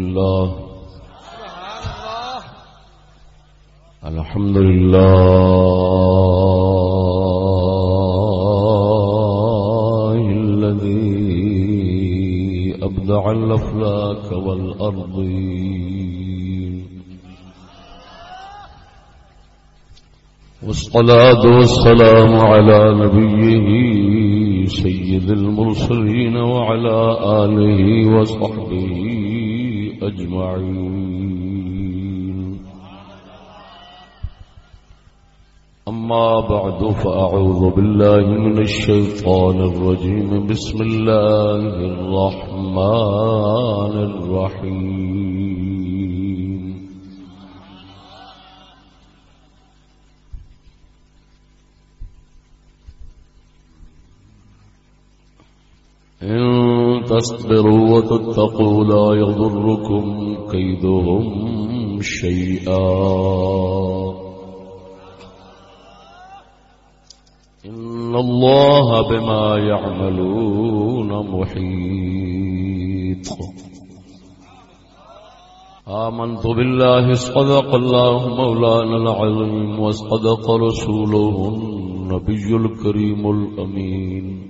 الله. الحمد لله الذي أبدع الأفلاك والأرضين. والصلاة والسلام على نبيه سيد المرسلين وعلى آله وصحبه أجمعين. أما بعد فأعوذ بالله من الشيطان الرجيم. بسم الله الرحمن الرحيم. إن تصبروا وتتقوا لا يضركم كيدهم شيئا. إن الله بما يعملون محيط. آمنت بالله، صدق الله مولانا العظيم، وصدق رسوله النبي الكريم الأمين.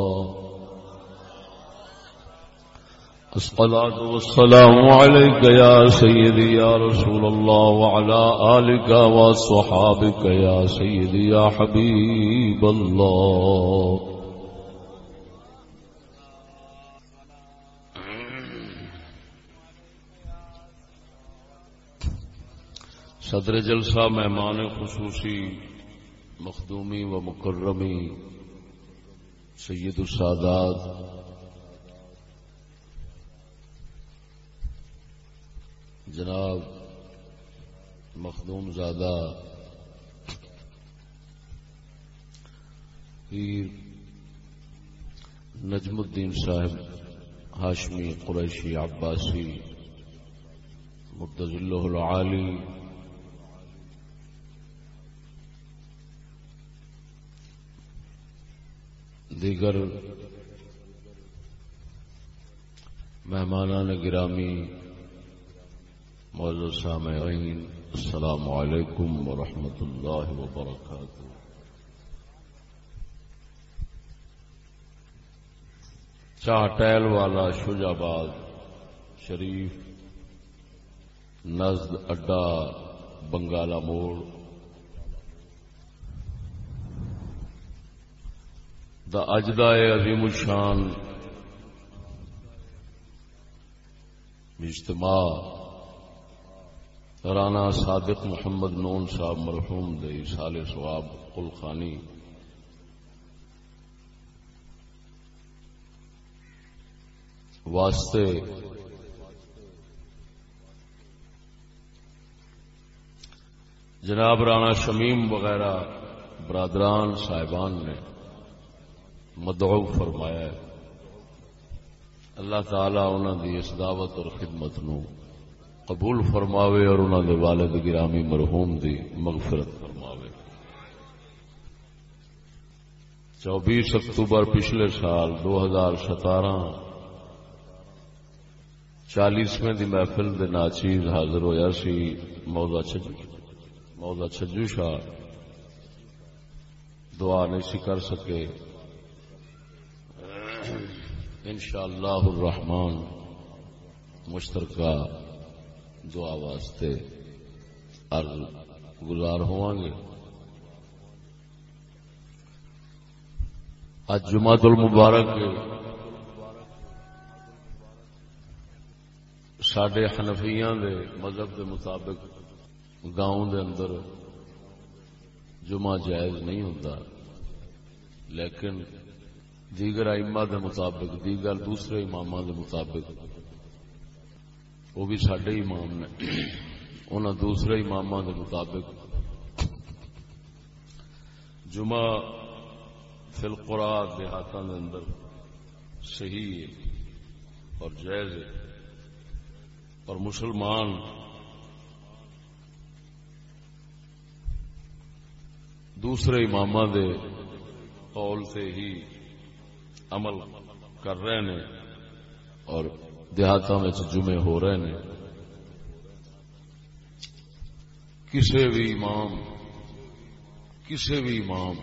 الصلاة والسلام عليك يا سيدي يا رسول الله وعلى آلك وصحابك يا سيدي يا حبيب الله. صدر جلسہ مہمان خصوصی، مخدومی و مکرمی، سید السادات جناب مخدوم زادہ، پیر نجم الدین صاحب ہاشمی قریشی عباسی مدض اللہ العالی، دیگر مہمانان گرامی معذر سامعین، السلام علیکم ورحمۃ اللہ وبرکاتہ۔ چاہ ٹیل والا شجاباد شریف، نزد اڈا بنگالہ موڑ۔ دا اجدا عظیم الشان، اجتماع رانا صادق محمد نون صاحب مرحوم دے سال سواب قلخانی واسطے جناب رانا شمیم وغیرہ برادران، صاحبان نے مدعو فرمایا ہے۔ اللہ تعالی انہوں دی اس دعوت اور خدمت نو قبول فرماوے اور انہوں دے والد گرامی مرحوم دی مغفرت فرماوے۔ چوبیس اکتوبر پچھلے سال دو ہزار ستارہ، چالیسویں دی محفل دے ناچیز حاضر ہویا سی موضا چھجو۔ موضا چھجو شاہ، دعا نہیں سی کر سکے۔ انشاء اللہ الرحمان مشترکہ دعا واسطے گزار ہوا گے۔ اج جماعت المبارک سڈے حنفیاں دے مذہب دے مطابق گاؤں دے اندر جمعہ جائز نہیں ہوتا لیکن دیگر اما دے مطابق، دیگر دوسرے امام دے مطابق وہ بھی سڈے امام نے۔ انہوں دوسرے امام دے مطابق۔ جمعہ فل قرا دیہات اندر صحیح ہے اور جائز ہے۔ اور مسلمان دوسرے امام دے قول سے ہی عمل کر رہے ہیں اور دیہات میں جمعے ہو رہے ہیں کسی بھی امام کسی بھی امام،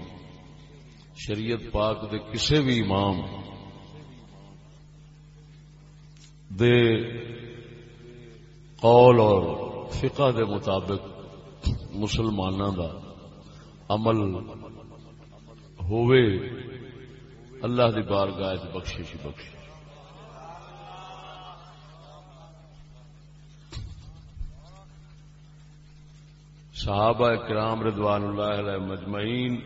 شریعت پاک دے کسی بھی امام دے قول اور فقہ دے مطابق مسلمانوں کا عمل ہوئے اللہ دی بارگاہ بخشش بخش صحابہ کرام رضوان اللہ علیہ مجمعین،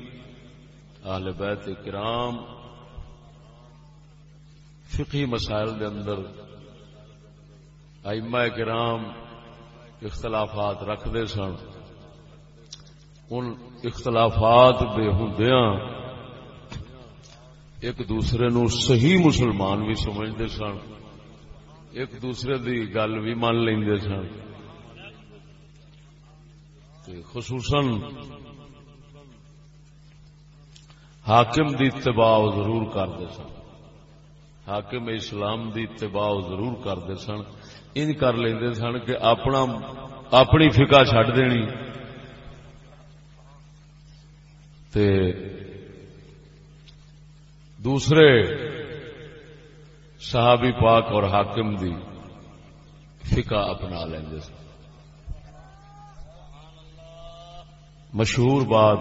اہل بیت کرام فقی مسائل دے اندر ائمہ کرام اختلافات رکھتے سن۔ ان اختلافات بے ہندیاں ایک دوسرے نو صحیح مسلمان بھی سمجھتے سن، ایک دوسرے دی گل بھی مان لیں سن۔ خصوصاً حاکم دی اتباع ضرور کرتے سن۔ حاکم اسلام دی اتباع ضرور کرتے سن۔ ان کر لیں سن کہ اپنا اپنی فکا چڈ دینی۔ تے دوسرے صحابی پاک اور حاکم دی فکا اپنا لیں مشہور بات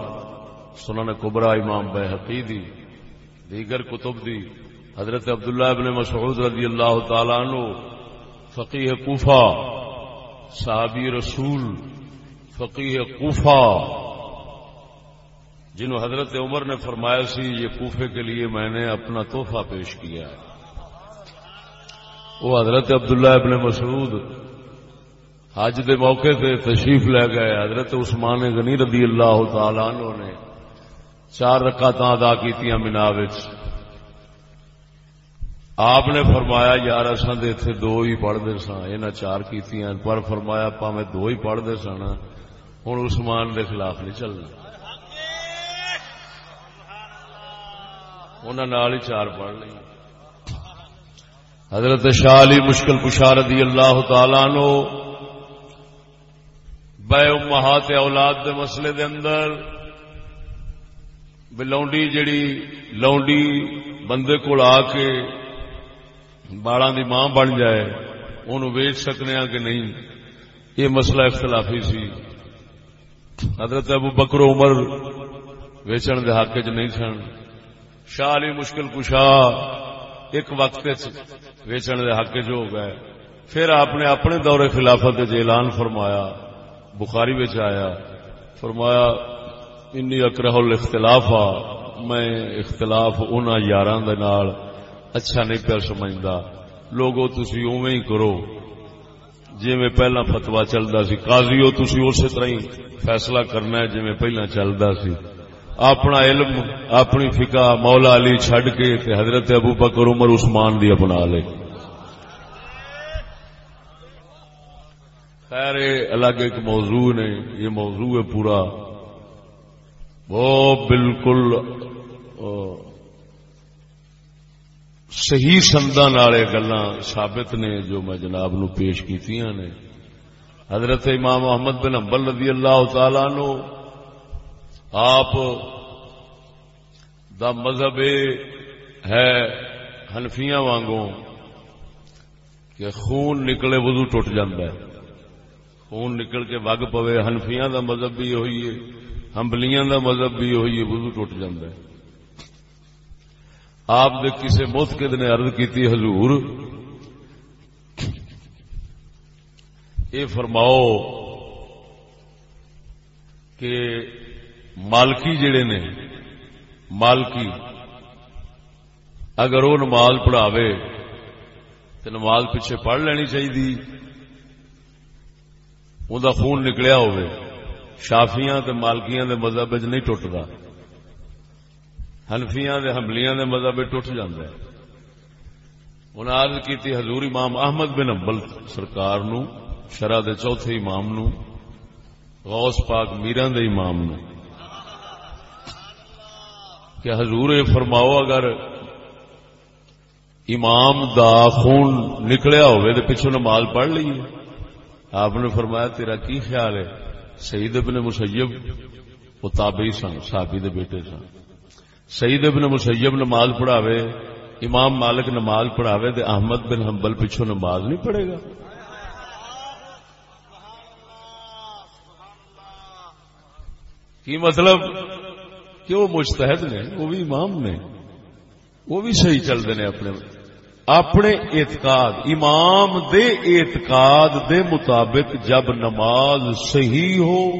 سنن کبرا امام بے دی، دیگر کتب دی، حضرت عبداللہ ابن مسعود رضی اللہ تعالی عنہ فقیح کوفہ، صحابی رسول فقیح کوفہ۔ جنہوں حضرت عمر نے فرمایا سی، یہ کوفے کے لیے میں نے اپنا تحفہ پیش کیا۔ ہے وہ حضرت عبداللہ ابن مسعود حج دے موقع سے تشریف لے گئے، حضرت عثمان غنی رضی اللہ تعالی عنہ نے چار رکعت ادا کی مینا آپ نے فرمایا، یار اصل اتنے دو ہی پڑھتے سن یہ چار کی پر فرمایا پا میں دو ہی پڑھتے سن ہوں عثمان دے خلاف نہیں چلنا۔ انہوں ہی چار پڑھ لی حضرت شاہ علی مشکل کشار رضی اللہ تعالی نو بے امہات اولاد دے مسئلے دے اندر لونڈی جڑی لونڈی بندے کو آ کے بالا دی ماں بن جائے انہوں ویچ سکنے کہ نہیں؟ یہ مسئلہ اختلافی سی۔ حضرت ابو بکر عمر ویچن دے حق چ نہیں سن۔ شاہ علی مشکل کشا ایک وقت ویچن کے حق چ ہو گئے۔ پھر آپ نے اپنے دورے خلافت اعلان فرمایا۔ بخاری بچ آیا، فرمایا، انی اکرہ الاختلاف آ، میں اختلاف ان یار اچھا نہیں پیا سمجھتا لوگو تھی اوے ہی کرو۔ جی میں پہلا فتوا چلتا سی قاضی ہو تھی اسی طرح ہی فیصلہ کرنا ہے جی میں پہلا چلتا سی۔ اپنا علم، اپنی فکا مولا علی چھڈ کے تے حضرت ابو بکر عمر عثمان دی اپنا لے۔ خیر الگ ایک موضوع نے، یہ موضوع ہے پورا۔ وہ بالکل صحیح سندا والے گلا ثابت نے جو میں جناب نو پیش کی نے۔ حضرت امام محمد بن امبل رضی اللہ تعالی نو آپ دا مذہب ہے ہنفیاں وانگوں کہ خون نکلے وضو ٹوٹ جاندہ ہے۔ خون نکل کے وگ پوے ہنفیاں دا مذہب بھی ہوئی ہے ہمبلیاں دا مذہب بھی ہوئی ہے، وضو ٹوٹ جاندہ ہے۔ آپ دے کسے موتقد نے عرض کیتی، حضور، اے فرماؤ کہ مالکی جڑے نے، مالکی، اگر وہ نماز پڑھاوے تو نماز پیچھے پڑھ لینی چاہیے ان خون نکلیا ہوئے شافیاں تے مالکیاں دے مذہب نہیں ٹوٹتا ہنفیاں دے حملیاں دے مذہب ٹوٹ جاندہ ہے انہیں عرض کی حضور امام احمد بن امبل سرکار نو شرح دے چوتھے امام نو غوث پاک میران دے امام نو کہ حضور فرماؤ اگر امام دا خون نکلیا ہوئے تو پچھو نماز پڑھ لیے آپ نے فرمایا، تیرا کی خیال ہے؟ سعید ابن مسیب وہ تابعی سن، صحابی دے بیٹے سن۔ سعید ابن مسیب نماز پڑھاوے، امام مالک نماز پڑھاوے تے احمد بن حنبل پیچھو نماز نہیں پڑھے گا۔ کی مطلب؟ کہ وہ مستحد نے، وہ بھی امام نے۔ وہ بھی صحیح چلتے ہیں اپنے۔ اپنے اعتقاد، امام دے اعتقاد دے مطابق جب نماز صحیح ہو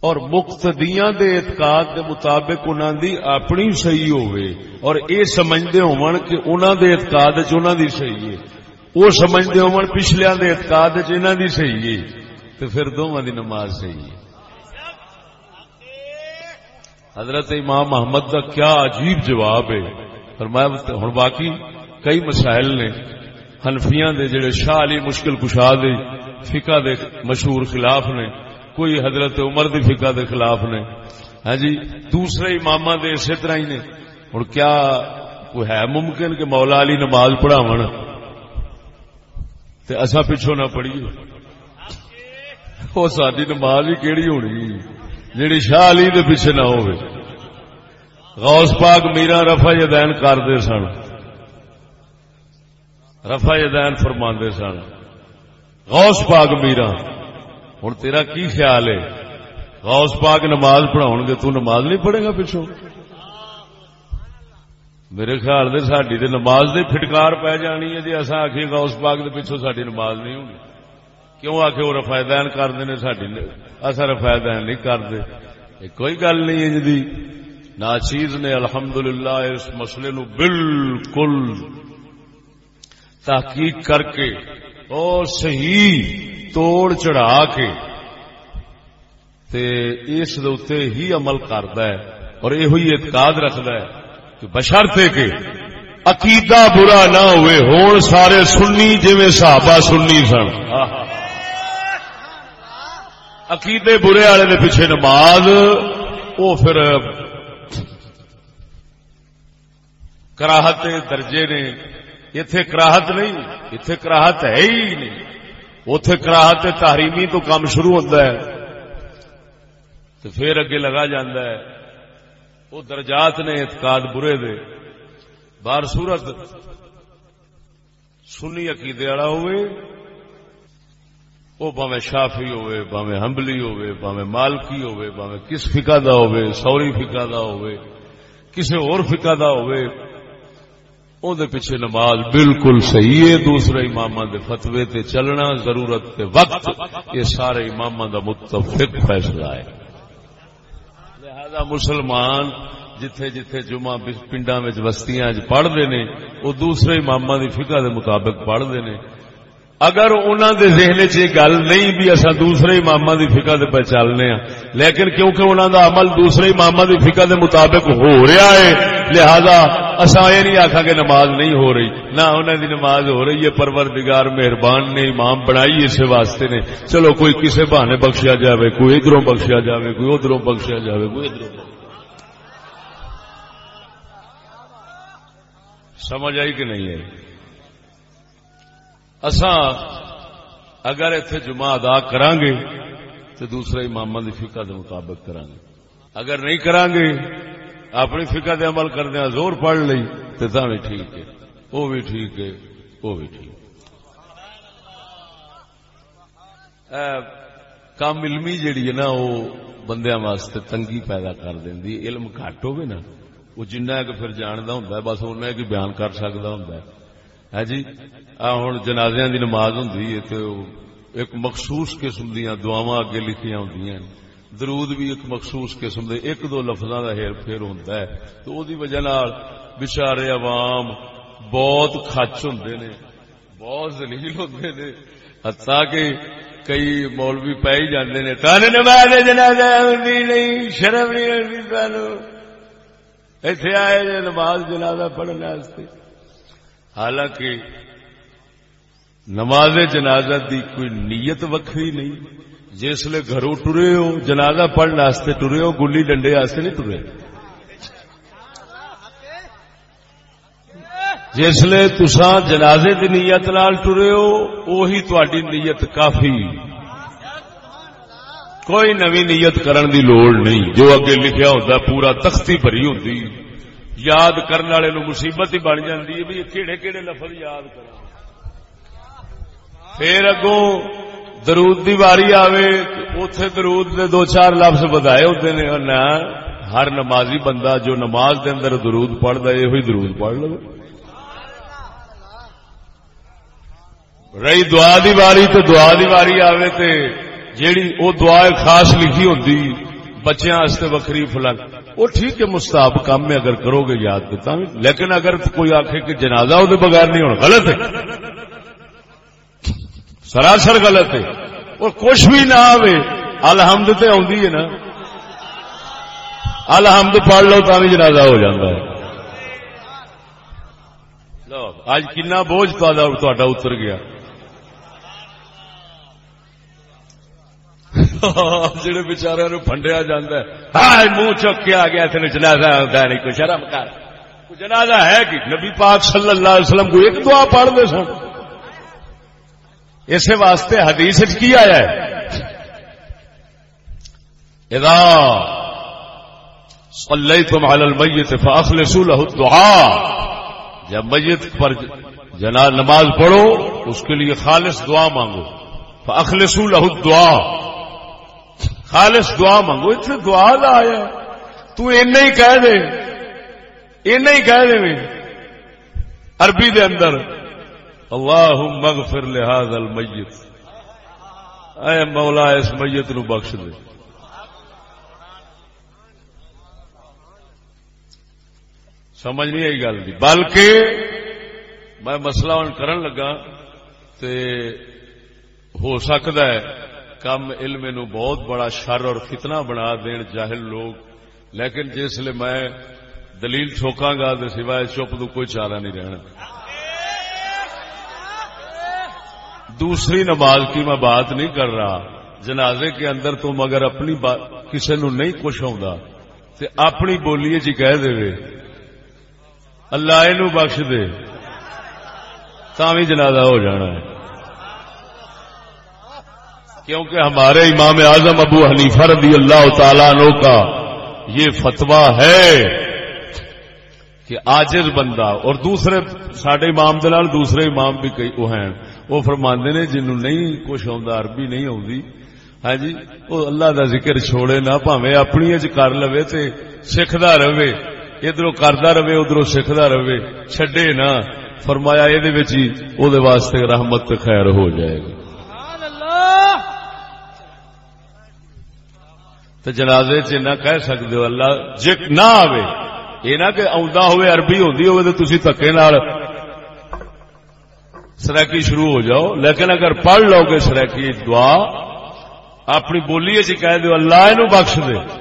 اور مقتدیاں دے اعتقاد دے مطابق انہاں دی اپنی صحیح ہوئے اور اے سمجھدے ہون کہ انہاں دے اعتقاد وچ انہاں دی صحیح ہے، وہ سمجھدے ہون پچھلیاں دے اعتقاد وچ انہاں دی صحیح ہے، تے پھر دوواں دی نماز صحیح ہے۔ حضرت امام محمد کا کیا عجیب جواب ہے۔ فرمایا، ہن باقی کئی مسائل نے حنفیاں دے جڑے شاہ علی مشکل کشا دے فقہ دے مشہور خلاف نے، کوئی حضرت عمر دی فقہ دے خلاف نے۔ ہاں جی دوسرے امام دے اسی طرح ہی نے۔ ہوں کیا کوئی ہے ممکن کہ مولا علی نماز پڑھاو اصا پچھوں نہ پڑھیے۔ وہ ساری نماز ہی کہڑی ہونی؟ جیڑی شاہ علی دے پیچھے نہ ہو غوث پاک میرا رفا یدین کرتے سن۔ رفا یدین فرما سن۔ غوث پاک میرا ہوں تیرا کی خیال ہے؟ غوث پاک نماز پڑھاؤ گے، تو نماز نہیں پڑھے گا پچھو میرے خیال سے ساری نماز دے پھٹکار پی جانی ہے جی اصا آخی غوث پاک دے پچھو ساری نماز نہیں ہونی کیوں آ کے وہ رفائدین کرتے ہیں ساری اصا رفائدین نہیں کرتے کوئی گل نہیں ہے جی۔ ناچیز نے الحمدللہ اس مسئلے نو بالکل تحقیق کر کے اور صحیح توڑ چڑھا کے تے اس ہی عمل کرد اور یہ اعتقاد رکھد ہے کہ بشرتے کے عقیدہ برا نہ ہوئے ہون سارے سننی جی صحابہ سننی سن۔ عقیدے برے والے دے پیچھے نماز وہ پھر کراہت درجے نے۔ اتے کراہت نہیں اتے کراہت ہے ہی نہیں۔ اتے کراہت تحریمی تو کام شروع ہوتا ہے۔ تو پھر اگے لگا ہے وہ درجات نے اعتقاد برے دے۔ بار سورت، سنی عقیدے والا ہوئے وہ باوے شافی ہوئے باوے ہمبلی ہوئے باوے مالکی ہوئے باوے کس فکا دا ہوئے، سوری فکا دا ہوئے کسی اور فکا دا ہوئے۔ اندر پیچھے نماز بالکل صحیح ہے، دوسرے امام دے فتوے تے چلنا ضرورت تے وقت، یہ سارے امام دا متفق فیصلہ ہے۔ لہذا مسلمان جتھے جتھے جمعہ پنڈا بستیاں پڑھتے نے وہ دوسرے امام دی فقہ دے مطابق پڑھتے نے۔ اگر انہوں دے ذہن چ گل نہیں بھی اصا دوسرے امام دی فقہ دے پہ چلنے ہاں لیکن کیونکہ انہوں دا عمل دوسرے امام دی فقہ دے مطابق ہو رہا ہے، لہذا اصا یہ نہیں آخا کہ نماز نہیں ہو رہی۔ نہ انہوں دی نماز ہو رہی ہے، پروردگار مہربان نے، امام بنائی اس واسطے نے۔ چلو کوئی کسے بہانے بخشیا جاوے، کوئی ادھروں بخشیا جاوے، کوئی ادھروں بخشیا جاوے، کوئی ادھروں سمجھ آئی کہ نہیں ہے اساں اگر اتنے جمعہ ادا کران گے تو دوسرے امام کی فکا کے مطابق کران گے اگر نہیں کران گے اپنی فکا دے عمل کردیا زور پڑ لی تو بھی ٹھیک ہے۔ وہ بھی ٹھیک ہے وہ بھی ٹھیک۔ کام علمی جیڑی ہے نا وہ بندیا واسطے تنگی پیدا کر دینی علم گھٹ ہوگی نا وہ جنہ کہ پھر جانتا ہوں بس انہیں کہ بیان کر سکتا ہوں ہے۔ جی؟ ہوں جنازیا دی نماز ہوں ایک مخصوص قسم دیا دعوا اگے لکھیا ہوں درود بھی ایک مخصوص قسم دے، ایک دو لفظوں کا ہیر پھیر ہوتا ہے۔ تو وہ وجہ بچارے عوام بہت خچ ہوں نے، بہت زلیل ہوتے نے۔ ہتا کہ کئی مولوی پی جانے نے تن نماز جنازہ نہیں، شرم نہیں ہوتی اتنے آئے نماز جنازہ پڑھنے حالانکہ نماز جنازہ دی کوئی نیت وکری نہیں۔ جسے گھروں ٹرے ہو، جنازہ پڑھنے ٹرے ہو، گلی ڈنڈے نہیں ٹرے۔ جسے تسا جنازے کی نیت نال ٹرے ہو اہی تاری نیت کافی۔ کوئی نوی نیت کرن دی لوڑ نہیں۔ جو اگے لکھیا ہوتا پورا تختی بھری ہوتی یاد کرنے والے مصیبت ہی بن جاتی ہے بھی کہڑے کہڑے لفظ یاد کر پھر اگوں درود دی واری آوے اتے درود دے دو چار لفظ بدائے ہوتے نے نہ ہر نمازی بندہ جو نماز دے اندر درود پڑھتا ہے یہ درود پڑھ لو۔ رہی دعا دی واری تو دعا دی واری آوے تے جیڑی او دعا خاص لکھی ہوتی بچیاں واسطے وکری فلن وہ ٹھیک ہے، مستحب کام میں اگر کرو گے یاد کرتا لیکن اگر کوئی آخے کہ جنازہ وہ بغیر نہیں ہونا، غلط ہے۔ سراسر غلط ہے۔ اور کچھ بھی نہ آئے الحمد تو آدھی ہے نا۔ الحمد پڑھ لو تو بھی جنازہ ہو جاتا ہے۔ اج کنا بوجھ تا اتر گیا۔ جڑے بچارے نو فنڈیا جا منہ چک کے آ گیا تین جنازہ ہوتا نہیں، کوئی شرم کر۔ جنازہ ہے کہ نبی پاک صلی اللہ علیہ وسلم کو ایک دعا پڑھ دے سن۔ اسی واسطے حدیث کی آیا ہے؟ اذا صلیتم علی المیت فاخلصوا له الدعاء۔ جب میت پر جنا، نماز پڑھو، اس کے لیے خالص دعا مانگو۔ فاخلصوا له الدعاء۔ خالص دعا منگو اتنے دعا لا آیا۔ تو اینا ہی کہہ دے۔ اینا ہی کہہ دے۔ میں عربی دے اندر، اللہم مغفر لہذا المیت اے مولا، اس میت نو بخش دے۔ سمجھ نہیں آئی گل دی۔ بلکہ میں مسئلہ ان کرن لگا تے ہو سکتا ہے۔ کم علم نو بہت بڑا شر اور فتنہ بنا دین جاہل لوگ، لیکن جسے میں دلیل ٹھوکاں گا تو سوائے چپ تو کوئی چارہ نہیں رہنا۔ دوسری نماز کی میں بات نہیں کر رہا، جنازے کے اندر تم اگر اپنی کسی نو نہیں کچھ آ اپنی بولیے جی کہہ دے اللہ بخش دے بھی جنازہ ہو جانا ہے۔ کیونکہ ہمارے امام اعظم ابو حنیفہ رضی اللہ تعالیٰ عنہ کا یہ فتوا ہے کہ آجز بندہ اور دوسرے سڈے امام دلال دوسرے امام بھی کئی وہ ہیں۔ وہ فرماندے نے جنہوں نہیں کچھ آتا عربی نہیں آتی ہاں جی وہ اللہ دا ذکر چھوڑے نہ پاوے اپنی اج کر لو تے سکھدا رہے ادھر کردا رہے ادھر سکھدا رہے، چھڈے نہ۔ فرمایا یہ واسطے رحمت خیر ہو جائے گی۔ تو جنازے چ نہ کہہ سکتے ہو، اللہ جی نہ آئے یہ نہ کہ آدھا ہوئے عربی ہوتی ہوئے تو تھی تکے نال سرکی شروع ہو جاؤ۔ لیکن اگر پڑھ لو گے سرکی دعا، اپنی بولی چ کہہ دو اللہ یہ بخش دے۔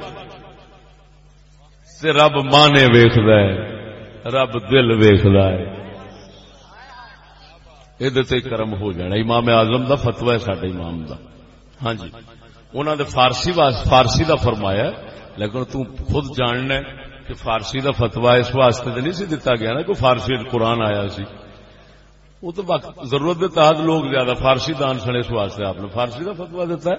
تے رب مانے ویخ رب دل ویخ یہ کرم ہو جانا۔ امام اعظم دا فتوا ہے سڈے امام دا۔ ہاں جی۔ انہوں نے فارسی فارسی دا فرمایا لیکن تو خود جاننا کہ فارسی دا فتوا اس واسطے نہیں سی دتا گیا نا کوئی فارسی قرآن آیا سی۔ وہ تو ضرورت کے تحت لوگ زیادہ فارسی دان سڑے اس واسطے آپ نے فارسی کا فتوا دیتا ہے۔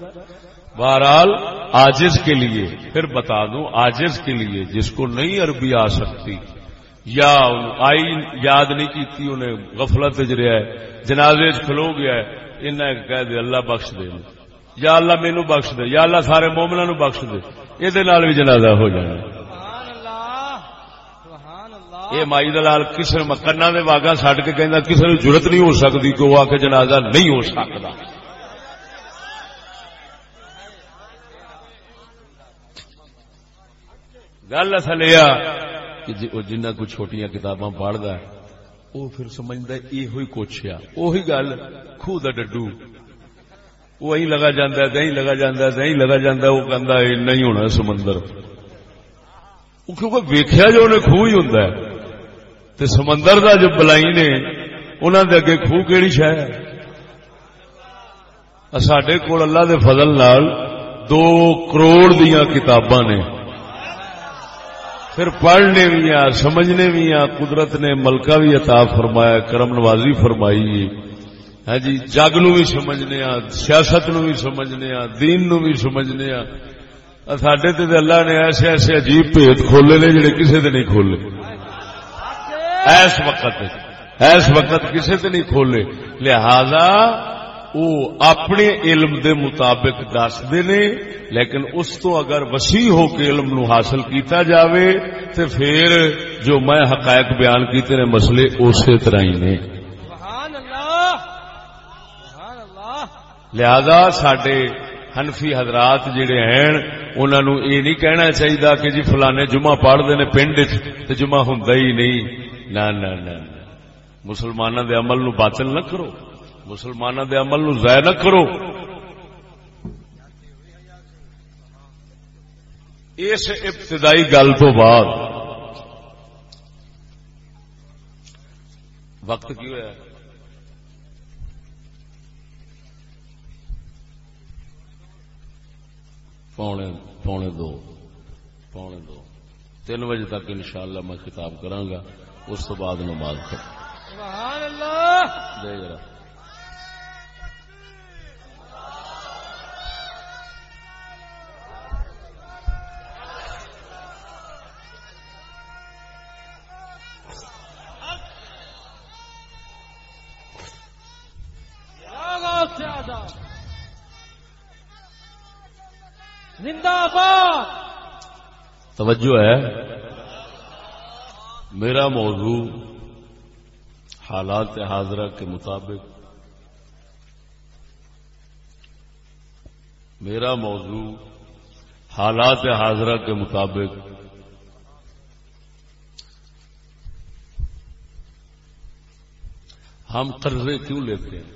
بہرحال آجز کے لیے، پھر بتا دوں آجز کے لیے جس کو نہیں عربی آ سکتی، یا آئی یاد نہیں کی انہیں غفلت جریا ہے، جنازے کھلو گیا ہے، انہیں کہہ دے اللہ بخش دے یا اللہ مینو بخش دے یا اللہ سارے مومنا نو بخش دے۔ یہ بھی جنازہ ہو جانا۔ یہ مائی دلال کسی کنا نے واگا سٹ کے کہنا کسی نے ضرورت نہیں ہو سکتی کہ وہ آ کے جنازہ نہیں ہو سکتا گل اصل یہ جی جنہ کو چھوٹیاں کتاباں پڑھتا ہے وہ پھر سمجھتا یہ کچھ آ گل خوہ ڈڈو۔ وہ اہی لگا جانا دہی لگا جانا دہی لگا جانا وہ کہہ نہیں ہونا سمندر. وہ کیونکہ ویخیا جو انہیں خوہ ہی ہوں تو سمندر کا جو بلائی نے انہوں دے اگے خوہ کہڑی شہ سڈے کول اللہ دے فضل نال دو کروڑ دیا کتاباں نے۔ پھر پڑھنے بھی آ سمجھنے بھی آ قدرت نے ملکہ بھی عطا فرمایا، کرم نوازی فرمائی۔ ہاں جی جگ نو بھی سمجھنے آ سیاست نو بھی سمجھنے آ دین نو بھی سمجھنے آ سڈے تے اللہ نے ایسے ایسے عجیب بھیت کھولے نے جڑے کسے تے نہیں کھولے۔ ایس وقت ایس وقت کسے تے نہیں کھولے۔ لہذا وہ اپنے علم دے مطابق دستے نے، لیکن اس تو اگر وسیع ہو کے علم نو حاصل کیتا جاوے تو پھر جو میں حقائق بیان کیتے نے مسئلے اسی طرح ہی نے۔ لہذا سڈے ہنفی حضرات جڑے ہیں انہوں نے یہ نہیں کہنا چاہیے کہ جی فلانے جمعہ پڑھتے ہیں پنڈ چ جمعہ ہوں ہی نہیں۔ نہ مسلمانوں دے عمل نو باطل نہ کرو۔ مسلمانوں دے عمل نو ضائع نہ کرو۔ اس ابتدائی گل تو بعد۔ وقت کی ہوا پونے پونے دو پونے دو۔ تین بجے تک انشاءاللہ میں خطاب کراگا اس تو بعد نماز پڑھ دے ذرا زندہ باد توجہ ہے۔ میرا موضوع حالات حاضرہ کے مطابق۔ میرا موضوع حالات حاضرہ کے مطابق۔ ہم قرضے کیوں لیتے ہیں؟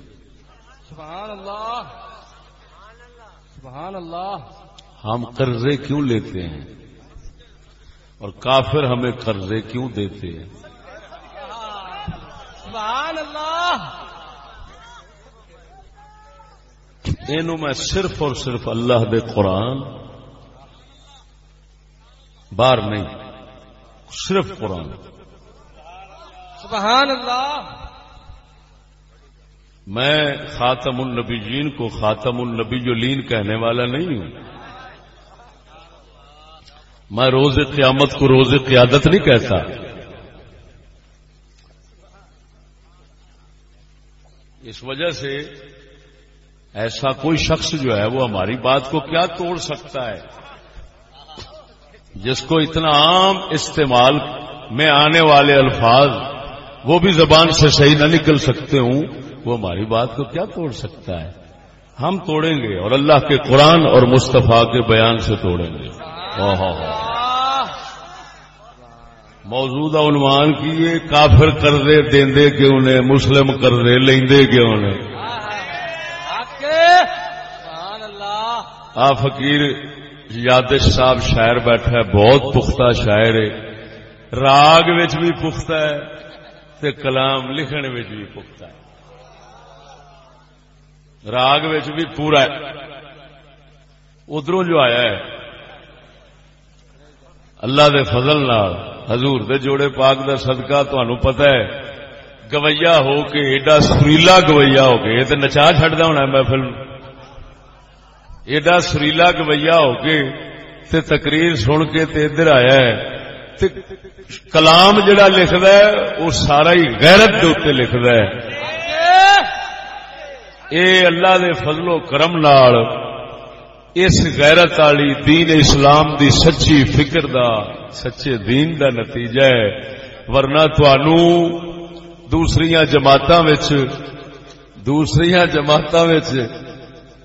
سبحان اللہ! سبحان اللہ! ہم قرضے کیوں لیتے ہیں؟ اور کافر ہمیں قرضے کیوں دیتے ہیں؟ سبحان اللہ! اینو میں صرف اور صرف اللہ دے قرآن باہر نہیں صرف قرآن۔ سبحان اللہ! میں خاتم النبیین کو خاتم النبی کہنے والا نہیں ہوں۔ میں روز قیامت کو روز قیادت نہیں کہتا۔ اس وجہ سے ایسا کوئی شخص جو ہے وہ ہماری بات کو کیا توڑ سکتا ہے؟ جس کو اتنا عام استعمال میں آنے والے الفاظ وہ بھی زبان سے صحیح نہ نکل سکتے ہوں، وہ ہماری بات کو کیا توڑ سکتا ہے؟ ہم توڑیں گے اور اللہ کے قرآن اور مصطفیٰ کے بیان سے توڑیں گے۔ ہاں، ہاں، ہاں۔ موجودہ عنوان کیے کافر قرضے دیندے کیوں نے؟ مسلم قرضے لیندے کیوں نے؟ آ فقیر یادش صاحب شاعر بیٹھا ہے، بہت پختہ شاعر ہے۔ راگ وچ بھی پختہ ہے تے کلام لکھن وچ بھی پختہ ہے۔ راگ وچ بھی پورا ہے۔ ادھروں جو آیا ہے اللہ دے فضل نال، حضور دے جوڑے پاک دا صدقہ تہن پتہ ہے۔ گویا ہو کے ایڈا سریلا گویا ہو کے، یہ نچا چڈتا ہونا محفل ایڈا سریلا گویا ہو کے تے تقریر سن کے تے ادھر آیا ہے۔ تے کلام جڑا لکھد ہے، وہ سارا ہی غیرت دے لکھد ہے۔ اے اللہ دے فضل و کرم نال اس غیرت والی دین اسلام دی سچی فکر دا، سچے دین دا نتیجہ ہے۔ ورنہ تنو دوسری جماعت دوسری جماعت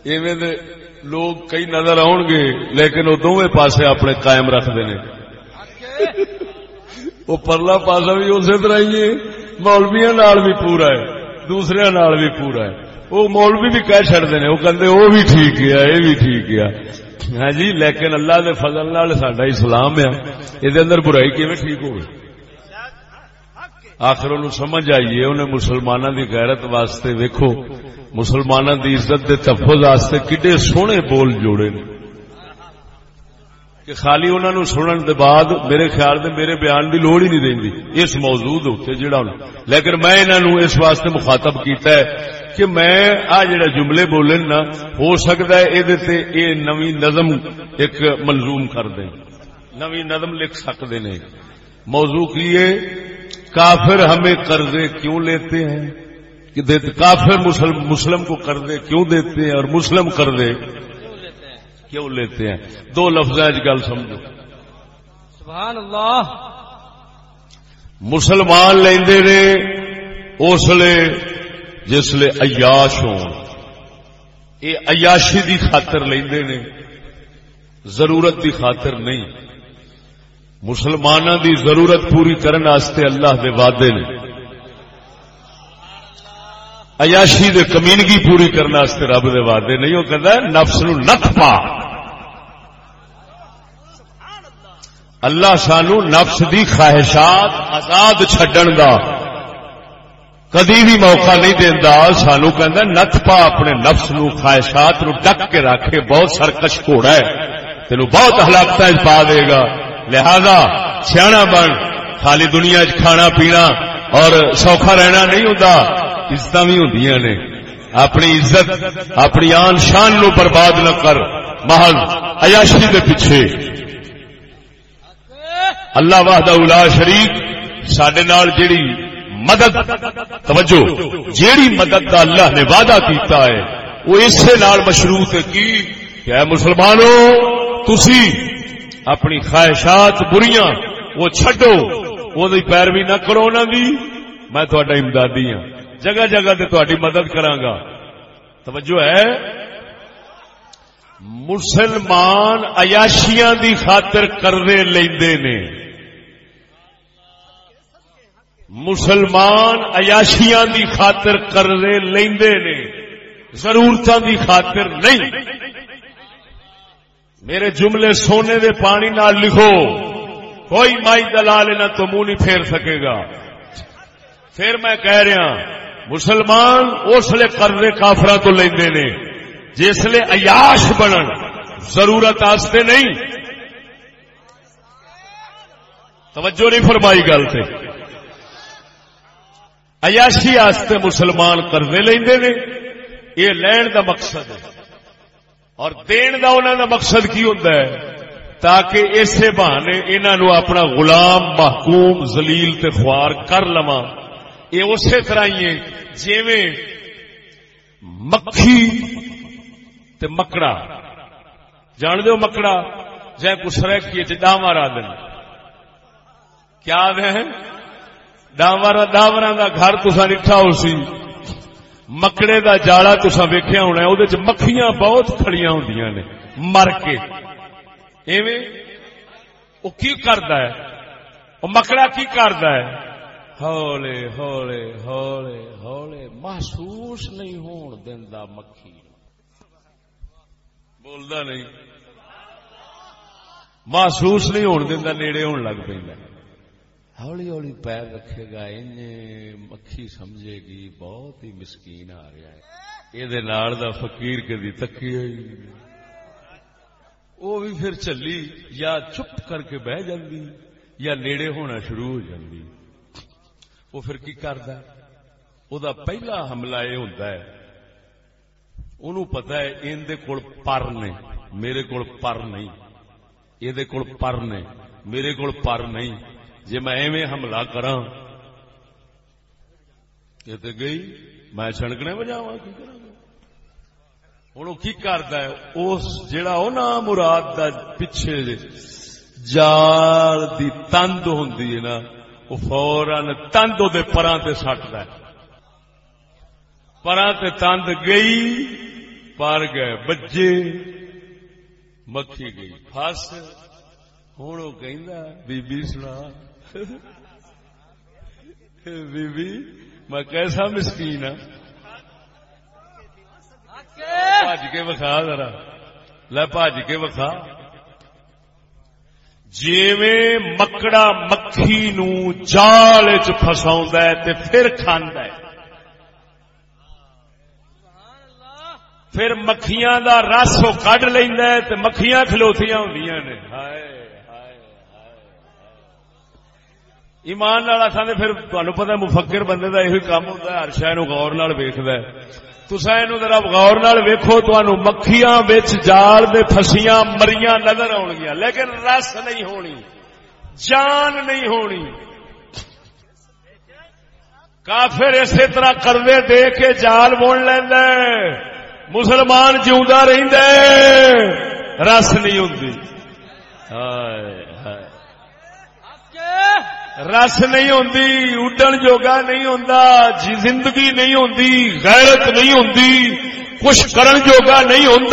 ایویں دے لوگ کئی نظر آن گے، لیکن وہ دونوں پاسے اپنے قائم رکھتے ہیں۔ وہ پرلا پاسا بھی اسی طرح ہی ہے۔ مولویا نال بھی پورا ہے دوسرے نال بھی پورا ہے۔ وہ مولوی بھی کہہ چڑتے ہیں، وہ کہتے وہ بھی ٹھیک کیا یہ بھی ٹھیک کیا ہاں جی لیکن اللہ دے فضل نال ساڈا اسلام ہے۔ یہ اندر برائی کیون ٹھیک ہوگی آخر انہوں سمجھ آئیے، انہیں مسلمانوں دی غیرت واسطے ویکھو۔ مسلمانوں دی عزت دے تفظ واسطے کڈے سونے بول جوڑے نے۔ کہ خالی انہوں نے سنن دے بعد میرے خیال دے میرے بیان دی لوڑ ہی نہیں دیندی اس موضوع دے جڑا لیکن میں انہوں اس واسطے مخاطب کیتا ہے کہ میں آ جڑا جملے بولن نا ہو سکتا ہے اے تے اے نوی نظم ایک منظوم کر دیں۔ نوی نظم لکھ سکتے نے۔ موضوع کی کافر ہمیں قرضے کیوں لیتے ہیں؟ کافر مسلم, مسلم کو قرضے کیوں دیتے ہیں اور مسلم قرضے کیوں لیتے ہیں؟ دو لفظ گل سمجھو۔ سبحان اللہ۔ مسلمان لیندے نے اس لیے جس لیے عیاش ہو یہ عیاشی دی خاطر لیندے نے، ضرورت دی خاطر نہیں۔ مسلمانوں دی ضرورت پوری کرنے واسطے اللہ دے وعدے نے۔ عیاشی دے کمینگی پوری کرنے واسطے رب دے وعدے نہیں، وہ کہتا ہے، نفس نو نت پا۔ اللہ سانو نفس دی خواہشات آزاد چھڈن دا۔ کدی بھی موقع نہیں دینا سانو کہندا، نت پا اپنے نفس نو، خواہشات نو ڈک کے رکھے بہت سرکش گھوڑا ہے۔ تینو بہت ہلاکت پا دے گا۔ لہذا، سیاح بن، خالی دنیا چ کھانا پینا اور سوکھا رہنا نہیں ہوتا عزت بھی ہوں نے۔ اپنی عزت، اپنی آن شان نو برباد نہ کر۔ محل عیاشی دے پیچھے۔ اللہ واہد الا شریف سڈے جیڑی مدد۔ توجہ، جیڑی مدد دا اللہ نے وعدہ کیتا ہے، وہ اسے نال مشروط کی؟ کہ مسلمانوں تسی اپنی خواہشات بریاں، وہ چڈو وہ پیروی نہ کرو انہوں دی۔ میں تھوڑا امدادی ہاں۔ جگہ جگہ تے تھوڑی مدد کرانگا توجہ ہے؟ مسلمان عیاشیاں دی خاطر کرنے لیندے نے۔ مسلمان عیاشیاں دی خاطر کرنے لیندے نے، ضرورتاں دی خاطر نہیں۔ میرے جملے سونے دے پانی نال لکھو، کوئی مائی دلال نہ تو منہ نہیں پھیر سکے گا۔ پھر میں کہہ رہا مسلمان اس لیے قرضے کافر تو لیندے نے، جس لیے عیاش بنن، ضرورت آستے نہیں۔ توجہ نہیں فرمائی گل سے عیاشی آستے مسلمان قرضے لیندے نے۔ یہ لین دا مقصد ہے۔ اور دین دا انہوں دا مقصد کی ہوتا ہے؟ تاکہ اسے بہانے انہوں اپنا غلام محکوم زلیل تے خوار کر لوا یہ اسی طرح ہی جی مکھی تے مکڑا۔ جان دو مکڑا؟ جائے کسرے کی ڈاوا را دن کیا ہے ڈاور ڈاور کا گھر تسا نٹھا ہو سی۔ مکڑے دا جالا تسا ویکیا ہونا وہ مکھیاں بہت کھڑی ہوں نے۔ مر کے۔ ایویں؟ وہ کی کرتا ہے؟ وہ مکڑا کی کرتا ہے؟ ہولے ہولے ہولے ہولے۔ محسوس نہیں ہون دینا مکھی۔ بولتا نہیں۔ محسوس نہیں ہون دینا نیڑے ہون لگ پہ ہولی ہولی پیر رکھے گا مکھی سمجھے گی بہت ہی مسکین آ رہا ہے یہ فقیر کے دی تکی وہ بھی پھر چلی یا چپ کر کے بہ جاندی یا نیڑے ہونا شروع ہو جاندی وہ پھر کی کرتا وہ پہلا حملہ یہ ہوتا ہے انہوں پتا ہے اندر کول پر نے میرے کول پر نہیں یہ کول پر نے میرے کول پر نہیں جی میں ایویں حملہ کرا یہ تو گئی، میں چھڑکنے بجاوا کی کرا ہوں کی کرتا ہے؟ اس جڑا وہ نا مراد دا پیچھے جال دی تند ہوں نا وہ فورن تند وہ پرا سٹ ہے۔ پران پرا تند گئی، پر گئے، بجے، مکھی گئی فس ہوں وہ بی بی سنا۔ بی بی میں کیسا مسکین ہوں بج کے وکھا ذرا۔ لے بج کے وکھا۔ جیویں مکڑا مکھی نو جال چ فسا پھر کھانا ہے۔ پھر مکھیاں دا رس وہ کڈ لینا تے مکھیاں کھلوتیاں ہوں نے۔ ہائے۔ ایمان والا سن پھر تمہیں پتا مفکر بندے دا یہ کام ہوتا ہے، ہر شہ غور نال ویکد تسا یہ ذرا غور نال ویکھو مکھیاں بچ جال دے پھسیاں مریاں نظر آن گیا، لیکن رس نہیں ہونی، جان نہیں ہونی۔ کافر اسی طرح کردے دے کے جال بن لینا مسلمان جیوا رس نہیں ہوں رس نہیں ہوں اڈن جوگا نہیں ہوں جی زندگی نہیں ہوں غیرت نہیں ہوں کچھ کرن جوگا نہیں ہوں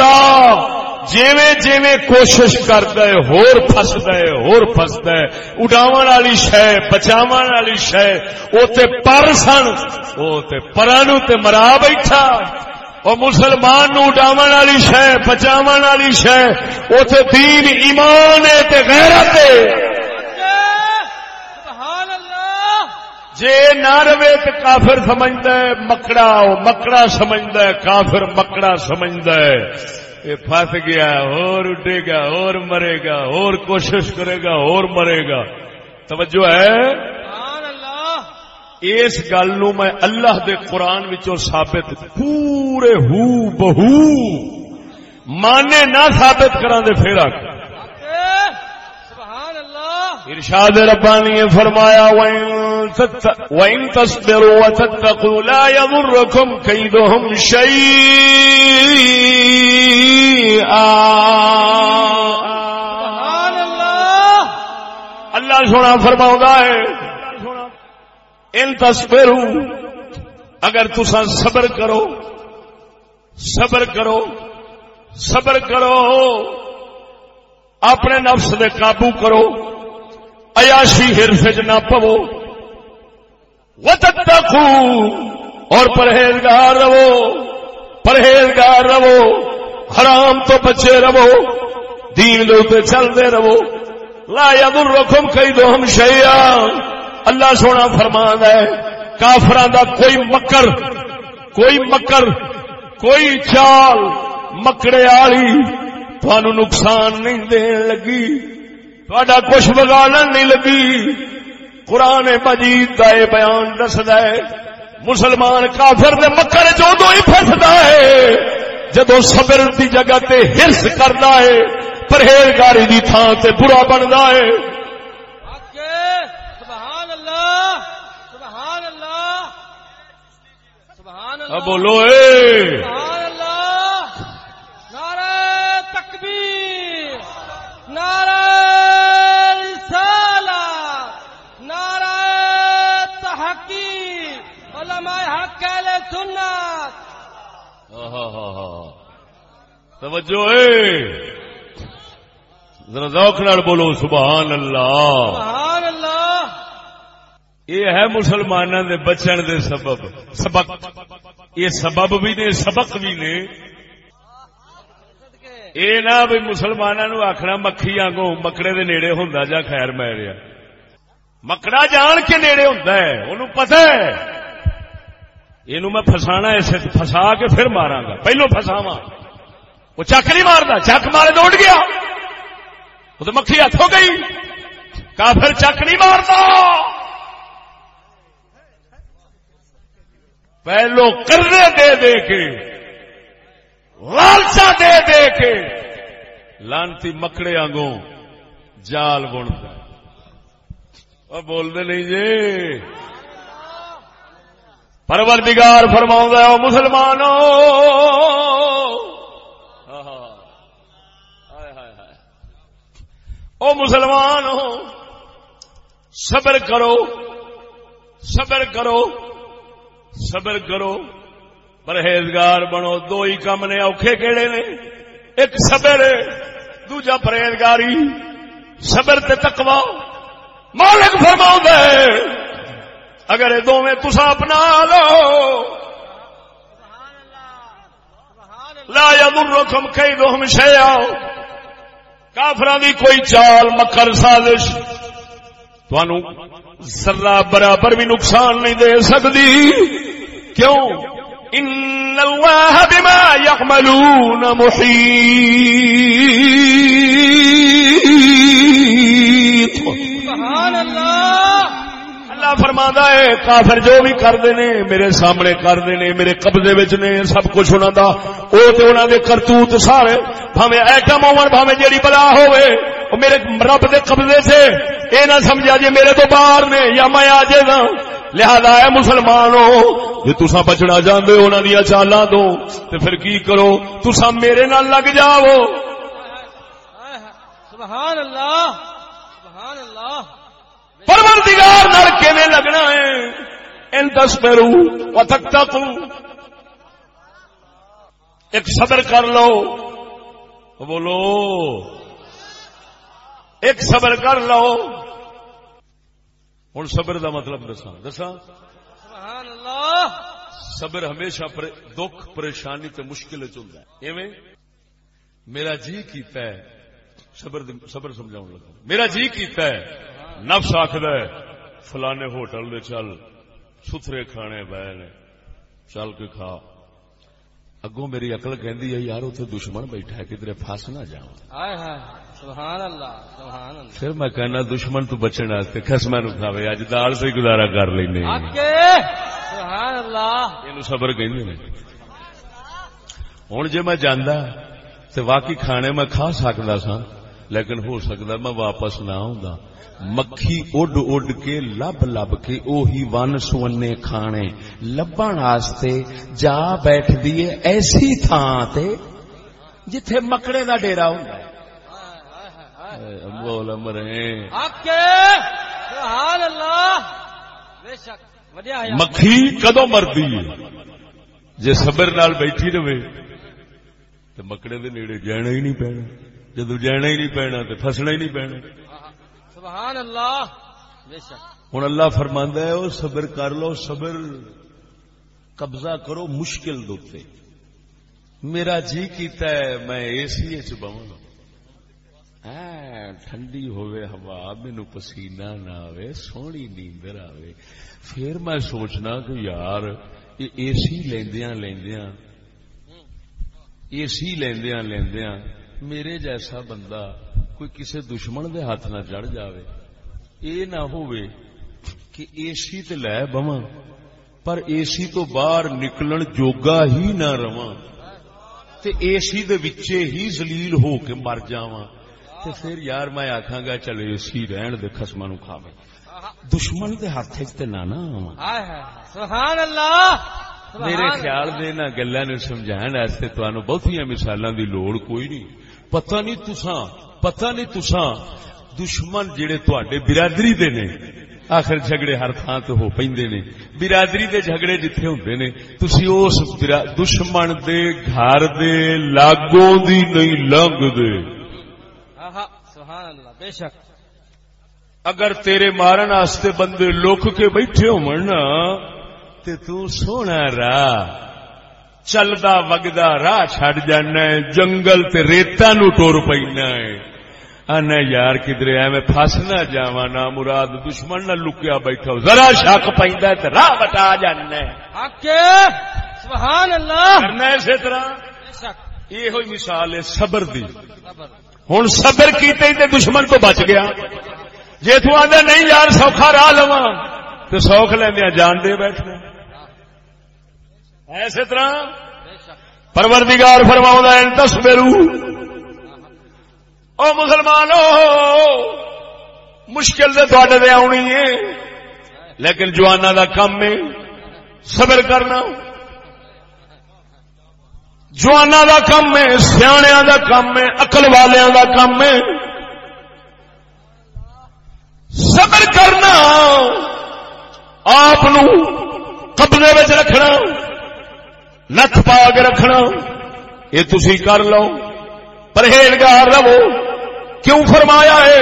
جیویں جیویں کوشش کرتا ہے ہور فسد ہے ہور فسد ہے اڈاو والی شہ بچاو والی شہ وہ پر سن وہ پرانو تے مرا بیٹھا۔ وہ مسلمان نو اڈاو والی شہ بچاو والی شہ اتے دین ایمان ہے غیرت جے نہ رہے تو کافر سمجھتا ہے مکڑا مکڑا سمجھتا ہے کافر مکڑا سمجھتا ہے۔ گیا اور اڈے گا اور مرے گا اور کوشش کرے گا اور مرے گا۔ توجہ ہے؟ اس گل نو میں اللہ دے قرآن وچوں ثابت پورے ہو بہو۔ مانے نہ ثابت کرا دے پھر ارشاد ربانی فرمایا وَإِن تَصْبِرُوا وَتَتَّقُوا لَا يَضُرُّكُمْ كَيْدُهُمْ شَيْئًا. اللہ سونا فرماؤں ہے ان تصویر اگر تسا صبر کرو صبر کرو صبر کرو اپنے نفس دے قابو کرو ایاشی ہرف نہ پو و اور پرہیزگار رہو۔ پرہیزگار رہو۔ حرام تو بچے رہو۔ دین دے چلتے رہو۔ لا یدرکم کئی دو ہم شیا اللہ سونا فرمان ہے کافران دا کوئی مکر کوئی مکر، کوئی چال مکڑے آلی تھانو نقصان نہیں دین لگی۔ تھوڑا کچھ بگاڑ نہیں لگی۔ قرآن مجید کا یہ بیان دسد ہے مسلمان کافر دے مکر جو دو ہی پھسدا ہے۔ جدو صبر دی جگہ تے ہرس کردا ہے پرہیزگاری دی تھان تے برا بندا ہے۔ بولو اے نعرہ تکبیر نعرہ رسالہ نعرہ تحقیق علماء حق اہل سنت توجہ اے ذرا ذوق نال بولو سبحان اللہ۔ سبحان اللہ۔ یہ ہے مسلمانوں دے بچن دے سبب۔ سبق۔ یہ سبب بھی نے سبق بھی نے۔ یہ نہ بھی مسلمانوں آخنا مکھی آگوں مکڑے دے نیڑے ہوں جا خیر میں رہا مکڑا جان کے نیڑے ہوں ان پتا ہے۔ یہ میں فسانا اسے فسا کے پھر مارا گا۔ پہلو فساوا وہ چک نہیں مارتا چک مارے دوڑ گیا۔ وہ تو مکھی ہاتھوں گئی۔ کافر چک نہیں مارتا۔ پہلو کرنے دے دے کے لالچا دے دے کے۔ لانتی مکڑے آگوں جال بنتا بولتے نہیں جی۔ پروردگار فرماؤں گا مسلمانوں او مسلمان ہو صبر کرو صبر کرو صبر کرو۔ پرہیزگار بنو دو ہی کام نے اوکھے کہڑے نے۔ ایک صبر دوجا پرہیزگاری۔ صبر تے تقوا مالک فرما اگر یہ دونوں تسا اپنا لو۔ لا یا مرکم کئی دو ہم شیا کافران دی کوئی چال مکر سازش تھانو ذرا برابر بھی نقصان نہیں دے سکتی۔ کیوں؟ ان اللہ بما یعملون محیط سبحان اللہ! اللہ فرماندا ہے، کافر جو بھی کردے نے میرے سامنے کردے نے میرے قبضے وچ نے سب کچھ انہاں دا۔ او تے انہاں دے کرتوت سارے، بھاویں ایٹم ہون بھاویں جیڑی بلا ہوے میرے رب دے قبضے سے۔ اے نہ سمجھا جی میرے تو باہر نے، یا میں آجے دا لہذا اے مسلمانو، جے تساں بچنا چاہندے ہو انہاں دی چالاں تو تے پھر کی کرو؟ تساں میرے نال لگ جاؤ۔ سبحان اللہ سبحان اللہ۔ پروردگار نال کیویں لگنا ہے؟ ان تصبرو وتقتقو ایک صبر کر لو۔ بولو۔ ایک صبر کر لو۔ ہوں صبر دا مطلب دسا دسا سبحان اللہ صبر ہمیشہ پر دکھ پریشانی تے مشکل چلتا ہے۔ ایویں؟ میرا جی کیتا ہے۔ صبر صبر سمجھاؤں لگا۔ میرا جی کیتا ہے۔ نفس آخد فلانے ہوٹل دے چل ستھرے کھانے بہ نے چل کے کھا۔ اگوں میری اقل کہندی ہے یار اتنے دشمن بیٹھا ہے کدھر پھس نہ جاؤں۔ ہائے ہائے سبحان اللہ سبحان اللہ۔ پھر میں کہنا دشمن تو بچن واسطے خسما نو کھاوے اج دال سے گزارا کر لینے۔ سبحان اللہ۔ صبر کہندے نے۔ ہوں جے میں جانا تو واقعی کھانے میں کھا سکتا سا لیکن ہو سکتا میں واپس نہ آؤں مکھی اڈ اڈ کے لب لب کے اوہی ون سونے کھانے لبن واسطے جا بیٹھ دیے ایسی تھان تے جتھے مکڑے دا ڈیرا ہوندا ہے۔ بول مرے حق کے سبحان اللہ۔ بے شک۔ ودیا ہے۔ مکھی کدو مردی ہے؟ جے صبر نال بیٹھی رہے تو مکڑے دے نیڑے جانا ہی نہیں پینا۔ جدو جانا ہی نہیں پینا تو فسنا ہی نہیں پینا۔ سبحان اللہ۔ ہوں اللہ فرماندا ہے وہ صبر کر لو صبر۔ قبضہ کرو مشکل دوتے میرا جی کیتا ہے میں اے سی چ بہن ٹھنڈی ہوئے ہوا مینو پسینہ نہ آوے سونی نیندر آوے۔ پھر میں سوچنا کہ یار یہ اے سی لیندیاں لیندیاں۔ اے سی لیندیاں لیندیاں۔ میرے جیسا بندہ کوئی کسی دشمن دے ہاتھ نہ چڑھ جاوے اے نہ ہوئے کہ اے سی تے لے بواں پر اے سی تو باہر نکلن جوگا ہی نہ رواں تے اے سی دے وچے ہی ذلیل ہو کے مر جاواں تے پھر یار میں آکھاں گا چل اے سی رہن دے خسماں نو کھاوے دشمن دے ہاتھ وچ تے نہ نہ آواں ہائے ہائے سبحان اللہ میرے۔ خیال دے نہ گلاں نو سمجھان واسطے تانوں بہتیاں مثالاں دی لوڑ کوئی نہیں پتہ نہیں تساں پتہ نہیں تساں دشمن جڑے تواڈے برادری دے نے آخر جھگڑے ہر تھان تے ہو پیندے نے برادری دے جھگڑے جتھے ہوندے نے تسی اس دشمن دے گھر دے لاگوں دی نہیں لنگ دے سبحان اللہ بے شک اگر تیرے مارن واسطے بندے لوک کے بیٹھے ہون نا تے تو سونا راہ چلدا وگدا راہ چھڈ جانا ہے جنگل تے ریتا نو ٹور پینا ہے آنا یار کدھر ایویں پھس نہ نا مراد دشمن نہ لکیا بیٹھا ذرا شک پیندا ہے تے راہ بٹا جانا ہے سبحان اللہ کرنا اسی طرح یہ ہوئی مثال ہے صبر دی ہوں صبر کیتے ہی تے دشمن تو بچ گیا جے تو آدھا نہیں یار سوکھا راہ لوا تو سوکھ لیندیا جان دے بیٹھنا ایسے طرح پروردگار فرماؤں ان تصبرو او مسلمانو مشکل سے تھوڑے دے آنی ہے لیکن جوانا دا کم ہے صبر کرنا۔ جوانا دا کم ہے سیاح دا کم ہے اقل والیاں دا کم ہے۔ صبر کرنا آپ قبضے رکھنا۔ نت پا کے رکھنا یہ تسی کر لو پرہیزگار رہو کیوں فرمایا ہے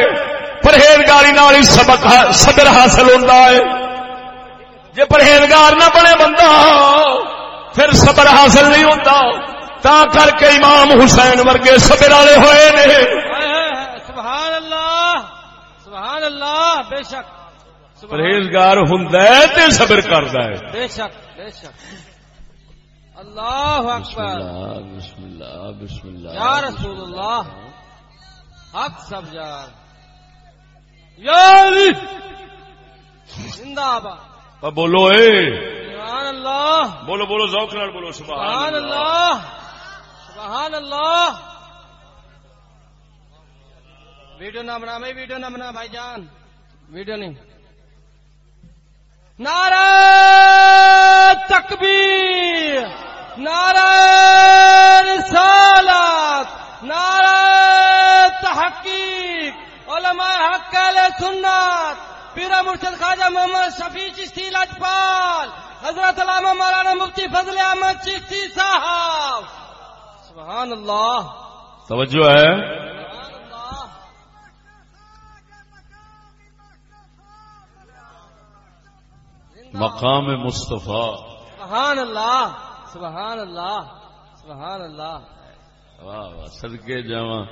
پرہیزگاری نال ہی سبق صبر حاصل ہوتا ہے جے پرہیزگار نہ بنے بندہ پھر صبر حاصل نہیں ہوتا تا کر کے امام حسین ورگے صبر والے ہوئے نے ہائے ہائے ہائے اللہ بے شک سبحان- پرہیزگار تے صبر کردا ہے بے شک بے شک اللہ بسم اکبر۔ اللہ بسم اللہ بسم اللہ یا رسول اللہ۔ حق سب علی۔ زندہ آباد۔ بولو اے۔ سبحان اللہ۔ بولو بولو ذوق نال بولو سبحان اللہ۔ سبحان اللہ۔ ویڈیو نہ بنا میں ویڈیو نہ بنا بھائی جان۔ ویڈیو نہیں۔ نعرہ تکبیر۔ نعرہ رسالت نعرہ تحقیق علماء حق سنت پیرا مرشد خواجہ محمد شفیع چشتی لاجپال حضرت علامہ مولانا مفتی فضل احمد چشتی صاحب۔ سبحان اللہ۔ توجہ ہے۔ مقام مصطفیٰ۔ سبحان اللہ۔ سبحان اللہ سبحان اللہ۔ واہ واہ صدقے جاواں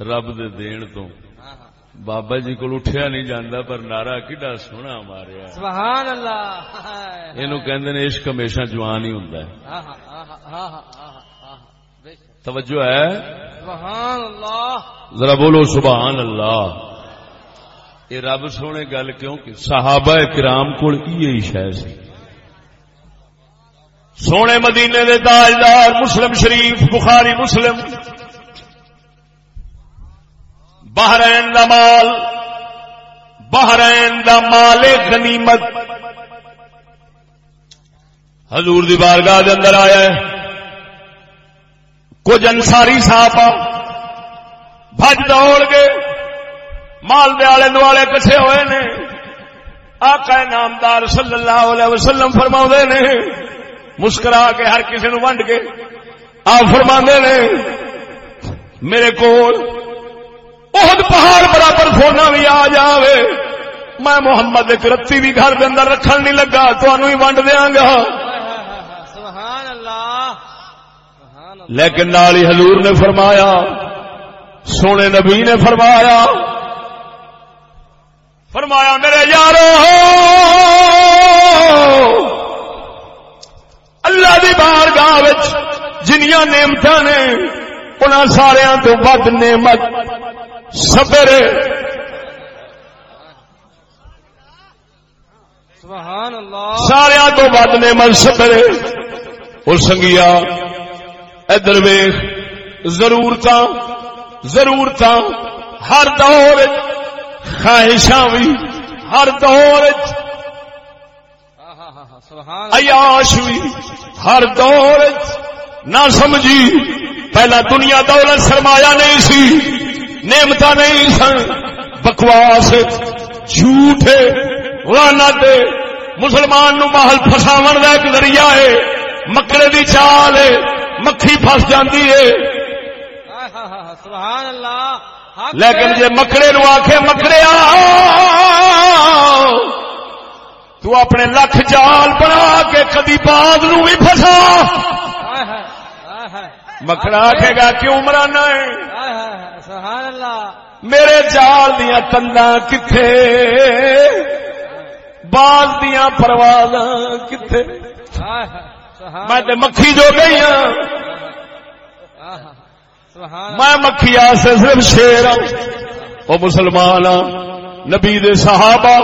رب دے دین تو۔ ہاں، ہاں۔ بابا جی کو اٹھیا نہیں جاندہ پر نعرہ کڈا سونا ماریا۔ سبحان اللہ۔ اینو کہندے نے عشق ہمیشہ جوان ہی ہوندا ہے۔ ہاں،۔ توجہ ہے؟ سبحان اللہ۔ ذرا بولو سبحان اللہ۔ یہ رب سونے گل کیوں کہ صحابہ کرام کو یہ شہ سی۔ سونے مدینے دے تاجدار مسلم شریف، بخاری مسلم، بحرین دا مال، بحرین دا مال غنیمت۔ حضور دی بارگاہ دے اندر آیا ہے۔ کچھ انساری صاحب بج دوڑ گئے۔ مال دے آلے دوالے کٹھے ہوئے نے۔ آقا نامدار صلی اللہ علیہ وسلم فرما نے مسکرا کے ہر کسی نو ونڈ کے۔ آپ فرما نے میرے کو پہاڑ برابر سونا بھی آ جاوے۔ میں محمد ایک رتی بھی گھر کے اندر رکھن نہیں لگا تو ہی ونڈ دیا گا لیکن نالی حضور نے فرمایا سونے نبی نے فرمایا فرمایا میرے یارو اللہ دی بارگاہ جنیاں نعمت نے ان سارا تو ود نعمت صبر سبحان اللہ۔ سارا تو ود نعمت صبر اور سنگیا ادھر ویخ ضرورت ضرورت ہر دور خواہشاں بھی ہر دور عیاش بھی ہر دور نہ سمجھی۔ پہلا دنیا دولت سرمایہ نہیں سی نعمت نہیں سن۔ بکواس جھوٹے لعنت مسلمان نو محل فساون کا ایک ذریعہ ہے۔ مکڑے دی چال ہے مکھی پھس جاندی ہے۔ سبحان اللہ۔ حق لیکن۔ جے مکڑے نو آخے مکڑے تو اپنے لکھ جال بنا کے کدی باغ نو بھی پھسا ہائے، آخے گا کیوں مرانا ہے میرے جال دیا تندا کتھے؟ باز دیا پرواز کتھے؟ میں مکھی جو گئی ہوں ہاں، میں مکھی آسے صرف شیر ہوں وہ مسلمان ہاں نبی دے صحابہ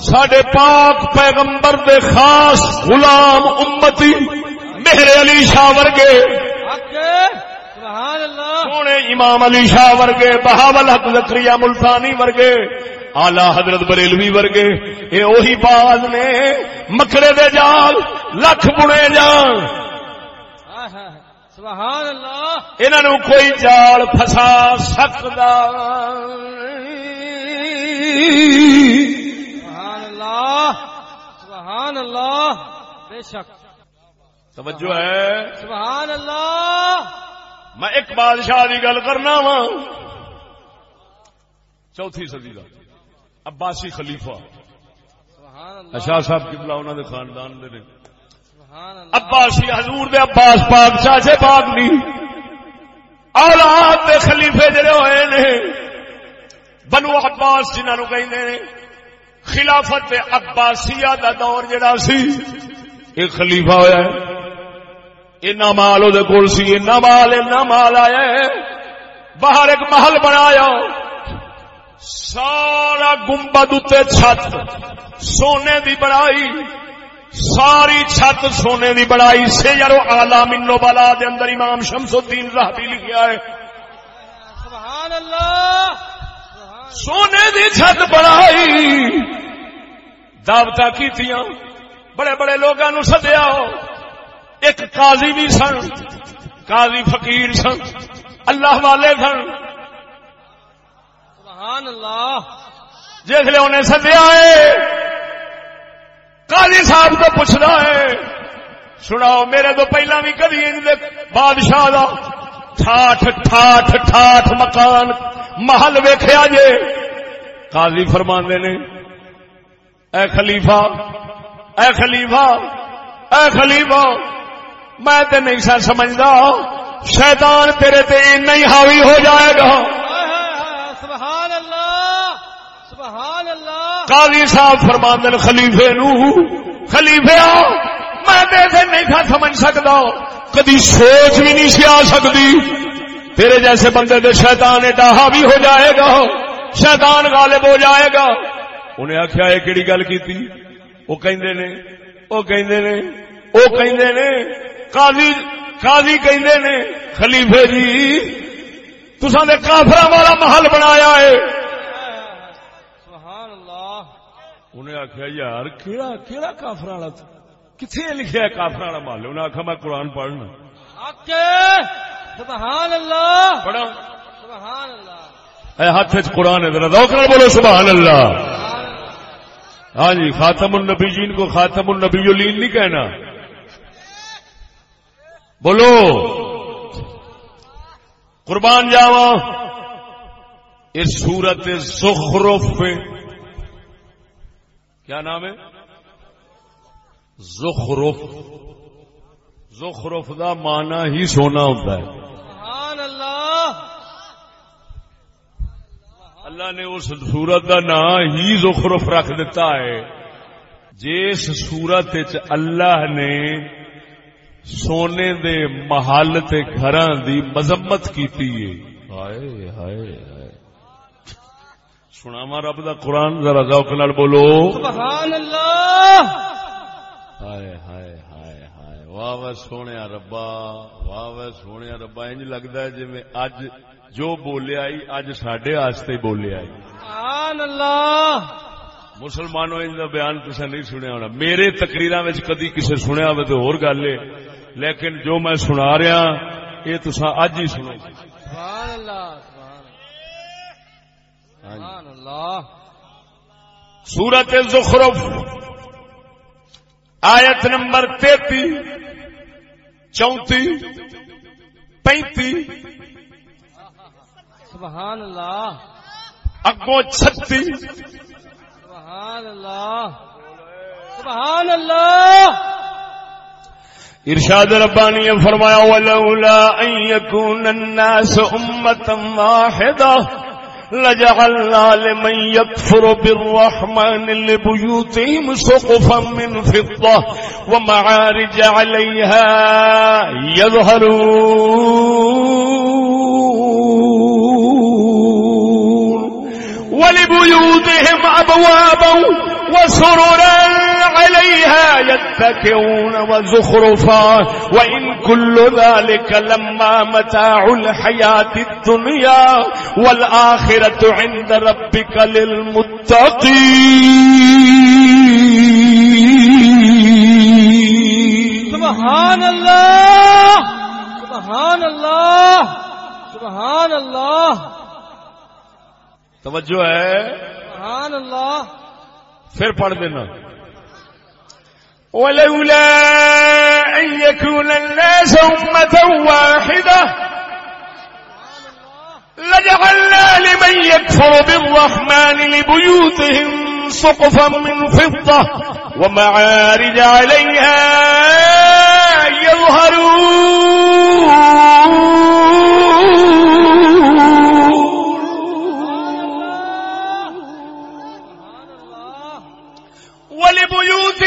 ساڈے پاک پیغمبر دے خاص غلام امتی میرے علی شاہ ورگے۔ سونے امام علی شاہ ورگے بہاول حق زکریا ملتانی ورگے آلہ حضرت بریلوی ورگے۔ یہ اوہی باز نے مکڑے دے جال لکھ بنے جان۔ سبحان اللہ۔ انہوں کوئی جال پھسا سکتا بے شک۔ توجہ ہے۔ سبحان اللہ۔ میں ایک بادشاہ کی گل کرنا وا۔ چوتھی صدی کا عباسی خلیفہ۔ اشاہ صاحب کبلا انہوں نے خاندان دے نے۔ عباسی حضور دے عباس پاک چاچے پاک نہیں اولاد دے خلیفے جڑے ہوئے نے۔ بنو عباس جنہوں کہ خلافت عباسیہ دا دور جڑا سی۔ ایک خلیفہ ہویا ہے۔ اینا مال وہ کول سی اینا مال اینا مال آیا ہے۔ باہر ایک محل بنایا۔ سارا گنبد اتنے چھت سونے دی بڑائی ساری چھت سونے دی بڑائی سے یارو آلہ منو بالا دے اندر امام شمس الدین راہبی لکھیا ہے۔ سبحان اللہ سونے دی چھت بڑائی دعوت کی بڑے بڑے لوگوں نو سدیا ایک قاضی بھی سن قاضی فقیر سن اللہ والے سن۔ سبحان اللہ۔ جسے انہیں سدیا ہے قاضی صاحب تو پوچھنا ہے سناؤ میرے تو پہلا بھی کدی بادشاہ دا ٹھاٹ ٹھاٹ ٹھاٹ مکان محل ویخیا جے۔ قاضی فرماندے نے اے خلیفہ اے خلیفہ اے خلیفہ، میں تے نہیں سا سمجھدا، شیطان تیرے تے نہیں حاوی ہو جائے گا۔ سبحان اللہ سبحان اللہ قاضی صاحب فرماندن، خلیفے نو، خلیفے میں تے تے نہیں تھا سمجھ سکدا۔ کدی سوچ بھی نہیں سی آ سکتی تیرے جیسے بندے دے شیطان ایڈا حاوی ہو جائے گا۔ شیطان غالب ہو جائے گا۔ انہیں آخیا یہ کہڑی گل کی وہ کہندے نے وہ کہندے نے وہ کہندے نے قاضی قاضی کہندے نے خلیفے جی تساں دے کافراں والا محل بنایا ہے۔ سبحان اللہ انہیں آخیا یار کیڑا کیڑا کافر والا کتنے لکھیا ہے کافر والا محل؟ انہیں آخیا میں قرآن پڑھنا۔ سبحان اللہ پڑھا سبحان اللہ اے ہاتھ چ قرآن ہے ذرا ذوق بولو سبحان اللہ ہاں جی خاتم النبی جین کو خاتم النبی الین نہیں کہنا۔ بولو۔ قربان جاوا اس سورت زخرف کیا نام ہے؟ زخرف۔ زخرف دا مانا ہی سونا ہوتا ہے سبحان اللہ اللہ نے اس سورت کا نام ہی زخرف رکھ دیتا ہے۔ جس سورت اللہ نے سونے دے محل تے گھراں دی مذمت کیتی ہے۔ ہائے ہائے ہائے۔ سناوا رب دا قرآن ذرا ذوق نال بولو۔ سبحان اللہ ہائے ہائے ہائے ہائے۔ واہ واہ سونے ربا واہ واہ سونے ربا۔ انج لگتا ہے جی میں اج جو بولیا آئی اج سڈے بولیا آئی۔ سبحان اللہ۔ مسلمانوں ان کا بیان تصا نہیں سنیا ہونا۔ میرے تقریر کدی کسی سنیا ہو تو ہور گل ہے۔ لیکن جو میں سنا رہا یہ تصا اج ہی سنو۔ سبحان اللہ۔ ہاں جی۔ سبحان اللہ۔ سورت زخرف آیت نمبر تیتی چونتی پینتی سبحان اللہ اگوں چھتی۔ سبحان اللہ سبحان اللہ ارشاد ربانی نے فرمایا ولولا ان يكون الناس امه واحده لجعلنا لمن يكفر بالرحمن لبيوتهم سقفا من فضة ومعارج عليها يظهرون ولبيوتهم أبوابا وسررا عليها يتكئون وزخرفا وإن كل ذلك لما متاع الحياة الدنيا والآخرة عند ربك للمتقين. سبحان اللہ سبحان اللہ سبحان اللہ توجہ ہے سبحان اللہ پھر پڑھ دینا ولولا أن يكون الناس أمة واحدة لجعلنا لمن يكفر بالرحمن لبيوتهم سقفا من فضة ومعارج عليها يظهرون.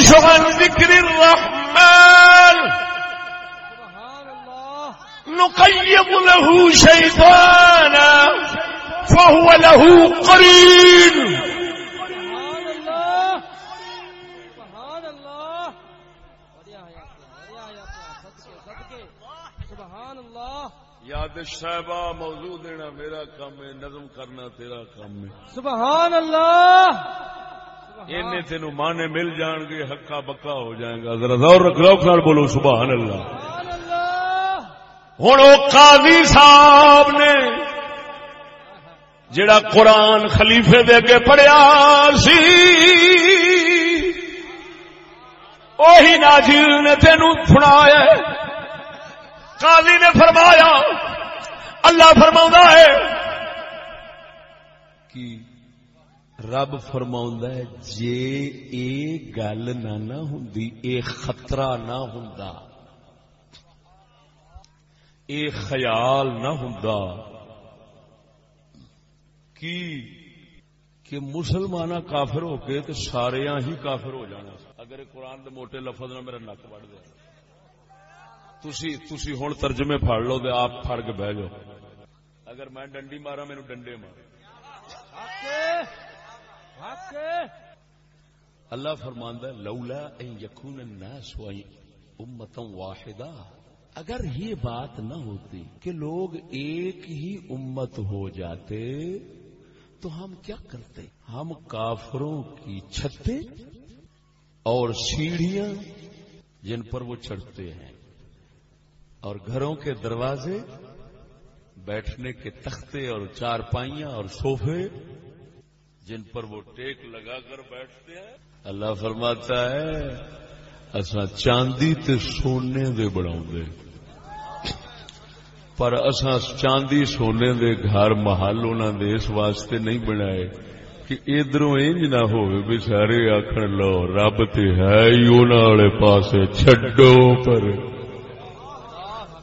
يعش عن ذكر الرحمن. سبحان اللہ نقيض له شيطانا فهو له قرين یاد صاحبہ موضوع دینا میرا کام ہے نظم کرنا تیرا کام ہے۔ سبحان اللہ! اینے تینوں مانے مل جان گے، ہکا بکا ہو جائے گا۔ ذرا زور رکھ لو بولو، سبحان اللہ۔ ہوں وہ قاضی صاحب نے جڑا قرآن خلیفے دے اگے پڑھیا سی وہی ناجیل نے تینوں سنایا قاضی نے فرمایا، اللہ فرما ہے کہ رب فرما ہے، جے اے گل نہ نہ ہوں اے خطرہ نہ ہوں اے خیال نہ ہوں کی کہ مسلمان کافر ہو کے تو سارے ہی کافر ہو جانا۔ اگر قرآن دے موٹے لفظ نہ میرا نک وڑ دیا تسی تسی ہوں ترجمے پھڑ لو دے آپ پھڑ کے بہ جاؤ۔ اگر میں ڈنڈی مارا مینو ڈنڈے مار اللہ فرماندہ لولا ان یکون الناس امتا واحدہ۔ اگر یہ بات نہ ہوتی کہ لوگ ایک ہی امت ہو جاتے، تو ہم کیا کرتے؟ ہم کافروں کی چھتے اور سیڑھیاں جن پر وہ چڑھتے ہیں اور گھروں کے دروازے، بیٹھنے کے تختے اور چارپائیاں اور صوفے جن پر وہ ٹیک لگا کر بیٹھتے ہیں۔ اللہ فرماتا ہے اصا چاندی تے سونے دے بناؤ دے پر اصا چاندی سونے دے گھر محل انہوں دے اس واسطے نہیں بنائے کہ ادھروں انج نہ ہو بھی سارے آخر لو، رب تے ہے ہی انہوں والے پاسے، چھڈو پر۔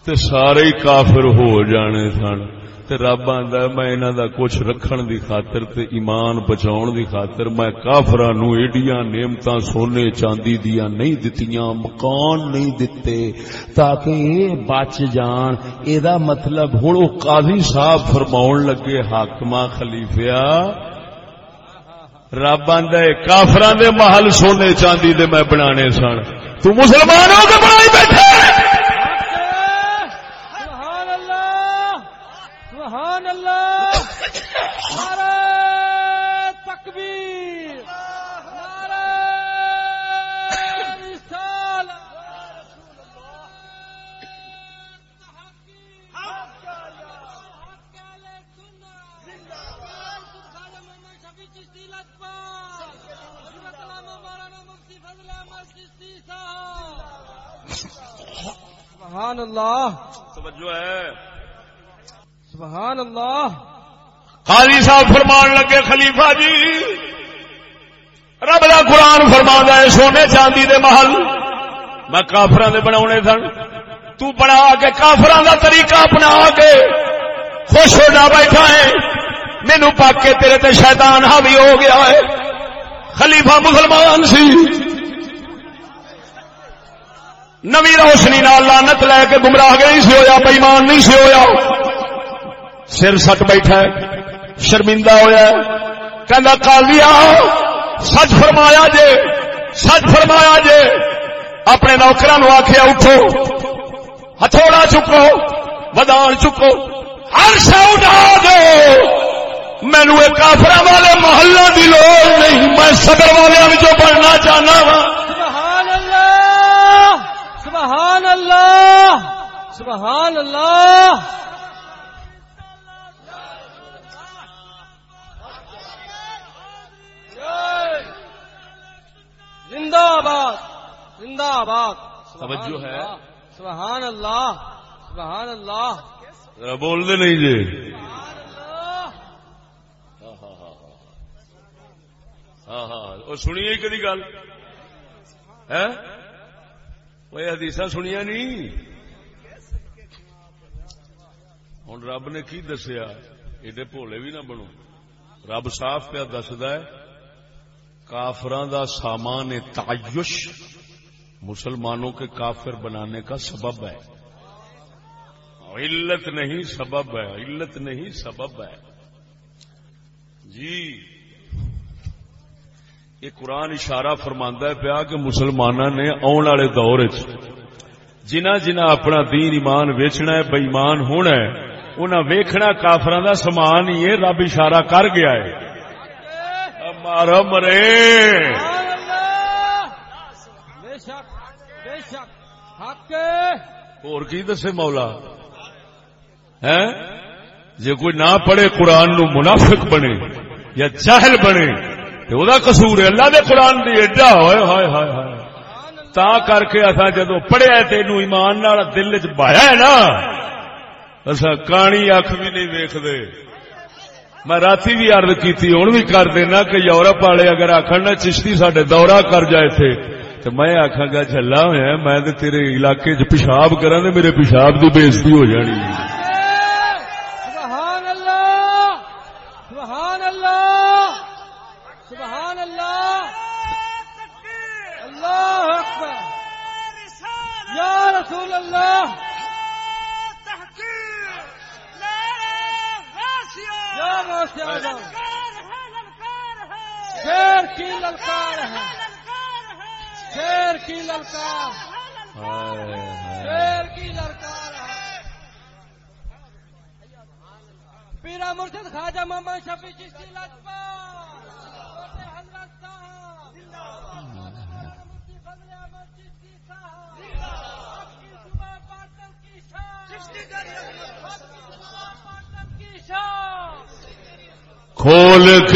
تے سارے ہی کافر ہو جانے سن۔ تے رب آندا ہے، میں انہاں دا کچھ رکھن دی خاطر تے ایمان بچاؤن دی خاطر میں کافراں نو ایڈیاں نعمتاں سونے چاندی دیاں نہیں دتیاں، مکان نہیں دتے تاکہ یہ بچ جان۔ اے دا مطلب ہن او قاضی صاحب فرماون لگے حاکماں خلیفیا رب آندا ہے، کافراں دے محل سونے چاندی دے میں بنانے سن۔ تو مسلمانوں کے بنائی بیٹھے۔ سبحان اللہ. توجہ ہے. سبحان اللہ. قاضی صاحب فرمان لگے خلیفہ جی. رب دا قرآن فرما ہے سونے چاندی دے محل. میں کافران دے بنا سن۔ تو بنا کے کافران دا طریقہ اپنا کے خوش ہو جا بیٹھا ہے۔ مینو پاک کے تیرے تے شیطان حاوی ہو گیا ہے۔ خلیفہ مسلمان سی۔ نوی روشنی نال لانت لے کے گمراہ نہیں سی ہویا بےمان نہیں سی ہویا۔ سر سٹ بیٹھا ہے، شرمندہ ہوا کہ کالیا سچ فرمایا جے، سچ فرمایا جے۔ اپنے نوکرا نو آخیا اٹھو۔ ہتھوڑا چکو بدان چکو۔ ہر شا اٹھا دو۔ مینو کافر والے محلہ دی لوڑ نہیں، میں سگر والے بننا چاہنا وا سبحان اللہ! سبحان اللہ! زندہ آباد! زندہ آباد! توجہ ہے؟ سبحان اللہ! سبحان اللہ! بول دے نہیں جی۔ سبحان اللہ ہاں۔ ہاں وہ سنیے کدی گل۔ ہے وہ حدیث سنیا نہیں ہوں رب نے کی دسیا ایڈے بھولے بھی نہ بنو رب صاف پیا دسد کافران دا سامان تعیش مسلمانوں کے کافر بنانے کا سبب ہے علت نہیں سبب ہے علت نہیں سبب ہے جی یہ قرآن اشارہ فرماندا ہے پیا کہ مسلمانوں نے آن والے دور جنہ جنہ اپنا دین ایمان ویچنا ہے بےمان ہونا ہے انہیں ویکھنا کافران دا سامان ہی ہے، رب اشارہ کر گیا ہے۔ مارا مرے۔ اور کی دسے مولا؟ ہے جے کوئی نہ پڑھے قرآن نو منافق بنے یا جاہل بنے تو دا قصور ہے، اللہ دے قرآن دی ایڈا ہوئے، ہائے ہائے ہائے۔ تا کر کے اصا جدو پڑھیا تینو ایمان نال دل چ بایا ہے نا اصا کانی اکھ بھی نہیں ویکھدے۔ میں راتی بھی عرض کیتی ہوں بھی کر دینا کہ یورپ والے اگر آخر نہ چشتی سڈے دورہ کر جائے تھے تو میں آخا گا جلا ہوا میں تیرے علاقے چ پیشاب کرا تو میرے پیشاب کی بےزتی ہو جانی ہے۔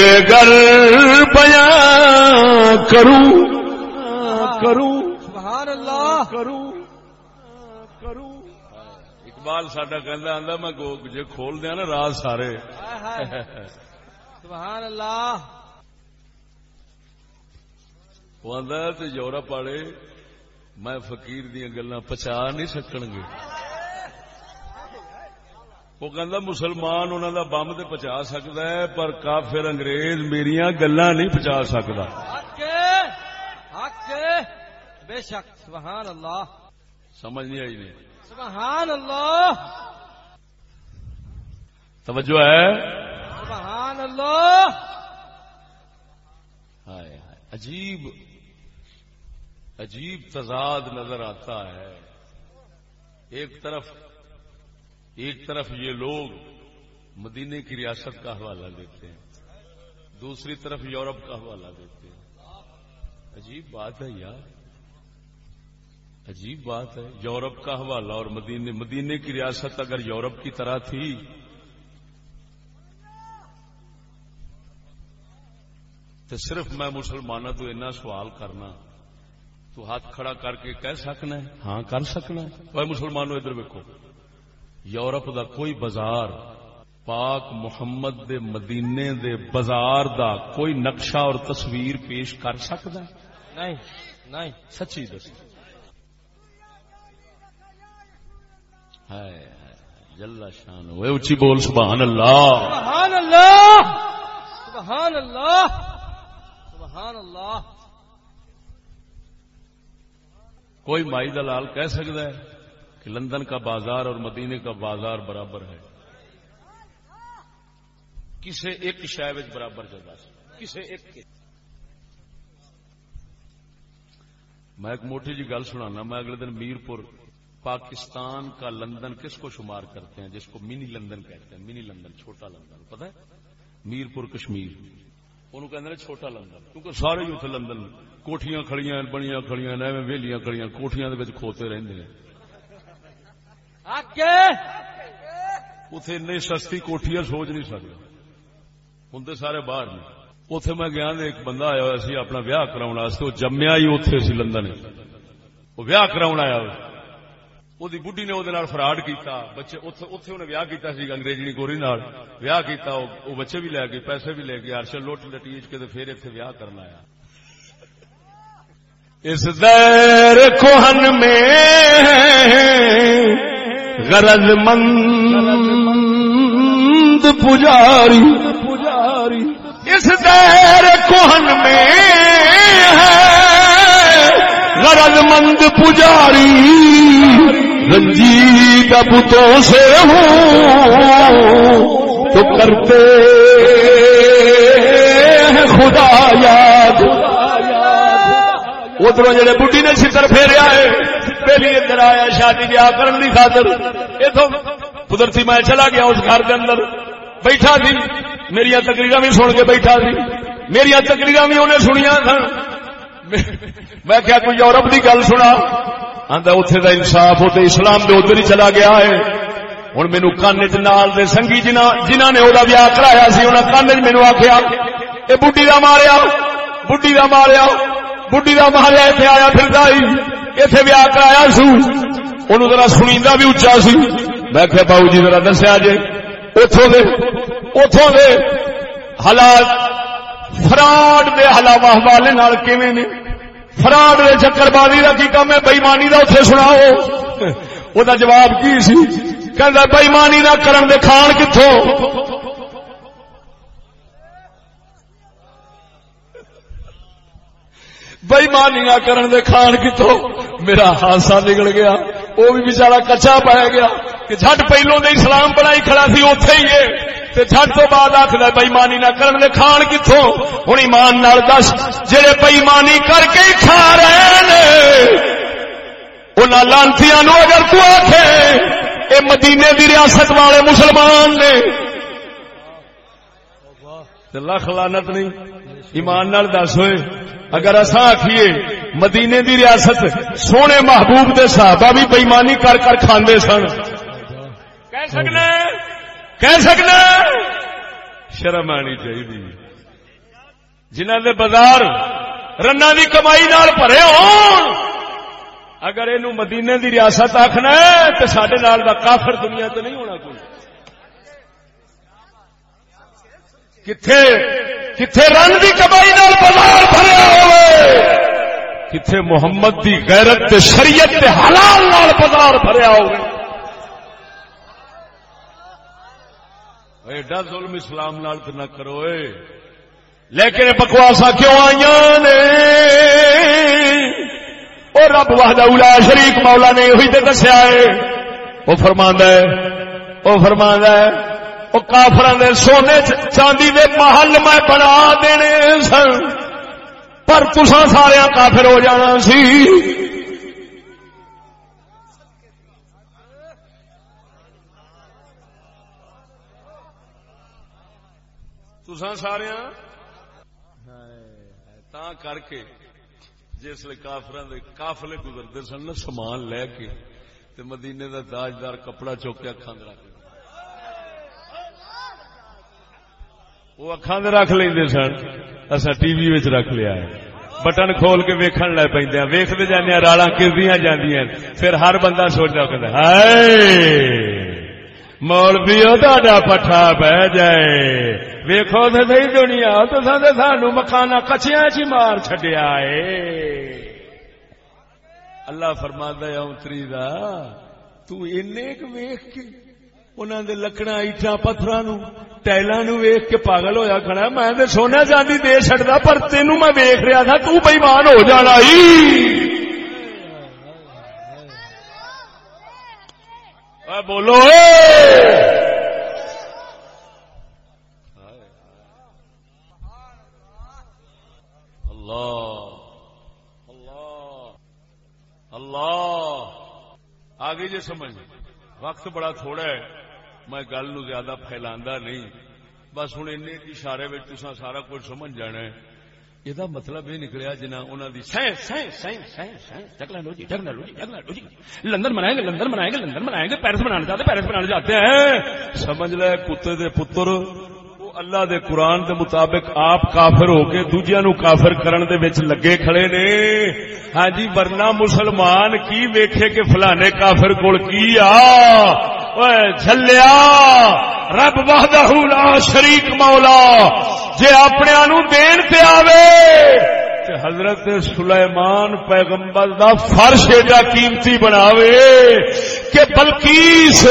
کے گل بیاں کروں کروں سبحان اللہ۔ کروں کروں۔ اقبال ساڈا کہندا آندا میں جے کھول دیاں نا راز سارے۔ سبحان اللہ۔ وہ آندا تے یورپ والے میں فقیر دیاں گلاں پچا نہیں سکن گے۔ وہ کہندا مسلمان انہاں دا بم تے پچا سکدا ہے پر کافر انگریز میریاں گلاں نہیں سکدا۔ حق حق کے بے شک سبحان اللہ۔ سمجھ نہیں آئی نہیں۔ سبحان اللہ۔ توجہ ہے؟ سبحان اللہ۔ ہائے عجیب عجیب تضاد نظر آتا ہے۔ ایک طرف ایک طرف یہ لوگ مدینے کی ریاست کا حوالہ دیتے ہیں دوسری طرف یورپ کا حوالہ دیتے ہیں۔ عجیب بات ہے یار۔ عجیب بات ہے۔ یورپ کا حوالہ اور مدینے مدینے کی ریاست اگر یورپ کی طرح تھی۔ تو صرف میں مسلمانوں تو اتنا سوال کرنا تو ہاتھ کھڑا کر کے کہہ سکنا ہے؟ ہاں کر سکنا ہے۔ مسلمانوں ادھر ویکو یورپ دا کوئی بازار پاک محمد دے مدینے دے بازار دا کوئی نقشہ اور تصویر پیش کر سکتا ہے؟ نہیں نہیں۔ سچی دس ہائے ہائے، جل شان۔ ہوئے اچھی بول سبحان اللہ۔ سبحان اللہ! سبحان اللہ! سبحان اللہ! کوئی مائی دلال کہہ سکتا ہے؟ کہ لندن کا بازار اور مدینے کا بازار برابر ہے۔ کسے ایک شہ برابر جگہ کسے ایک کے۔ میں ایک موٹی جی گل سنانا، میں اگلے دن میرپور پاکستان کا لندن کس کو شمار کرتے ہیں، جس کو منی لندن کہتے ہیں، منی لندن، چھوٹا لندن، پتہ ہے؟ میرپور کشمیر۔ انہوں چھوٹا لندن، کیونکہ سارے ہی اتنے لندن کوٹیاں کھڑیاں، بنیاں کھڑیاں ایویں ویلیاں کھڑیاں کوٹیاں دے کھوتے رہندے ہیں۔ اتے اتنے سستی کوٹیاں سوچ نہیں سکتے۔ ہوں سارے باہر نے۔ اتے میں گیا ایک بندہ آیا ہوا سی اپنا ویاہ کراؤ واسطے، وہ جمیا ہی اتے سی لندن۔ وہ ویاہ کراؤن آیا وہ بڈی نے وہ فراڈ کیتا۔ بچے اتے انہیں ویاہ کیتا سی انگریزی گوری ویاہ کیتا، وہ بچے بھی لے گئے، پیسے بھی لے گئے۔ ارش لوٹ لٹیچ کے پھر اتنے ویاہ کرنا آیا۔ اس دیر کوہن میں غرض مند پجاری پجاری اس دیر کوہن میں غرض مند پجاری رنجید بتوں سے ہوں تو کرتے خدا یاد۔ ادھر جڑے بڈی نے چھتر پھیریا ہے پہلی ادھر آیا شادی بیاہ کرن کی خاطر۔ اتو قدرتی میں چلا گیا اس گھر کے اندر۔ بیٹھا تھی میری تقریر بھی سن کے بیٹھا تھی میری تقریر بھی انہیں سنیا سن۔ میں کیا کوئی یورپ کی گل سنا۔ آتا اتے کا انصاف ہوتے اسلام کے ادھر ہی چلا گیا ہے۔ ہوں مینو کان چال سنگھی جنہ جنہ نے وہ ویاہ کرایا سی انہیں کان چ مینو آخیا یہ بڈی کا ماریا بڈی کا ماریا بڈی کا ماریا اتنے آیا پھر اتنے ویاہ کرایا سو۔ ان ذرا سنی بھی اچا سی۔ میں کیا باؤ جی ذرا دسیا جی اتوں دے اتوں دے حالات فراڈ دے حلاوہ حوالے نال کیویں نے؟ فراڈ دے چکر بازی کا کی کام ہے؟ بےمانی کا اتنے سناؤ۔ وہ جواب کی سی؟ کہ بےمانی نہ کرن دے کھان کتوں بےمانی کرن دے کھان کتوں؟ میرا حادثہ نکل گیا۔ وہ بھی بچارا کچا پایا گیا کہ جھٹ پہلو دے اسلام بنائی کھڑا سی اتے ہی ہے۔ تے جھٹ تو بعد آخر بےمانی نہ کرن دے کھان کتوں؟ ہوں ایمان نال دس جہے بےمانی کر کے ہی کھا رہے ہیں ان لانتی اگر تو آخے اے مدینے دی ریاست والے مسلمان نے۔ لکھ لانت نہیں۔ ایمان نال دس ہوئے۔ اگر اصا آخیے مدینے دی ریاست سونے محبوب دے صحابہ بھی بےمانی کر کر کھاندے سن۔ کہہ سکنا کہہ سکنا شرم آنی چاہیے۔ جنہ دے بازار رنا دی کمائی نال بھرے ہون، اگر یہ مدینے دی ریاست آخنا ہے تو سڈے نال دا کافر دنیا تو نہیں ہونا کوئی۔ کتھے؟ کتھے رن دی کمائی نال بازار بھریا ہوئے کتھے محمد دی غیرت تے شریعت تے حلال نال بازار بھریا ہوئے۔ ایڈا ظلم اسلام نال تے نہ کرو اے۔ لیکن بکواسا کیوں آئی نے؟ اور رب واہدہ اولا شریک مولا نے وہی تے دسیا ہے وہ فرماندا ہے وہ فرماندا ہے وہ کافر دے سونے چاندی دے محل میں بنا دینے سن۔ پر تسا سارا کافر ہو جانا سی۔ تسا سارے کر کے جس کافر کافلے گزرتے سن نا، سامان لے کے تے مدینے دا تاجدار کپڑا چوک کے رکھ وہ اکھان رکھ لیں سن۔ اصا ٹی وی رکھ لیا ہے۔ بٹن کھول کے ویکھن لگ پہ ہاں۔ ویختے جانے ہاں، رالا کردیا جاندیاں پھر ہر بندہ سوچتا کہ ہائے! مولوی تا پٹھا بہ جائے۔ ویکو تو سی دنیا تو سانو مکانا کچیا چی مار چڈیا ہے۔ اللہ فرما دیا اتری دا تیک ویخ کے انہوں نے لکڑا ایٹا پتھر ٹائلوں نو ویخ کے پاگل ہویا کھڑا میں سونا چاندی دے چڑتا پر تینوں میں ویخ رہا تھا، تو بےمان ہو جانا ہی بولو اللہ اللہ اللہ۔ آگے جی سمجھ، وقت بڑا تھوڑا ہے۔ میں گل نو زیادہ پھیلا نہیں۔ بس ہوں این اشارے میں تسا سارا کچھ سمجھ جانا ہے۔ یہ مطلب یہ نکلیا جنا ٹیکنالوجی ٹیکنالوجی ٹیکنالوجی لندن بنائیں گے، لندن بنائیں گے، لندن بنائیں گے، پیرس بنانا چاہتے پیرس بنانا چاہتے ہیں۔ سمجھ لے کتے دے پتر اللہ دے قرآن دے مطابق آپ کافر ہو کے دوجیا نو کافر کرن دے وچ لگے کھڑے نے۔ ہاں جی ورنہ مسلمان کی ویکھے کہ فلانے کافر کول کی آ؟ جھلیا، رب وحدہ لا شریک مولا، جے اپنے نو دین پہ آوے حضرت سلیمان پیغمبر دا فرش ایڈا قیمتی بناوے کہ بلکیس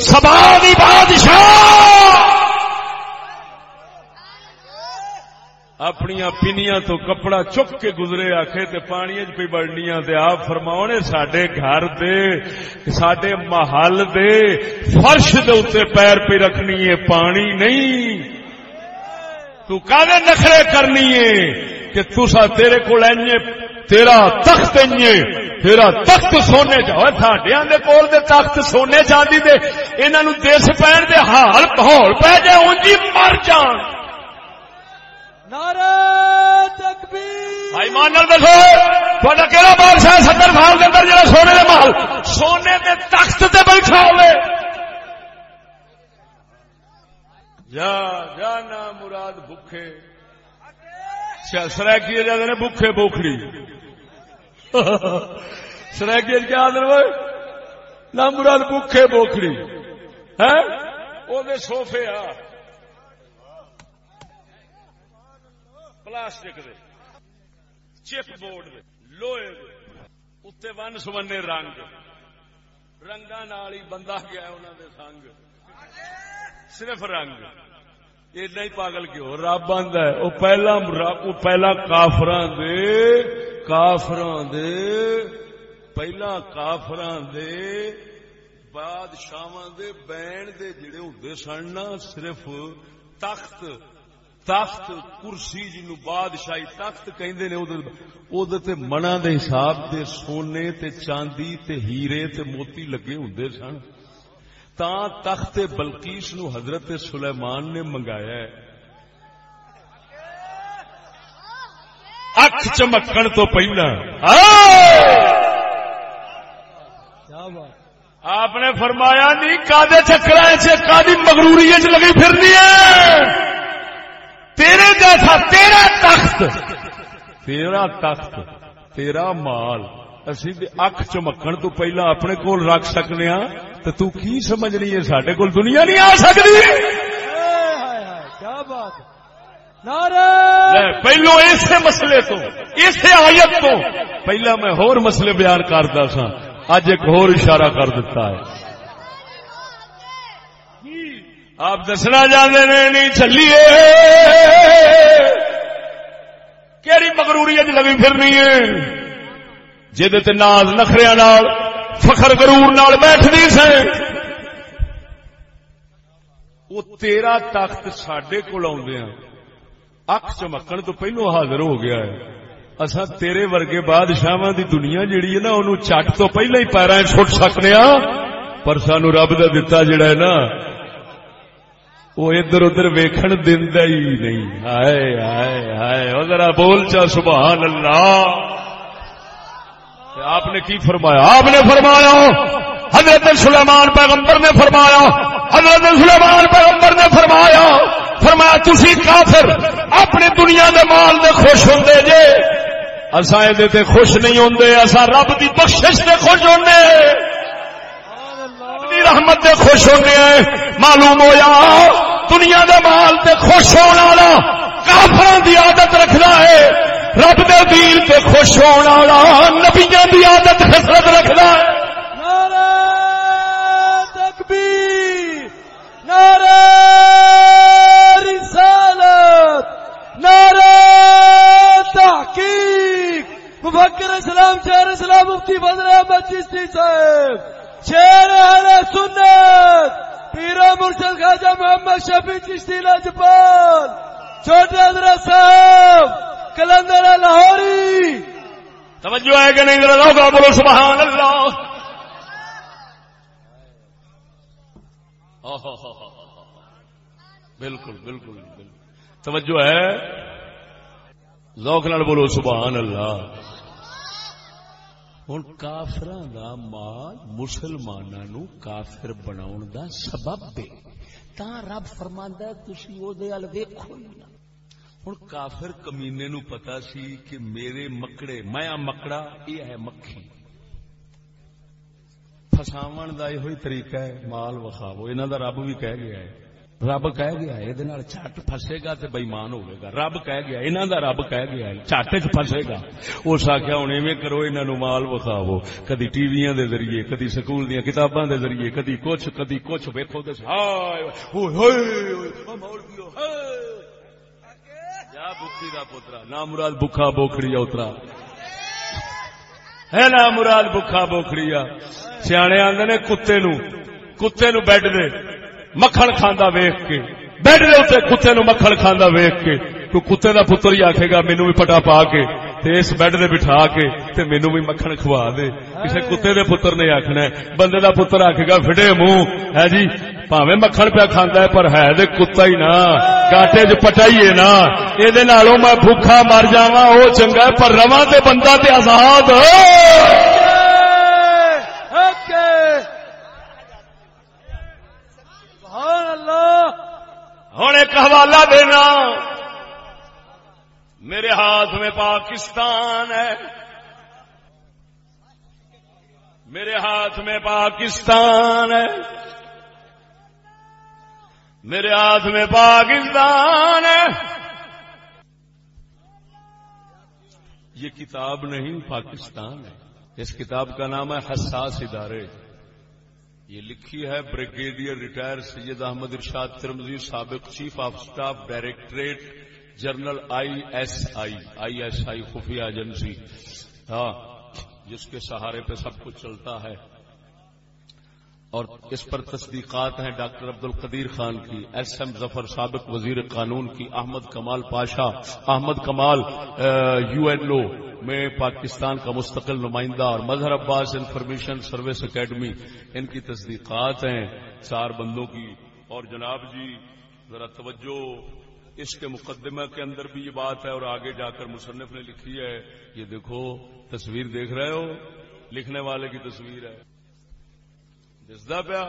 سبا بادشاہ! اپنی پینیاں تو کپڑا چک کے گزرے آخے تے پانی پی بڑنیاں تے آپ فرماؤ نے سڈے گھر دے سڈے محل دے، فرش دے اتنے پیر پہ رکھنی ہے، پانی نہیں۔ تو کالے نخرے کرنی ہے کہ تسا تیرے کو تیرا تخت تیرا تخت سونے چاہیے دے کول دے تخت سونے چاہتی دے انہوں دس پہن دے حال ہال پہ جائے، اونجی مر جان۔ کہڑا بادشاہ ستر سال کے اندر جا سونے دے محل، سونے دے تخت تے بیٹھا ہوئے جا جانا مراد بکھے سرکی جاتے نے بکھے بوکھڑی سرکی کیا آدھے وہ نہ مراد بکھے بوکھڑی ہے ہاں؟ وہ سوفے آ۔ پلاسٹک دے، چپ بورڈ دے، لوہے دے اتنے ون سمنے رنگ رنگا نال ہی بندہ گیا انہوں دے سنگ۔ صرف رنگ۔ ایڈا ہی پاگل کیوں؟ رب آدھا ہے۔ وہ پہلا وہ پہلا کافران دے کافران دے، پہلا کافران دے بادشاہ دے بین دے جڑے ہوں سن صرف تخت۔ تخت کرسی جنو بادشاہی تخت کہندے نے تے منا دے حساب دے سونے تے چاندی تے ہیرے تے موتی لگے ہوں سن۔ تا تخت بلکیس نو حضرت سلیمان نے منگایا ہے۔ اکھ چمکن تو پہلا۔ آپ نے فرمایا نہیں کادے چکر کا مغروری لگی پھرنی ہے۔ تیرے جیسا تیرا تخت تیرا تخت تیرا مال اسی اکھ چمکن تو پہلا اپنے کول رکھ سکنے ہاں تو تو کی سمجھنی ہے؟ سڈے کول دنیا نہیں آ سکتی۔ کیا بات پہلو اسے مسئلے تو اسے آیت تو۔ پہلا میں ہور مسئلے بیان کرتا سا اج ایک ہور اشارہ کر دیتا ہے۔ آپ دسنا جانے نہیں چلیے۔ کہڑی مغروری لگی پھرنی ہے؟ جہد ناز نخریا نال، فخر گرور نال بیٹھنی سے۔ وہ تیرا تخت سڈے کول ہاں۔ اک چمکن تو پہلو حاضر ہو گیا ہے۔ اصا تیرے ورگے بادشاہ دی دنیا جیڑی ہے نا انہوں چٹ تو پہلے ہی پیرا چھٹ سکنے ہاں۔ پر سانو رب دا دتا جڑا ہے نا وہ ادھر ادھر ویکھن دینا ہی نہیں۔ ہائے ہائے ہائے۔ اگر بول چا، سبحان اللہ۔ آپ نے کی فرمایا؟ آپ نے فرمایا، حضرت سلیمان پیغمبر نے فرمایا۔ حضرت سلیمان پیغمبر نے فرمایا فرمایا تھی کافر اپنی دنیا دے مال دے خوش ہوں جے۔ اصا یہ خوش نہیں ہوں اصا رب کی بخش سے خوش ہوں رحمت دے خوش ہوں معلوم ہوا دنیا دے مال دے خوش ہونے والا کافر کی عادت رکھنا ہے، رب دے دین تے خوش ہونے والا، نبیاں دی عادت خسرت رکھدا ہے۔ نعرہ تکبیر، نعرہ رسالت، نعرہ تحقیق۔ مفکر اسلام، شہر اسلام، مفتی بدر احمد چشتی صاحب، شہر اہل سنت پیرا مرشد خواجہ محمد شفیع چشتی لاجپال چھوٹے حضرت صاحب، کلندر لاہوری۔ توجہ ہے کہ نہیں ذرا بولو، سبحان اللہ۔ بالکل بالکل بالکل۔ توجہ ہے۔ ذوق نال بولو، سبحان اللہ۔ ہوں کافر دا مال مسلمانوں کافر بناؤ دا سبب ہے تا رب فرماندا تسی او دے ال ویکھو ہی نہ ہوں کافر کمینے نو پتا سی کہ میرے مکڑے میں مکڑا یہ ہے مکھی فساو کا یہ طریقہ ہے مال وکھاو انہوں دا رب بھی کہہ گیا ہے رب کہہ گیا یہ چٹ فسے گا تو بےمان ہوئے گا۔ رب کہہ گیا انہوں دا رب کہہ گیا چٹ چ فسے گا۔ اس آخیا ہوں ایویں کرو انہوں مال وکھاو کدی ٹی وی دے ذریعے، کدی سکول دیا کتاباں دے ذریعے، کدی کچھ کدی کچھ ویکو تو بکی کا پوترا نہ مراد بکھا بوکھڑی اترا۔ ہے نا مراد بکھا بوکھڑی سیانے آدھے نے کتے نو کتے نو بیڈ دے۔ مکھن کھانا ویخ کے۔ بیڈ دے اتنے کتے نو مکھن کھانا ویخ کے۔ تو کتے دا پتر ہی آکھے گا مینو بھی پٹا پا کے تے اس بیڈ دے بٹھا کے تے مینو بھی مکھن کھوا دے۔ کسے کتے دے پتر نے آکھنا ہے۔ بندے دا پتر آکھے گا، فٹے منہ۔ ہے جی پاوے مکھن پیا کھاندا ہے، پر ہے دے کتا ہی نا۔ گاٹے چ پٹائیے نا۔ اے دے نالوں میں بھوکا مر جاواں، او چنگا ہے، پر رواں تے بندہ تے آزاد۔ ہوں ایک حوالہ دینا۔ میرے ہاتھ میں پاکستان ہے۔ میرے ہاتھ میں پاکستان ہے۔ میرے ہاتھ میں پاکستان ہے۔ یہ کتاب نہیں، پاکستان ہے۔ اس کتاب کا نام ہے حساس ادارے۔ یہ لکھی ہے بریگیڈیئر ریٹائر سید احمد ارشاد ترمزی، سابق chief of staff directorate general I S I I S I خفیہ ایجنسی۔ ہاں جس کے سہارے پہ سب کچھ چلتا ہے۔ اور اس پر تصدیقات ہیں ڈاکٹر عبد القدیر خان کی، ایس ایم ظفر سابق وزیر قانون کی، Ahmad Kamal Pasha, Ahmad Kamal U N O میں پاکستان کا مستقل نمائندہ اور Mazhar Abbas information service academy, ان کی تصدیقات ہیں چار بندوں کی۔ اور جناب جی ذرا توجہ، اس کے مقدمہ کے اندر بھی یہ بات ہے اور آگے جا کر مصنف نے لکھی ہے، یہ دیکھو، تصویر دیکھ رہے ہو، لکھنے والے کی تصویر ہے۔ دستا پیا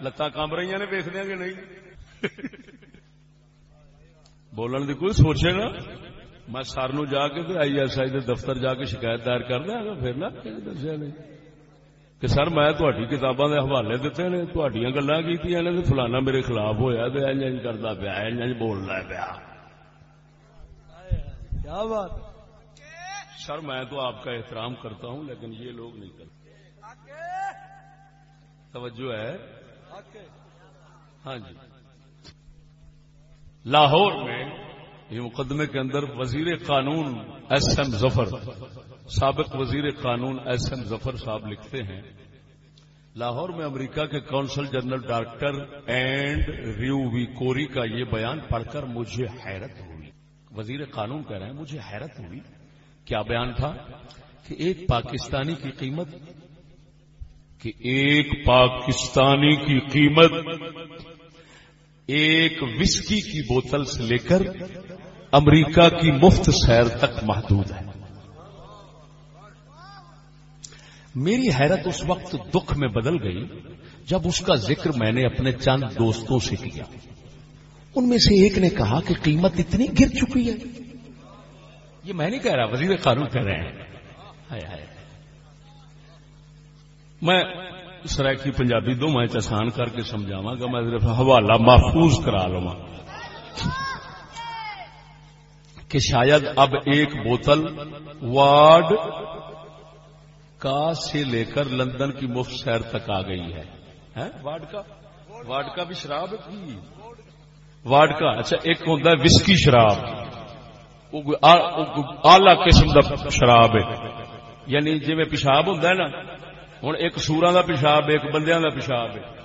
لتا کام رہی نے ویخ دیا کہ نہیں بولن کی کوئی سوچے نا میں سر نو جا کے آئی ایس آئی دفتر جا کے شکایت دائر کر دیا پھر نہ دسیا نہیں کہ سر میں تھوڑی کتاباں دے حوالے دیتے نے تھوڑی گلا کی فلانا میرے خلاف ہویا تو اج اج کرتا پیا اج بولنا پیا کیا بات سر میں تو آپ کا احترام کرتا ہوں لیکن یہ لوگ نہیں کرتے توجہ ہے؟ ہاں جی۔ لاہور میں یہ مقدمے کے اندر وزیر قانون ایس ایم ظفر سابق وزیر قانون ایس ایم ظفر صاحب لکھتے ہیں لاہور میں امریکہ کے consul general doctor Andrew V Corey کا یہ بیان پڑھ کر مجھے حیرت ہوئی۔ وزیر قانون کہہ رہے ہیں مجھے حیرت ہوئی۔ کیا بیان تھا؟ کہ ایک پاکستانی کی قیمت کہ ایک پاکستانی کی قیمت ایک وسکی کی بوتل سے لے کر امریکہ کی مفت سیر تک محدود ہے۔ میری حیرت اس وقت دکھ میں بدل گئی جب اس کا ذکر میں نے اپنے چند دوستوں سے کیا۔ ان میں سے ایک نے کہا کہ قیمت اتنی گر چکی ہے۔ یہ میں نہیں کہہ رہا، وزیر قانون کہہ رہے ہیں۔ میں سرائکی پنجابی دو میں چسان کر کے سمجھاوا گا میں صرف حوالہ محفوظ کرا لوا کہ شاید اب ایک بوتل وارڈ کا سے لے کر لندن کی مفت شہر تک آ گئی ہے۔ وارڈ کا؟ وارڈ کا بھی شراب ہے وارڈ کا اچھا ایک ہوتا ہے وسکی شراب۔ آلہ قسم کا شراب ہے۔ یعنی جی پیشاب ہوں نا ہوں ایک سورا کا پیشاب ایک بندیا کا پیشاب ہے۔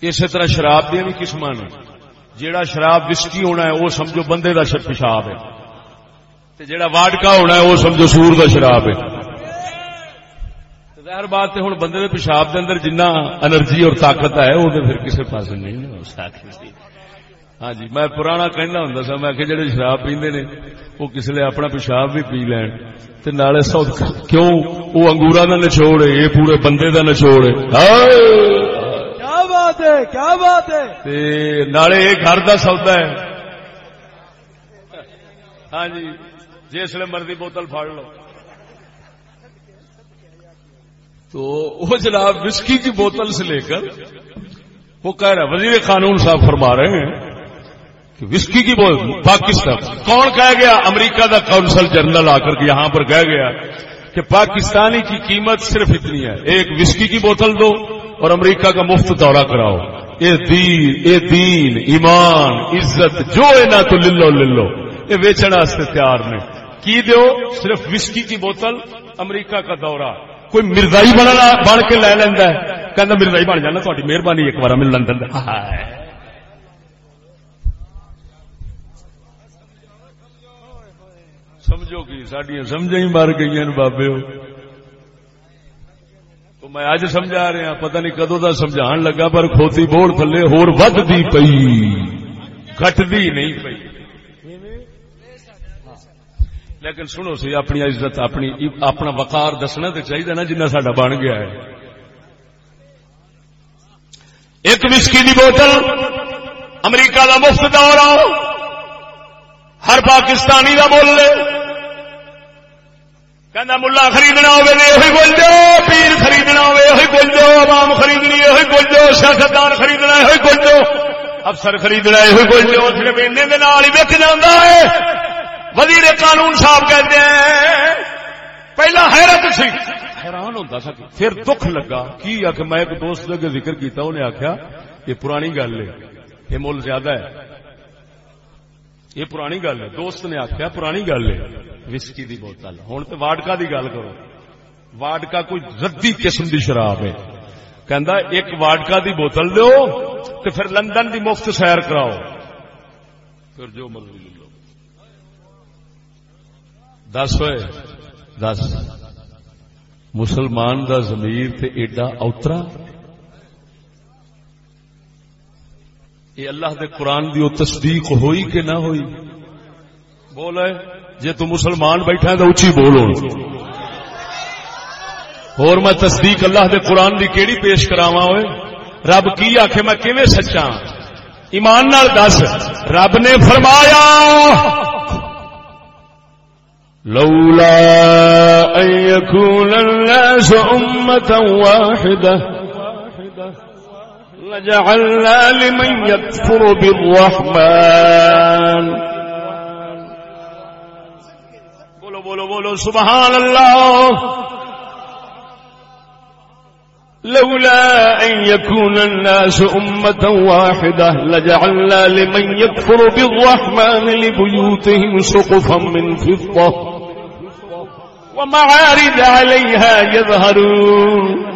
اسی طرح شراب دیا بھی قسم نے۔ جیڑا شراب وسکی ہونا ہے، وہ سمجھو بندے کا پیشاب ہے۔ جیڑا واڈ کا ہونا ہے، وہ سمجھو سور کا شراب ہے۔ ظاہر بات ہے ہوں بندے کے پیشاب کے اندر جنہ انرجی اور طاقت ہے، وہ پھر کسی پاس نہیں ہو سکتی ہاں جی میں پرانا کہنا ہوں سا میں جڑے شراب پیندے نے وہ کس لیے اپنا پیشاب بھی پی لین تے نالے سو کیوں؟ وہ انگورا کا نچوڑ ہے یہ پورے بندے کا نچوڑ ہے۔ کیا بات ہے کیا بات ہے؟ تے نالے یہ گھر کا سودا ہے۔ ہاں جی جس مرضی بوتل پھاڑ لو۔ تو وہ جناب وسکی کی بوتل سے لے کر وہ کہہ رہا وزیر قانون صاحب فرما رہے ہیں کہ وسکی کی بوتل پاکستان کون کہہ گیا؟ امریکہ کا کونسل جنرل آ کر کے یہاں پر کہہ گیا کہ پاکستانی کی قیمت صرف اتنی ہے۔ ایک وسکی کی بوتل دو اور امریکہ کا مفت دورہ کراؤ۔ اے دین اے دین، ایمان، عزت، جو ہے نہ تو للو للو۔ یہ ویچن واسطے تیار نے۔ کی دو صرف وسکی کی بوتل امریکہ کا دورہ۔ کوئی مرزائی بن کے لے لینا ہے۔ کہ مرزائی بن جانا تاری مہربانی ایک بار مل سمجھو کی سڈیا سمجھا ہی مار گئی بابے تو میں اج سمجھا رہا پتہ نہیں کدو کا سمجھا لگا، پر کھوتی بوڑ تھلے ہور ودی پئی۔ کٹتی نہیں پئی۔ لیکن سنو سی، اپنی عزت، اپنی اپنا وقار دسنا تو چاہیے نا جنہ سا بن گیا ہے۔ ایک وسکی کی بوتل، امریکہ کا مفت دور ہر پاکستانی کا بول لے۔ کہ ملا خریدنا ہوئی بول دو پیر خریدنا ہوئی بول دو عوام خریدنی یہ بول دو سیاستدان خریدنا یہ بول دو افسر خریدنا یہ بول دو صرف ان ہی ویک جانا ہے۔ وزیر قانون صاحب کہتے ہیں، پہلا حیرت سی۔ حیران ہوتا سا پھر دکھ لگا۔ کی آ میں ایک دوست ذکر کیتا انہیں آخیا یہ پرانی گل ہے، یہ مل زیادہ ہے۔ یہ پرانی گل ہے۔ دوست نے آخیا پرانی گل ہے۔ وسکی دی بوتل۔ ہوں تو واڈکا دی گل کرو۔ واڈکا کوئی ردی قسم دی شراب ہے۔ کہندا ایک واڈکا دی بوتل دو تو پھر لندن دی مفت سیر کراؤ۔ پھر جو مرضی دس ہوئے۔ دس۔ مسلمان دا ضمیر تے ایڈا اوترا۔ یہ اللہ دے قرآن دی تصدیق ہوئی کہ نہ ہوئی؟ بول جے تو مسلمان بیٹھا تو اچھی بولو اور میں تصدیق اللہ دے قرآن دی کیڑی پیش کراوا ہوئے؟ رب کی آخ میں کیویں سچا ایمان نال دس، رب نے فرمایا، لولا أن يكون الناس أمة واحدة لجعلنا لمن يكفر بالرحمن. بولو بولو بولو سبحان الله لولا أن يكون الناس أمة واحدة لجعلنا لمن يكفر بالرحمن لبيوتهم سقفا من فضة. ومعارج عليها يظهرون.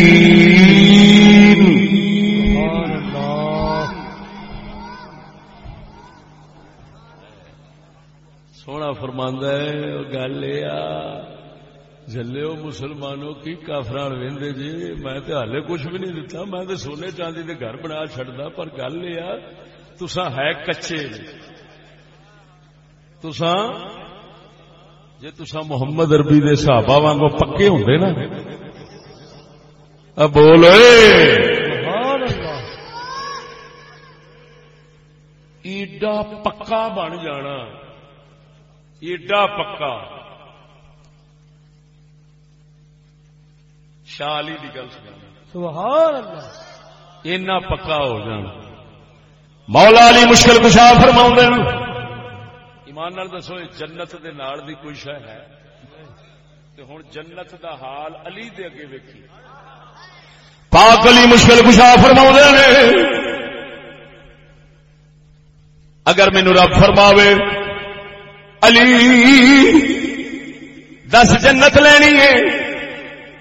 فرماندہ ہے گل یہ جلو مسلمانوں کی کافران وہدے جی میں تو ہالے کچھ بھی نہیں دتا، میں تو سونے چاندی کے گھر بنا چڈا پر گل یہ تسا ہے کچے تسا جی تسا محمد اربی دے صحابہ وانگو پکے ہوں نا۔ بول ایڈا پکا بن جانا۔ ایڈا پکا۔ شالی کی گل سبحان اللہ۔ اینا پکا ہو جان مولا علی مشکل کشا فرما ایمان نال دسو جنت دے نال دی کوئی شہ ہے؟ ہوں جنت دا حال علی دے اگے ویکھی۔ پاک علی مشکل کشا فرما نے اگر مینو رب فرماوے علی، دس جنت لینی ہے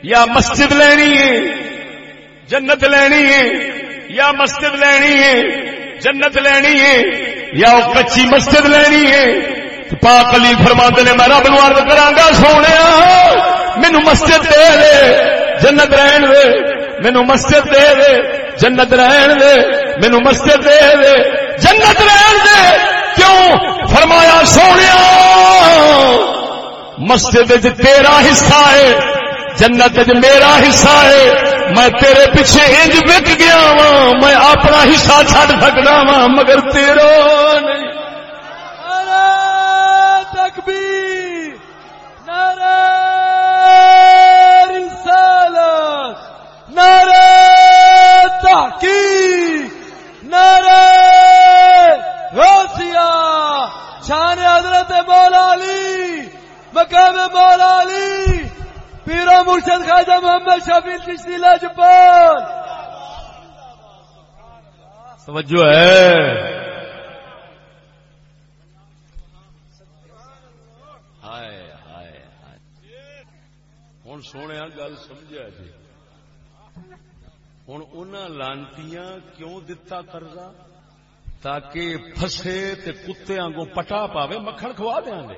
یا مسجد لینی ہے؟ جنت لینی ہے یا مسجد لینی ہے؟ جنت لینی ہے یا وہ کچی مسجد لینی ہے؟ پاک علی فرما نے، میں رب نو کرا سونے مینو مسجد دے دے جنت رہن دے مینو مسجد دے دے جنت رہن دے مینو مسجد دے دے جنت رہن دے کیوں؟ فرمایا سونے مسجد تیرا حصہ ہے، جنت میرا حصہ ہے، میں تیرے پیچھے انج وک گیا وا میں اپنا حصہ چھڈ سکتا وا مگر تیرا نہیں۔ تکبیر، نعرہ رسالت، نعرہ تحقیق، نعرہ شان حضرت مولا علی، مقام مولا علی پیرا مرشد خواجہ محمد شفیع چشتی لاجپال۔ توجہ ہے۔ ہوں سونے گل سمجھا جی۔ ہوں ان لانتیاں کیوں دتا کرزا تاکہ فسے تے کتے آنگوں پٹا پاوے، مکھن کھوا دیا گے۔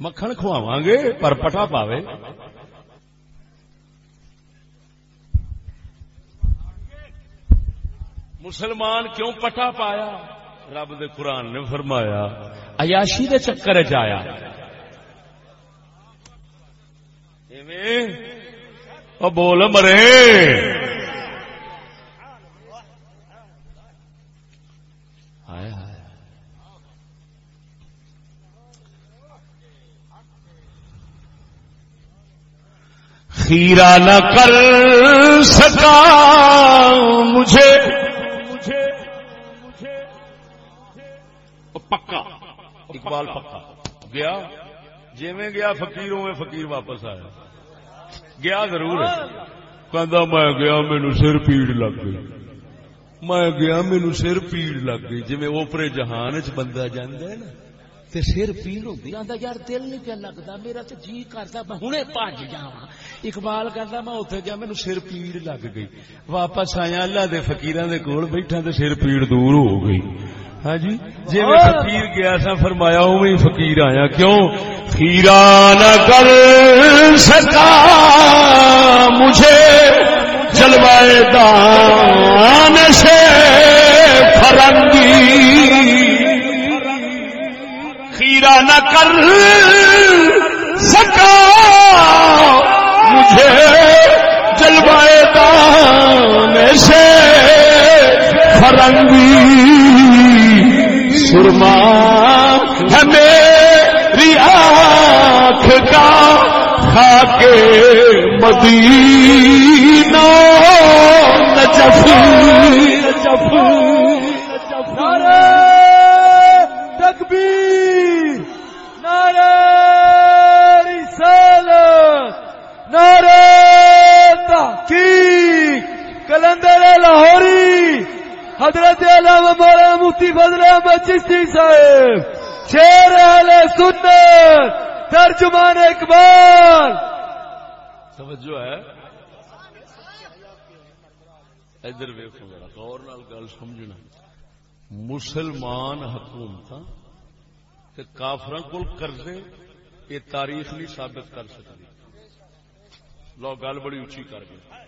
مکھن کھواوا گے، پر پٹا پاوے۔ مسلمان کیوں پٹا پایا؟ رب دے قرآن نے فرمایا، عیاشی دے چکر چیا بول مرے۔ خیرا نہ کر سکا مجھے۔ پکا۔ اقبال پکا۔ گیا؟ جی میں گیا فقیروں میں فقیر واپس آیا۔ گیا ضرور کہ میں گیا مینو سر پیڑ لگ گئی۔ میں گیا مینو سر پیڑ لگ گئی۔ جی اوپرے جہان چ بندہ جانا ہے نا تے سر پیڑ ہوتی آتا یار دل نہیں پیا لگتا میرا تو جی کرتا میں ہوں پج جا اقبال کرتا میں اتنے گیا میرے سر پیڑ لگ گئی۔ واپس آیا اللہ دے فکیر دے کول بیٹھا تو سر پیڑ دور ہو گئی۔ ہاں جی؟ جی میں فقیر گیا سا فرمایا اوی فقیر آیا۔ کیوں؟ خیرا نہ کر سکا مجھے جلوائے دان سے فرنگی۔ نہ کر سکا۔ مجھے جلوائے دان سے فرنگی سرما ہے میری آنکھ کا کھا کے مدینہ نجف نجف حضرت علامہ مولانا مفتی فضل احمد چشتی صاحب، شیر اہل سنت، ترجمان اقبال۔ توجہ ہے؟ ادھر ویکو ذرا، غور نال گل سمجھنا۔ مسلمان حکومت کافر کو قرضے، یہ تاریخ نہیں ثابت کر سکتی۔ لو، گل بڑی اچھی کر گئی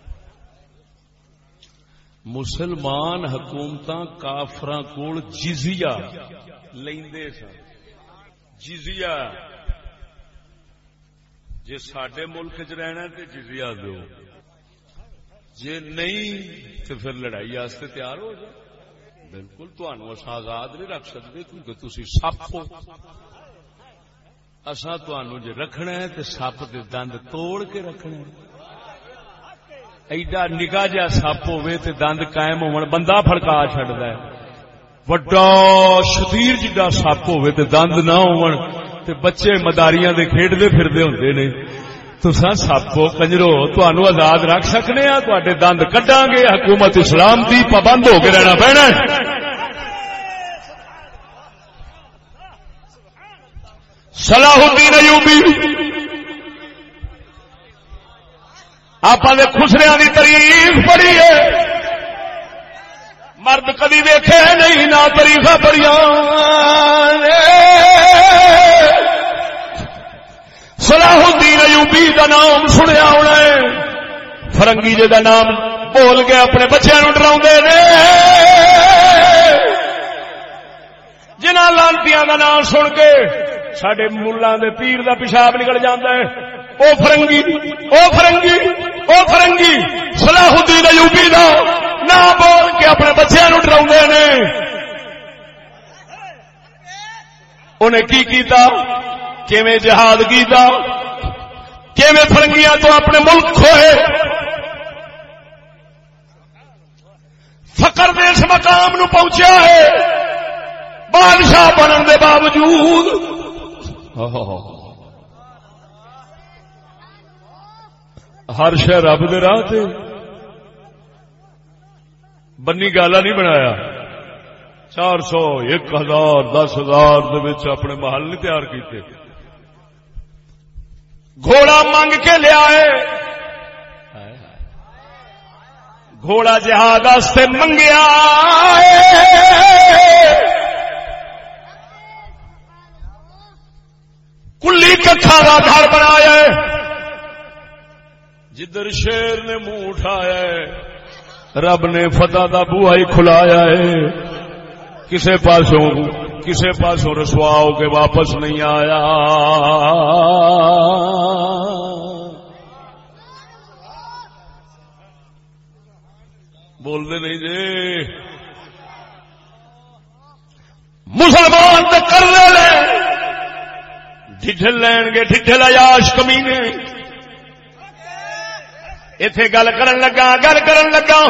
مسلمان حکومت کافر کول جزیا لیندے سن۔ جزیا جی سڈے ملک چ رہنا تو جزیا دو۔ جی نہیں تو پھر لڑائی واسطے تیار ہو جائے بالکل تمہوں اصا آزاد نہیں رکھ سکتے کیونکہ تھی سپ ہو۔ اصا جی رکھنا ہے تو سپ کے دند توڑ کے رکھنا ہے ایڈا نگا جا سپ ہوے تے دند قائم ہون بندہ فڑکا چڈد وڈا شدیر جڈا سپ ہوے تے دند نہ ہون تے بچے مداریاں دے کھیڈدے پھردے ہوندے نے۔ تسا سپو کنجرو تنوع آزاد رکھ سکنے ہاں تے دند کڈاں گے حکومت اسلام دی پابند ہو کے رہنا پینا صلاح الدین ایوبی آپ نے خسریا کی تاریخ پڑھی ہے۔ مرد کدی ویخے نہیں، نہ تاریخ بڑی سلاح الدین ایوبی کا نام سنیا ہونا ہے۔ فرنگی جی کا نام بول کے اپنے بچوں ڈرا جنہ لانتی کا نام سن کے سڈے ملا دے پیر دا پیشاب نکل جاتا ہے۔ او فرنگی او فرنگی او فرنگی۔ سلاح الدین ایوبی دا نہ بول کے اپنے بچوں ڈرا نے۔ انہیں کی کیتا؟ کیویں جہاد کیتا؟ کیویں فرنگیاں تو اپنے ملک کھوئے؟ فقر دے اس مقام نو پہنچیا ہے۔ بادشاہ بننے دے باوجود۔ ہر شہ رب دے راہ تے۔ بنی گالا نہیں بنایا۔ چار سو، ایک ہزار، دس ہزار اپنے محل نہیں تیار کیتے۔ گھوڑا منگ کے لیا ہے گھوڑا جہاد منگیا کلی کٹھا کا گھر بنایا۔ جدھر شیر نے منہ اٹھایا رب نے فتح کا بوا ہی کھلایا ہے۔ کسے پاسوں کسے پاسوں رسوا ہو کے واپس نہیں آیا۔ بولتے نہیں جی۔ مسلمان تو کر لے۔ ڈھل لین گے ڈھل آیاش کمی نے اتے گل کر لگا، گل کر لگا۔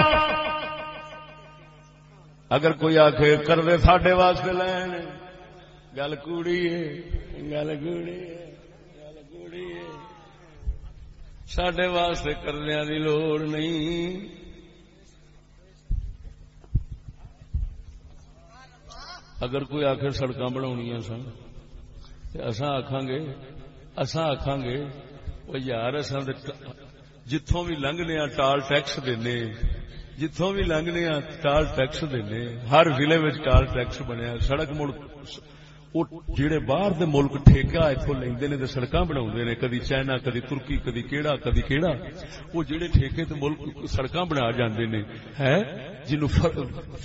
اگر کوئی آخ کر دے ساڈے واسطے لین، گل کوڑی ہے، گل کوڑی ہے، گل کوڑی ہے۔ سڈے واسطے کرنے کی لوڑ نہیں۔ اگر کوئی آخر سڑک بنا سن اصا آخان گے اصا آخان گے وہ یار اصا جتوں بھی لنگنے ٹال ٹیکس دینے جتوں بھی لنگنے ٹال ٹیکس دینے ہر ضلع ٹال ٹیکس بنیا سڑک مڑ وہ جڑے باہر دے ملک ٹھیکا اتو لیندے نے تے سڑکاں بناوندے نے، کدی چائنا، کدی ترکی، کدی کیڑا کدی کیڑا، وہ جڑے ٹھیکے تے ملک سڑکاں بنا جاندے نے ہے جنو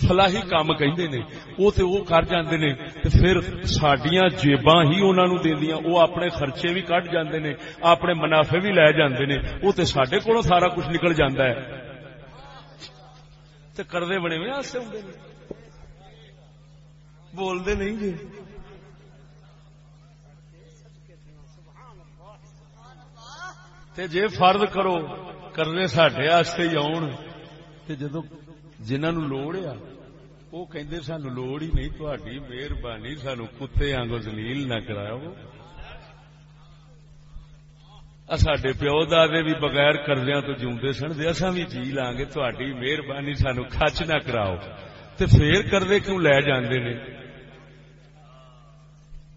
فلاحی کام کہندے نے او تے او کر جاندے نے، تے پھر ساڈیاں جیباں ہی انہاں نو دیندیاں او اپنے خرچے بھی کٹ جاندے نے، اپنے منافع بھی لے جاندے نے او تے ساڈے کولوں سارا کچھ نکل جاندا ہے۔ تے کردے بنے ہوئے ہاسے ہوندے نے۔ بولدے نہیں جی۔ تے جے فرد کرو، کرنے سڈے ہی آن جدو جنہوں لوڑ آ وہ کہ سانو لوڑ ہی نہیں تھی مہربانی سانو کتے آنگو زلیل نہ کراؤ سڈے پیو دے بھی بغیر کردیا تو جیوندے سن، دے اصا بھی جی لاں گے تھی مہربانی سانو خچ نہ کراؤ۔ تے پھر کردے کیوں لے جاندے نے؟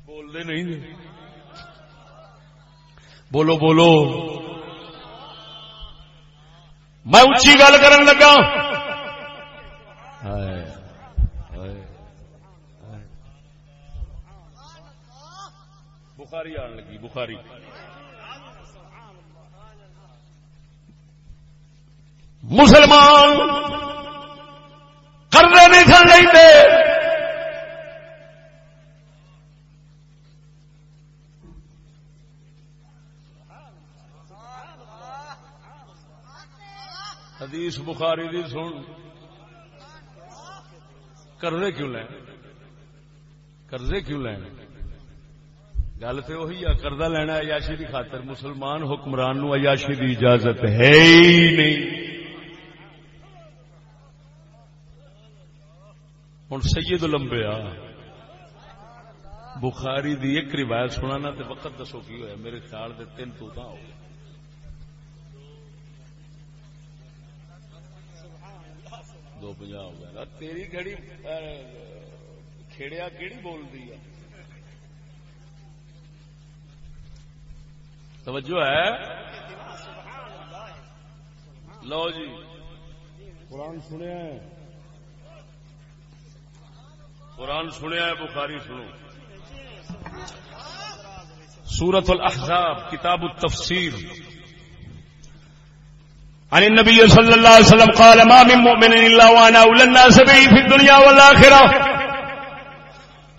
بولتے نہیں۔ بولو بولو۔ میں اچھی گل کر لگا۔ بخاری آن لگی بخاری۔ مسلمان کرنے نہیں سن لیں حدیث بخاری دی سن۔ کرزے کیوں لین؟ کرزے کیوں لین؟ گل تو وہی ہے کردہ لینا عیاشی کی خاطر مسلمان حکمران نو عیاشی دی اجازت ہے ہی نہیں۔ ہوں سید لمبیا بخاری دی ایک روایت سنانا تے وقت دسو کی ہوا میرے خیال دے تین تو ہو گئے۔ دو پنجا ہو گیا تیری گھڑی کھیڑیا کیڑی بول رہی ہے توجہ ہے لو جی قرآن سنیا ہے قرآن سنیا ہے بخاری سنو سورة الأحزاب كتاب التفسير عن النبي صلى الله عليه وسلم قال، ما من مؤمن إلا وأنا أولى الناس به في الدنيا والآخرة.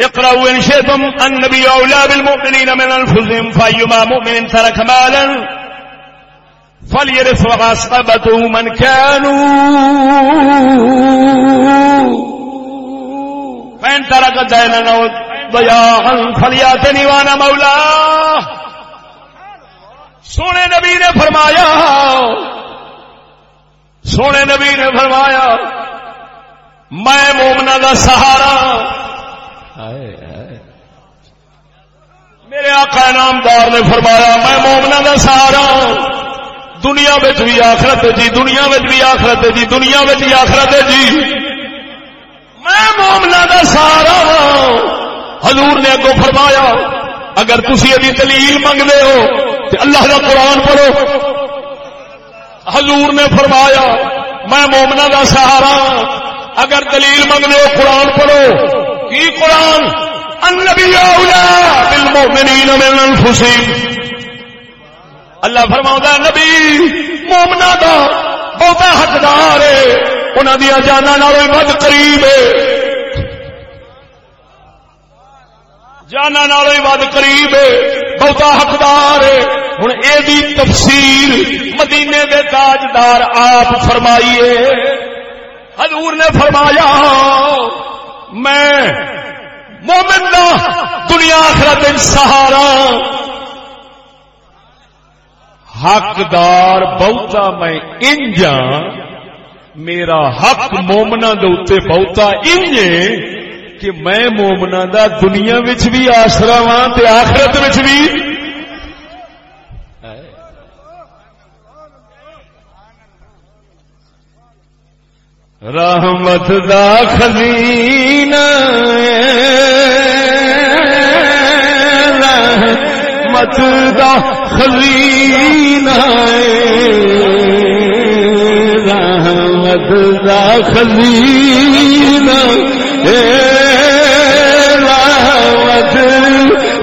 اقرأوا إن شئتم النبي أولى بالمؤمنين من أنفسهم، فأيما مؤمن ترك مالا فليرث وعصبته من كانوا. فإن ترك دينا أو ضياعا فليأتني وأنا مولاه. سونے نبی نے فرمایا سونے نبی نے فرمایا، میں مومنا دا سہارا۔ میرے آقا نامدار نے فرمایا، میں مومنا دا سہارا۔ دنیا بچ بھی آخرت جی دنیا بچ بھی آخرت جی دنیا بچ بھی آخرت جی۔ میں مومنا دا سہارا۔ حضور نے اگو فرمایا، اگر تھی ابھی دلیل منگتے ہو تو اللہ کا قرآن پڑھو۔ حضور نے فرمایا، میں مومنا دا سہارا ہاں۔ اگر دلیل منگنے ہو، قرآن پڑھو۔ کی قرآن؟ النبی اولا بالمؤمنین من انفسهم اللہ فرما نبی مومنا دا بہت حقدار ہے۔ انہوں دیا جانا نالوں بد قریب ہے۔ جانا نالوں بد قریب ہے۔ بہت حقدار ہے۔ ہوں یہ تفصیل مدینے دے تاجدار آپ فرمائیے۔ حضور نے فرمایا، میں مومن دا دنیا آخرت سہارا۔ حقدار بہتا میں انجا ہاں۔ میرا حق مومنا دے بہتا انج کہ میں مومنا دا دنیا وچ بھی آسرا وا آخرت وچ بھی رحمت دا خزینہ رحمت دا خزینہ رحمت دا خزینہ رحمت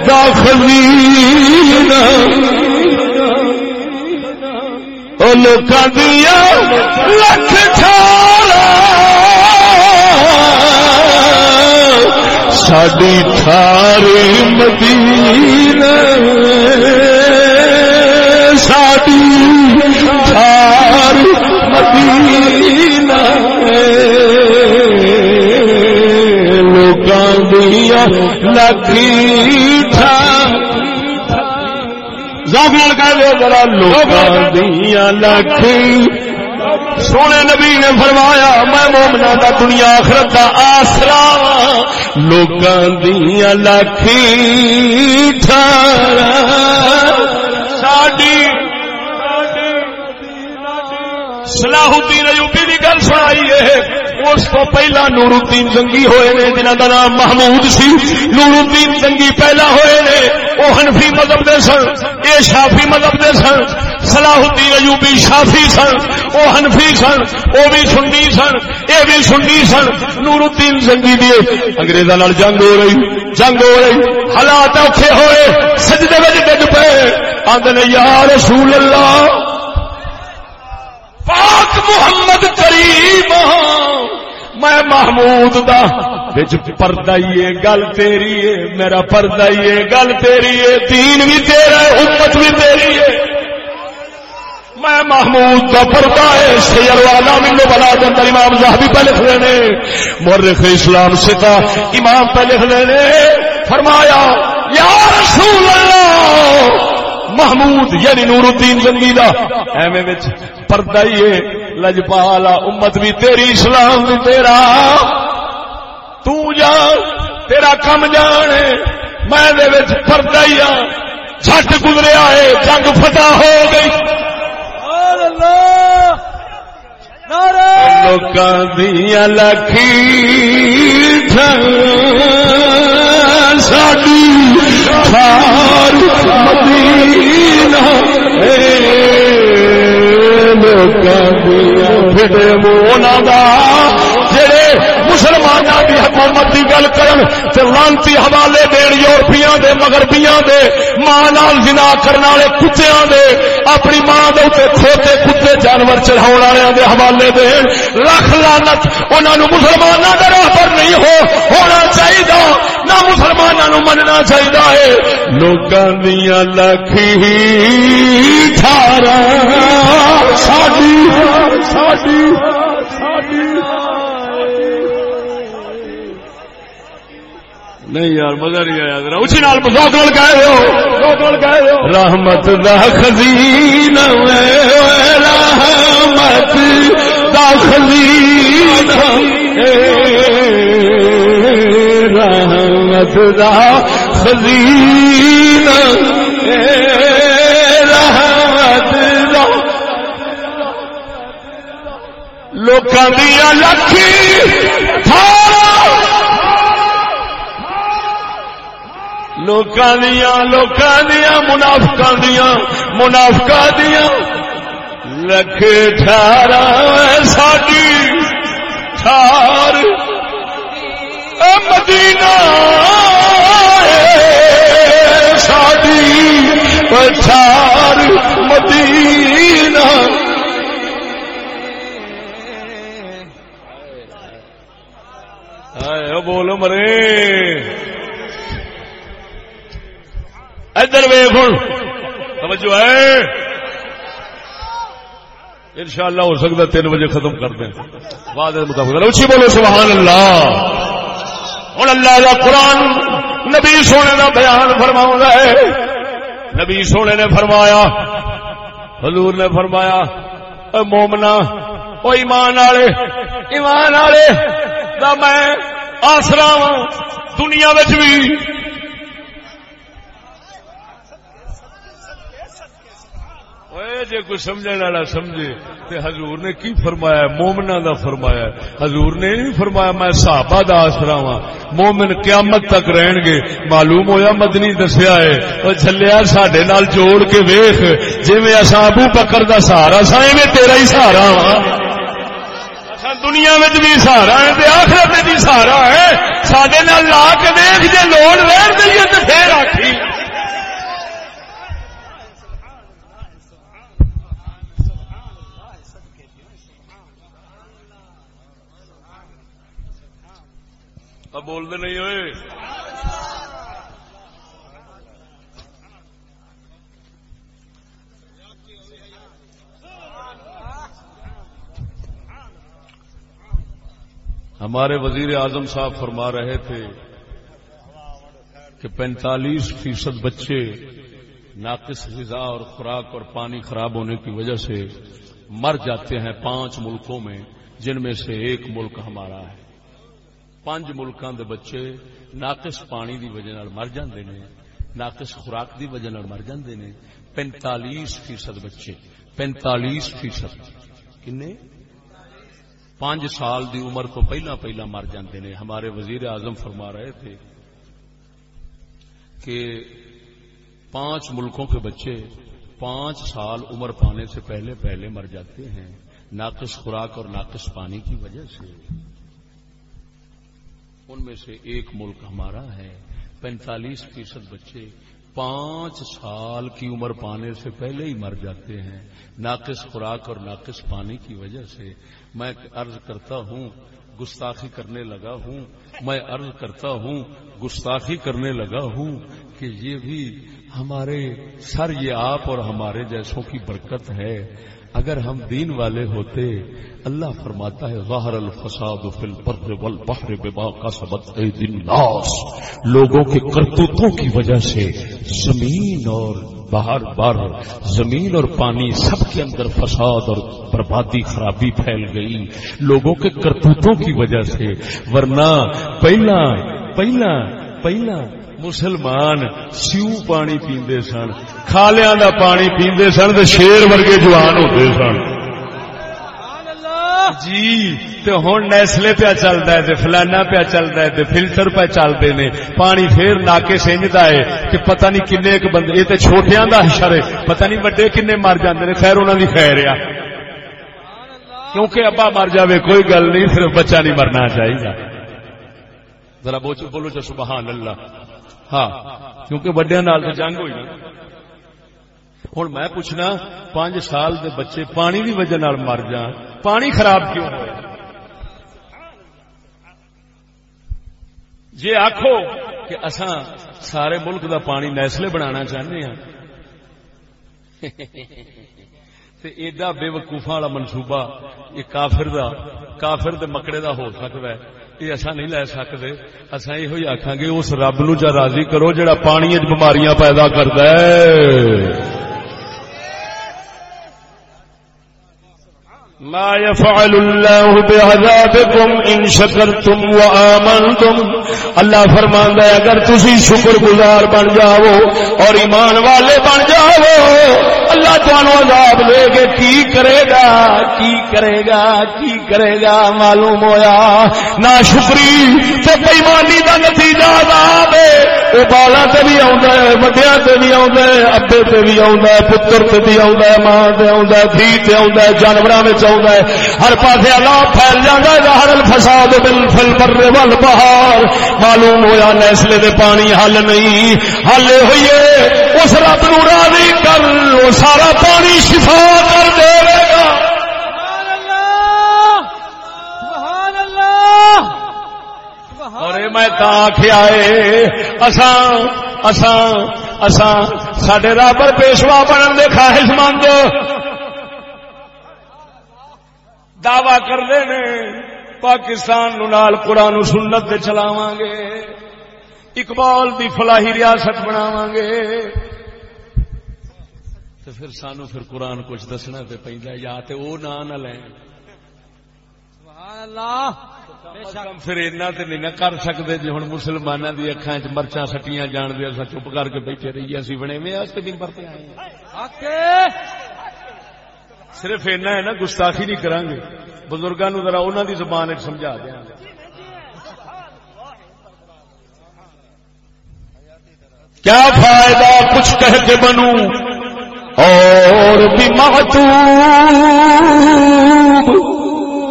دا خزینہ لوک دیا لکھ ساڈی تھاری مدینہ ساڈی تھار مدینہ لوک دیا لکھی تھار زاغل کہہ لو ذرا لوگاں دیاں لکھی سونے نبی نے فرمایا، میں مومنا دا دنیا آخرت دا آسرا ہاں۔ لوکاں دیاں لکھی ٹھارا ساڈی صلاح الدین ایوبی دی گل سنائی ہے۔ اس کو پہلا نور الدین زنگی ہوئے نے جنہ کا نام محمود سی۔ نور الدین زنگی پہلا ہوئے نے، وہ حنفی مذہب دے سن، اے شافی مذہب دے سن صلاح الدین ایوبی شافی سن، وہ حنفی سن، وہ بھی سنی سن، اے بھی سنی سن۔ نور الدین زنگی دی انگریزاں جنگ ہو رہی، جنگ ہو رہی۔ حالات اوکھے ہوئے، سجدے وچ ڈگ پے۔ آندے یا رسول اللہ پاک محمد کریم۔ میں محمود دا۔ بچ پردہ یہ گل تیری ہے، میرا پردہ یہ گل تیری ہے، دین بھی تیرا ہے، امت بھی تیری ہے۔ میں محمود دا پردہ ہے سیر والا ملو بنا دن امام زہبی پہ لکھ لینے۔ مورخ اسلام سکا امام پہ لکھ لینے۔ فرمایا، یا رسول اللہ محمود یعنی نور الدین زنگی دا ایویں وچ پردہ ہی ہے۔ لجپالا امت بھی تیری اسلام بھی تیرا۔ تو جان تیرا کم جان میں دے وچ پردہ ہی ہاں چھٹ گزریا ہے جنگ فتح ہو گئی۔ لوکاں دیا لکھی ساڈی۔ خار مدینہ اے کبھی پھٹے مونا دا مسلمان کی حکومت کی لوکاں لانتی حوالے دین یورپیاں دے، مغربیاں دے، ماں نال جنا کرنے والے کتیاں دے، اپنی ماں دے اتنے کھوتے کتے جانور چڑھاؤ والے دے حوالے دین۔ لکھ لانت انہوں مسلمانوں کا راہ پر نہیں ہو، ہونا چاہیے نہ مسلمانوں مننا چاہیے ہے۔ لوگوں دیا لکھی ٹھارا ساڈی ساڈی۔ نہیں یار مزہ نہیں آیا ذرا۔ اسی نال مذاق نال کہہ دو رحمت دا خزین رحمت دا خزین رحمت دا خزین رحمت دا لوکاں دیا لکھی لوکاں دیا لوکاں دیا منافقاں دیا منافقاں لکھ ٹھارا ساڈی ٹھار مدینہ ساڈی ٹھار مدینہ بول مرے ادھر ویخ توجہ ہے۔ ان شاء اللہ ہو سکتا تین بجے ختم کر دیں۔ بعد مطابق۔ اچھی بولو سبحان اللہ ہوں اللہ کا قرآن نبی سونے کا بیان فرما ہے۔ نبی سونے نے فرمایا، حضور نے فرمایا، اے مومنا او ایمان والے ایمان والے میں آسرا ہاں، دنیا بھی جی کوئی سمجھ والا سمجھے تے حضور نے کی فرمایا مومنا دا فرمایا حضور نے نہیں فرمایا میں صحابہ دا آسرا وا مومن قیامت تک رہن گے معلوم ہویا مدنی دسیا ہے وہ چلیا سڈے نال جوڑ کے ویخ جی میں اصا ابو بکر دا سہارا سا میں تیرا ہی سہارا وا دنیا میں بھی سہارا ہے آخرت بھی سہارا ہے سڈے لا کے دیکھ جی لوڑ رہن دئیے تو پھر آخی بولتے نہیں ہوئے۔ ہمارے وزیر اعظم صاحب فرما رہے تھے کہ پینتالیس فیصد بچے ناقص غذا اور خوراک اور پانی خراب ہونے کی وجہ سے مر جاتے ہیں پانچ ملکوں میں، جن میں سے ایک ملک ہمارا ہے۔ پانچ ملکوں دے بچے ناقص پانی دی وجہ مر جاندے نے ناقص خوراک دی وجہ مر جاندے نے پینتالیس فیصد بچے پینتالیس فیصد۔ کنے؟ پانچ سال دی عمر تو پہلا پہلا مر جاندے نے۔ ہمارے وزیر اعظم فرما رہے تھے کہ پانچ ملکوں کے بچے پانچ سال عمر پانے سے پہلے پہلے مر جاتے ہیں ناقص خوراک اور ناقص پانی کی وجہ سے۔ ان میں سے ایک ملک ہمارا ہے، پینتالیس فیصد بچے پانچ سال کی عمر پانے سے پہلے ہی مر جاتے ہیں۔ ناقص خوراک اور ناقص پانی کی وجہ سے میں عرض کرتا ہوں، گستاخی کرنے لگا ہوں۔ میں عرض کرتا ہوں، گستاخی کرنے لگا ہوں کہ یہ بھی ہمارے سر، یہ آپ اور ہمارے جیسوں کی برکت ہے۔ اگر ہم دین والے ہوتے، اللہ فرماتا ہے، ظاہر الفساد فی البر والبحر بما قصبت ایدی الناس۔ لوگوں کے کرتوتوں کی وجہ سے زمین اور باہر بار زمین اور پانی سب کے اندر فساد اور بربادی، خرابی پھیل گئی۔ لوگوں کے کرتوتوں کی وجہ سے، ورنہ پہلا پہلا پہلا مسلمان سیو پانی پیندے سن کھالیا دا پانی پیندے سن تو شیر ورگے جوان ہوتے سن۔ جی تو ہوں نیسلے پیا چلتا ہے فلانا پیا چلتا ہے فلٹر پہ چلتے نے۔ پانی پھر ناکے سنجتا ہے کہ پتہ نہیں کنے ایک بندے تو چھوٹیاں دا حشر ہے۔ پتہ نہیں وڈے کنے مر جاندے نے خیر انہوں کی خیر آ کیونکہ ابا مر جاوے کوئی گل نہیں صرف بچہ نہیں مرنا چاہیے ذرا بولو بولو چا سبحان اللہ۔ ہاں کیونکہ وڈیا نال تو جنگ ہوئی نا۔ ہوں میں پوچھنا، پانچ سال دے بچے پانی کی وجہ نال مر جان، پانی خراب کیوں ہو جی آخو کہ اساں سارے ملک دا پانی نیسلے بنانا چاہتے ہیں تے ایڈا بے وقوفا والا منصوبہ، یہ کافر دا، کافر دے مکڑے دا ہو سکتا ہے۔ یہ اصا نہیں لے سکتے اصا یہ آخان گے، اس رب نو جا راضی کرو جڑا پانی بیماریاں پیدا کرد ما يفعل الله بعذابكم ان شكرتم وآمنتم۔ اللہ فرماندا ہے، اگر تسی شکر گزار بن جاؤ اور ایمان والے بن جاؤ اللہ تمہوں عذاب لے کے کی کرے گا؟ کی کرے گا؟ کی کرے گا؟ معلوم ہویا۔ نہ شکری تے بےمانی کا نتیجہ عذاب ہے۔ وہ بالا تے بھی آندا ہے، وڈیا تے بھی آندا ہے، ابے تے بھی آندا ہے، پتر تے بھی آندا ہے، ماں تے آندا ہے، دھی تے آندا ہے، جانوراں وچ آندا ہے۔ ہر پاسے عذاب پھیل جاندا ہے، ظاہر الفساد بالفل بر والبحر معلوم ہویا نیسلے دے پانی حل نہیں۔ حل ہوئیے اس رب نو راضی کر، وہ سارا پانی شفا کر دے گا۔ اور میں آخیا اسان اسان اسان سڈے رابر پیشوا بننے کے خواہش مند۔ دعوی کرتے ہیں پاکستان نو نال قرآن سنت چلاو گے۔ اقبال دی فلاحی ریاست بناو گے۔ تو پھر سانو پھر قرآن کچھ دسنا پہ پہ یا تو وہ نہ نہ لیں پھر اینا تے نہیں نہ کر سکتے جی ہوں مسلمانوں کی اکھان چ مرچا سٹیاں جان دیا چپ کر کے بیٹھے رہیے اسی بنے میں آئے صرف اینا ہے نا گستاخی نہیں کریں گے بزرگوں ذرا انہوں دی زبان سمجھا دیا کیا فائدہ کچھ کہہ کے بنوں؟ اور بھی محتوب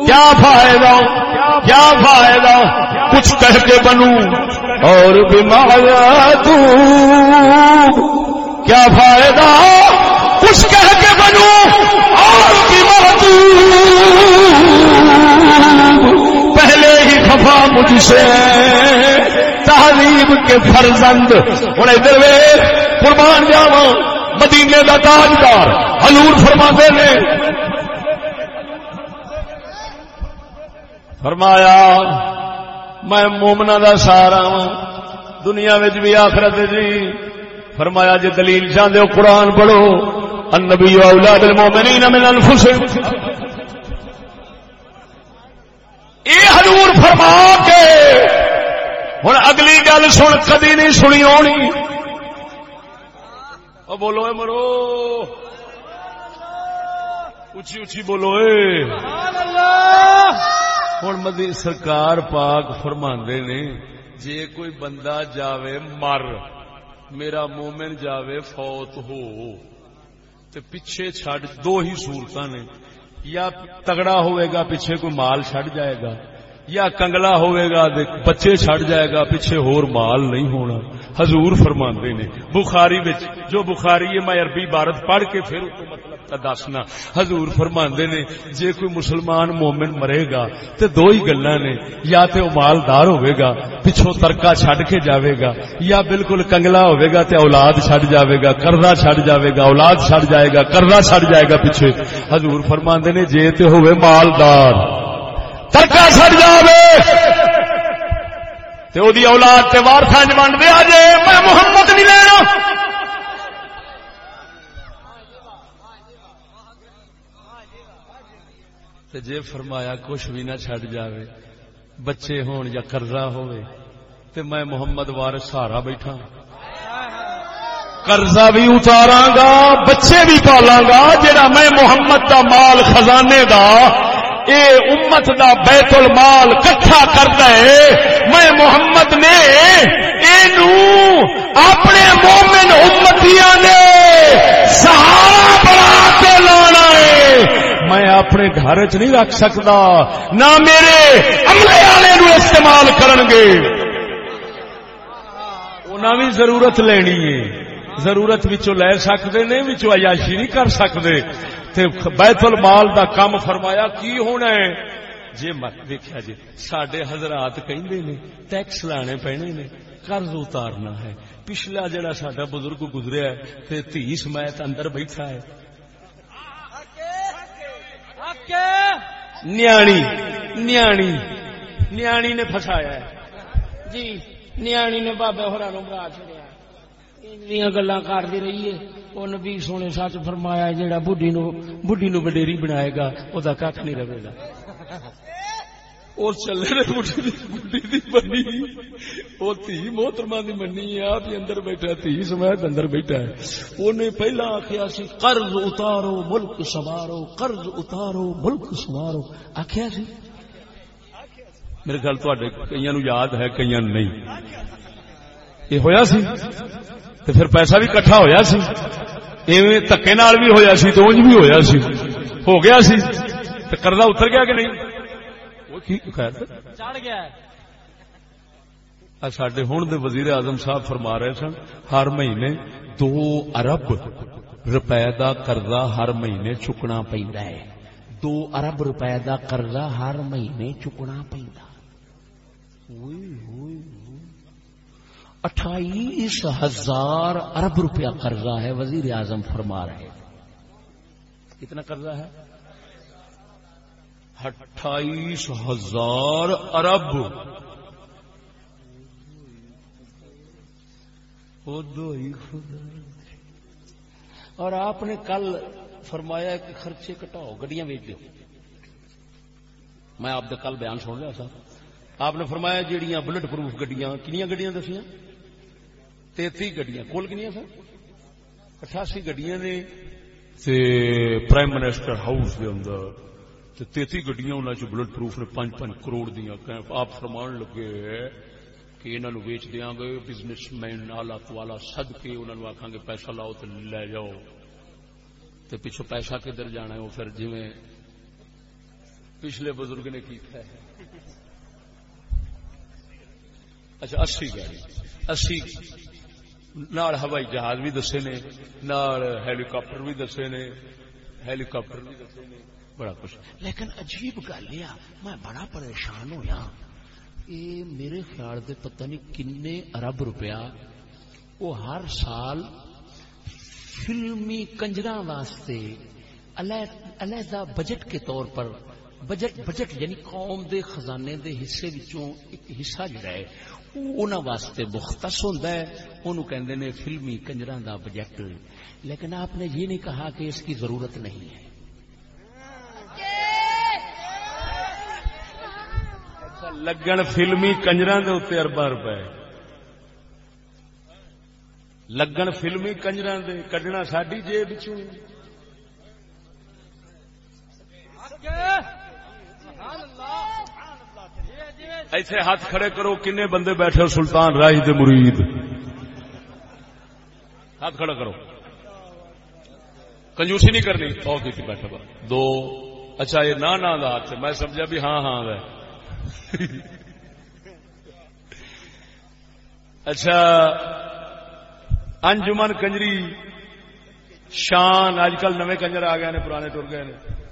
کیا فائدہ؟ کیا فائدہ؟ کچھ کہہ کے بنوں۔ اور بھی محتوب کیا فائدہ؟ کچھ کہہ کے بنوں۔ اور بھی محتوب پہلے ہی خفا مجھ سے۔ تعلیم کے فرزند۔ ہوں ادھر قربان جاوا مدینے کا تاجدار حضور فرما نے۔ فرمایا، میں مومنا کا سہارا ہوں دنیا میں بھی آخرت جی فرمایا جی دلیل چاہتے ہو، قرآن پڑھو۔ النبی اولاد المومنین من انفسهم اے حضور فرما کے ہوں اگلی گل سن، کدی نہیں سنی ہونی۔ او بولو اے مرو۔ اچھی اچھی بولو اے۔ ہوں مدی سرکار پاک فرما نے، جے کوئی بندہ جاوے مر، میرا مومن جاوے فوت ہو۔ تے پیچھے چھڈ دو ہی صورت نے۔ یا تگڑا ہوئے گا، پیچھے کوئی مال چھڈ جائے گا۔ یا کنگلا ہوئے گا بچے چھڑ جائے گا، پیچھے ہور مال نہیں ہونا۔ حضور فرماندے نے۔ بخاری وچ، جو بخاری ہے، میں عربی عبارت پڑھ کے پھر مطلب دسنا۔ حضور فرماندے نے، جے کوئی مسلمان مومن مرے گا، تے دو ہی گلاں نے، یا تے او مالدار ہوے گا پیچھے ترکا چھڈ کے جاوے گا، یا بالکل کنگلا ہوے گا، تے اولاد چھڈ جاوے گا، قرضہ چھڈ جاوے گا، اولاد چھڈ جائے گا، قرضہ چھڈ جائے گا پیچھے۔ حضور فرماندے نے، جے تے ہوے مالدار ترکا سڑ جائے تو دی اولاد تے وارثا وارسا ونڈ دیا جے، میں محمد نہیں لینا۔ تے جے فرمایا کچھ بھی نہ چھڈ جاوے، بچے ہون یا قرضہ ہوئے تے میں محمد وارث سہارا بیٹھا۔ قرضہ بھی اتارا گا، بچے بھی پالا گا جڑا میں محمد دا مال خزانے دا اے امت دا بیت المال کٹھا کر دے میں محمد نے اینو اپنے مومن امتیاں نے سہارا بنا کے لانا ہے۔ میں اپنے گھر چ نہیں رکھ سکتا۔ نہ میرے عملے والے نو استعمال کرن گے۔ انہاں بھی ضرورت لینی ہے۔ ضرورت وچوں لے سکتے نے، وچوں عیاشی نہیں کر سکتے تے بیت المال دا کام فرمایا، کی ہونا ہے؟ جے مت دیکھا جی, جی، سڈے حضرات کہندے نے، ٹیکس لانے پینے نے، قرض اتارنا ہے۔ پچھلا جڑا ساڈا بزرگ گزریا ہے، تے تھی سمیت اندر بیٹھا ہے۔ نیانی نیانی نیانی نے فسایا ہے۔ جی نیانی نے بابے ہورا نو برا گلا کرتی رہی ہے وہ نبی سونے سچ فرمایا جہاں بڈی نو بڈی نو وڈیری بنائے گا وہ کھ نہیں رہے گا اور چلے بڈی دی بنی وہ تھی محترما دی منی آپ ہی اندر بیٹھا تھی سمیت اندر بیٹھا ہے انہیں پہلا آخیا سی قرض اتارو ملک سوارو قرض اتارو ملک سوارو آخیا سی میرے خیال تے کئی نو یاد ہے کئی نہیں یہ ہویا سی تو پھر پیسہ بھی کٹھا ہویا سی۔ ایویں تکے نال بھی ہویا سی تو انج بھی ہویا سی۔ ہو گیا سی۔ تو قرضہ اتر گیا کہ نہیں؟ چڑھ گیا ہوں دے وزیر اعظم صاحب فرما رہے سن ہر مہینے دو ارب روپے دا قرضہ ہر مہینے چکنا پہنتا ہے۔ دو ارب روپے دا قرضہ ہر مہینے چکنا پہنتا اٹھائیس ہزار ارب روپیہ قرضہ ہے وزیر اعظم فرما رہے کتنا قرضہ ہے؟ اٹھائیس ہزار ارب۔ اور آپ نے کل فرمایا کہ خرچے کٹاؤ، گڈیاں ویچ دو۔ میں آپ کا کل بیان سن رہا سا آپ نے فرمایا جہیا بلٹ پروف گڈیاں کنیا گڈیاں دسیاں؟ تیتی گڈیاں کول کنیا سر؟ اٹھاسی گڈیاں نے تے پرائم منسٹر ہاؤس دے اندر تے تیتی گڈیاں انہوں نے بلٹ پروف نے پانچ پانچ کروڑ دیا آپ فرمان لگے کہ انہوں ویچ دیا گے بزنس مین آلہ والا سد کے انہوں نے آخان گے پیسہ لاؤ تو لے جاؤ۔ تو پچھو پیسہ کدھر جانا ہے؟ وہ پھر جی پچھلے بزرگ نے کیتا ہے۔ اچھا اسی گاڑی، اسی نال ہوائی جہاز بھی دسے نے، نال ہیلی کاپٹر بھی دسے نے ہیلی کاپٹر بھی دسے نے، بڑا کچھ۔ لیکن عجیب گل یہ میں بڑا پریشان ہوا یہ میرے خیال سے پتہ نہیں کن ارب روپیہ وہ ہر سال فلمی کنجر واسطے علیحدہ بجٹ کے طور پر، بجٹ بجٹ یعنی قوم دے خزانے دے حصے وچوں ایک حصہ جڑا ہے۔ انہوں واسطے مختص ہوتا ہے انہوں کہندے نے فلمی کنجر دا بجٹ لیکن آپ نے یہ نہیں کہا کہ اس کی ضرورت نہیں ہے لگن فلمی کنجر اتنے اربا روپے لگن فلمی کنجر کڈنا ساری جیب ایسے ہاتھ کھڑے کرو، کنے بندے بیٹھے سلطان راج دے مرید۔ ہاتھ کھڑا کرو۔ کنجوسی نہیں کرنی اور بیٹھا دو اچھا یہ نہ ہاتھ میں سمجھا بھی ہاں ہاں ہے۔ اچھا انجمن کنجری، شان اج کل نئے کنجر آ گئے نے، پرانے ٹر گئے نے۔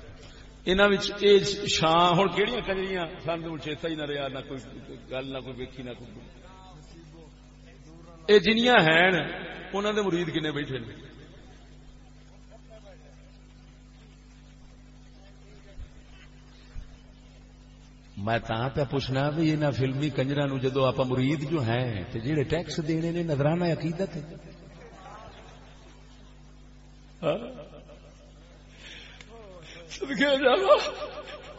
شان ہوں کہڑی کنجری سن چیتا ہی نہ رہا نہ کوئی گل نہ کوئی ویکھی نہ کوئی یہ جنیاں ہیں انہوں نے مرید کنے بیٹھے میں پہ پوچھنا بھی یہاں فلمی کنجر نو جدو آپ مرید جو ہیں تو جہے ٹیکس دینے نے نظرانہ عقیدت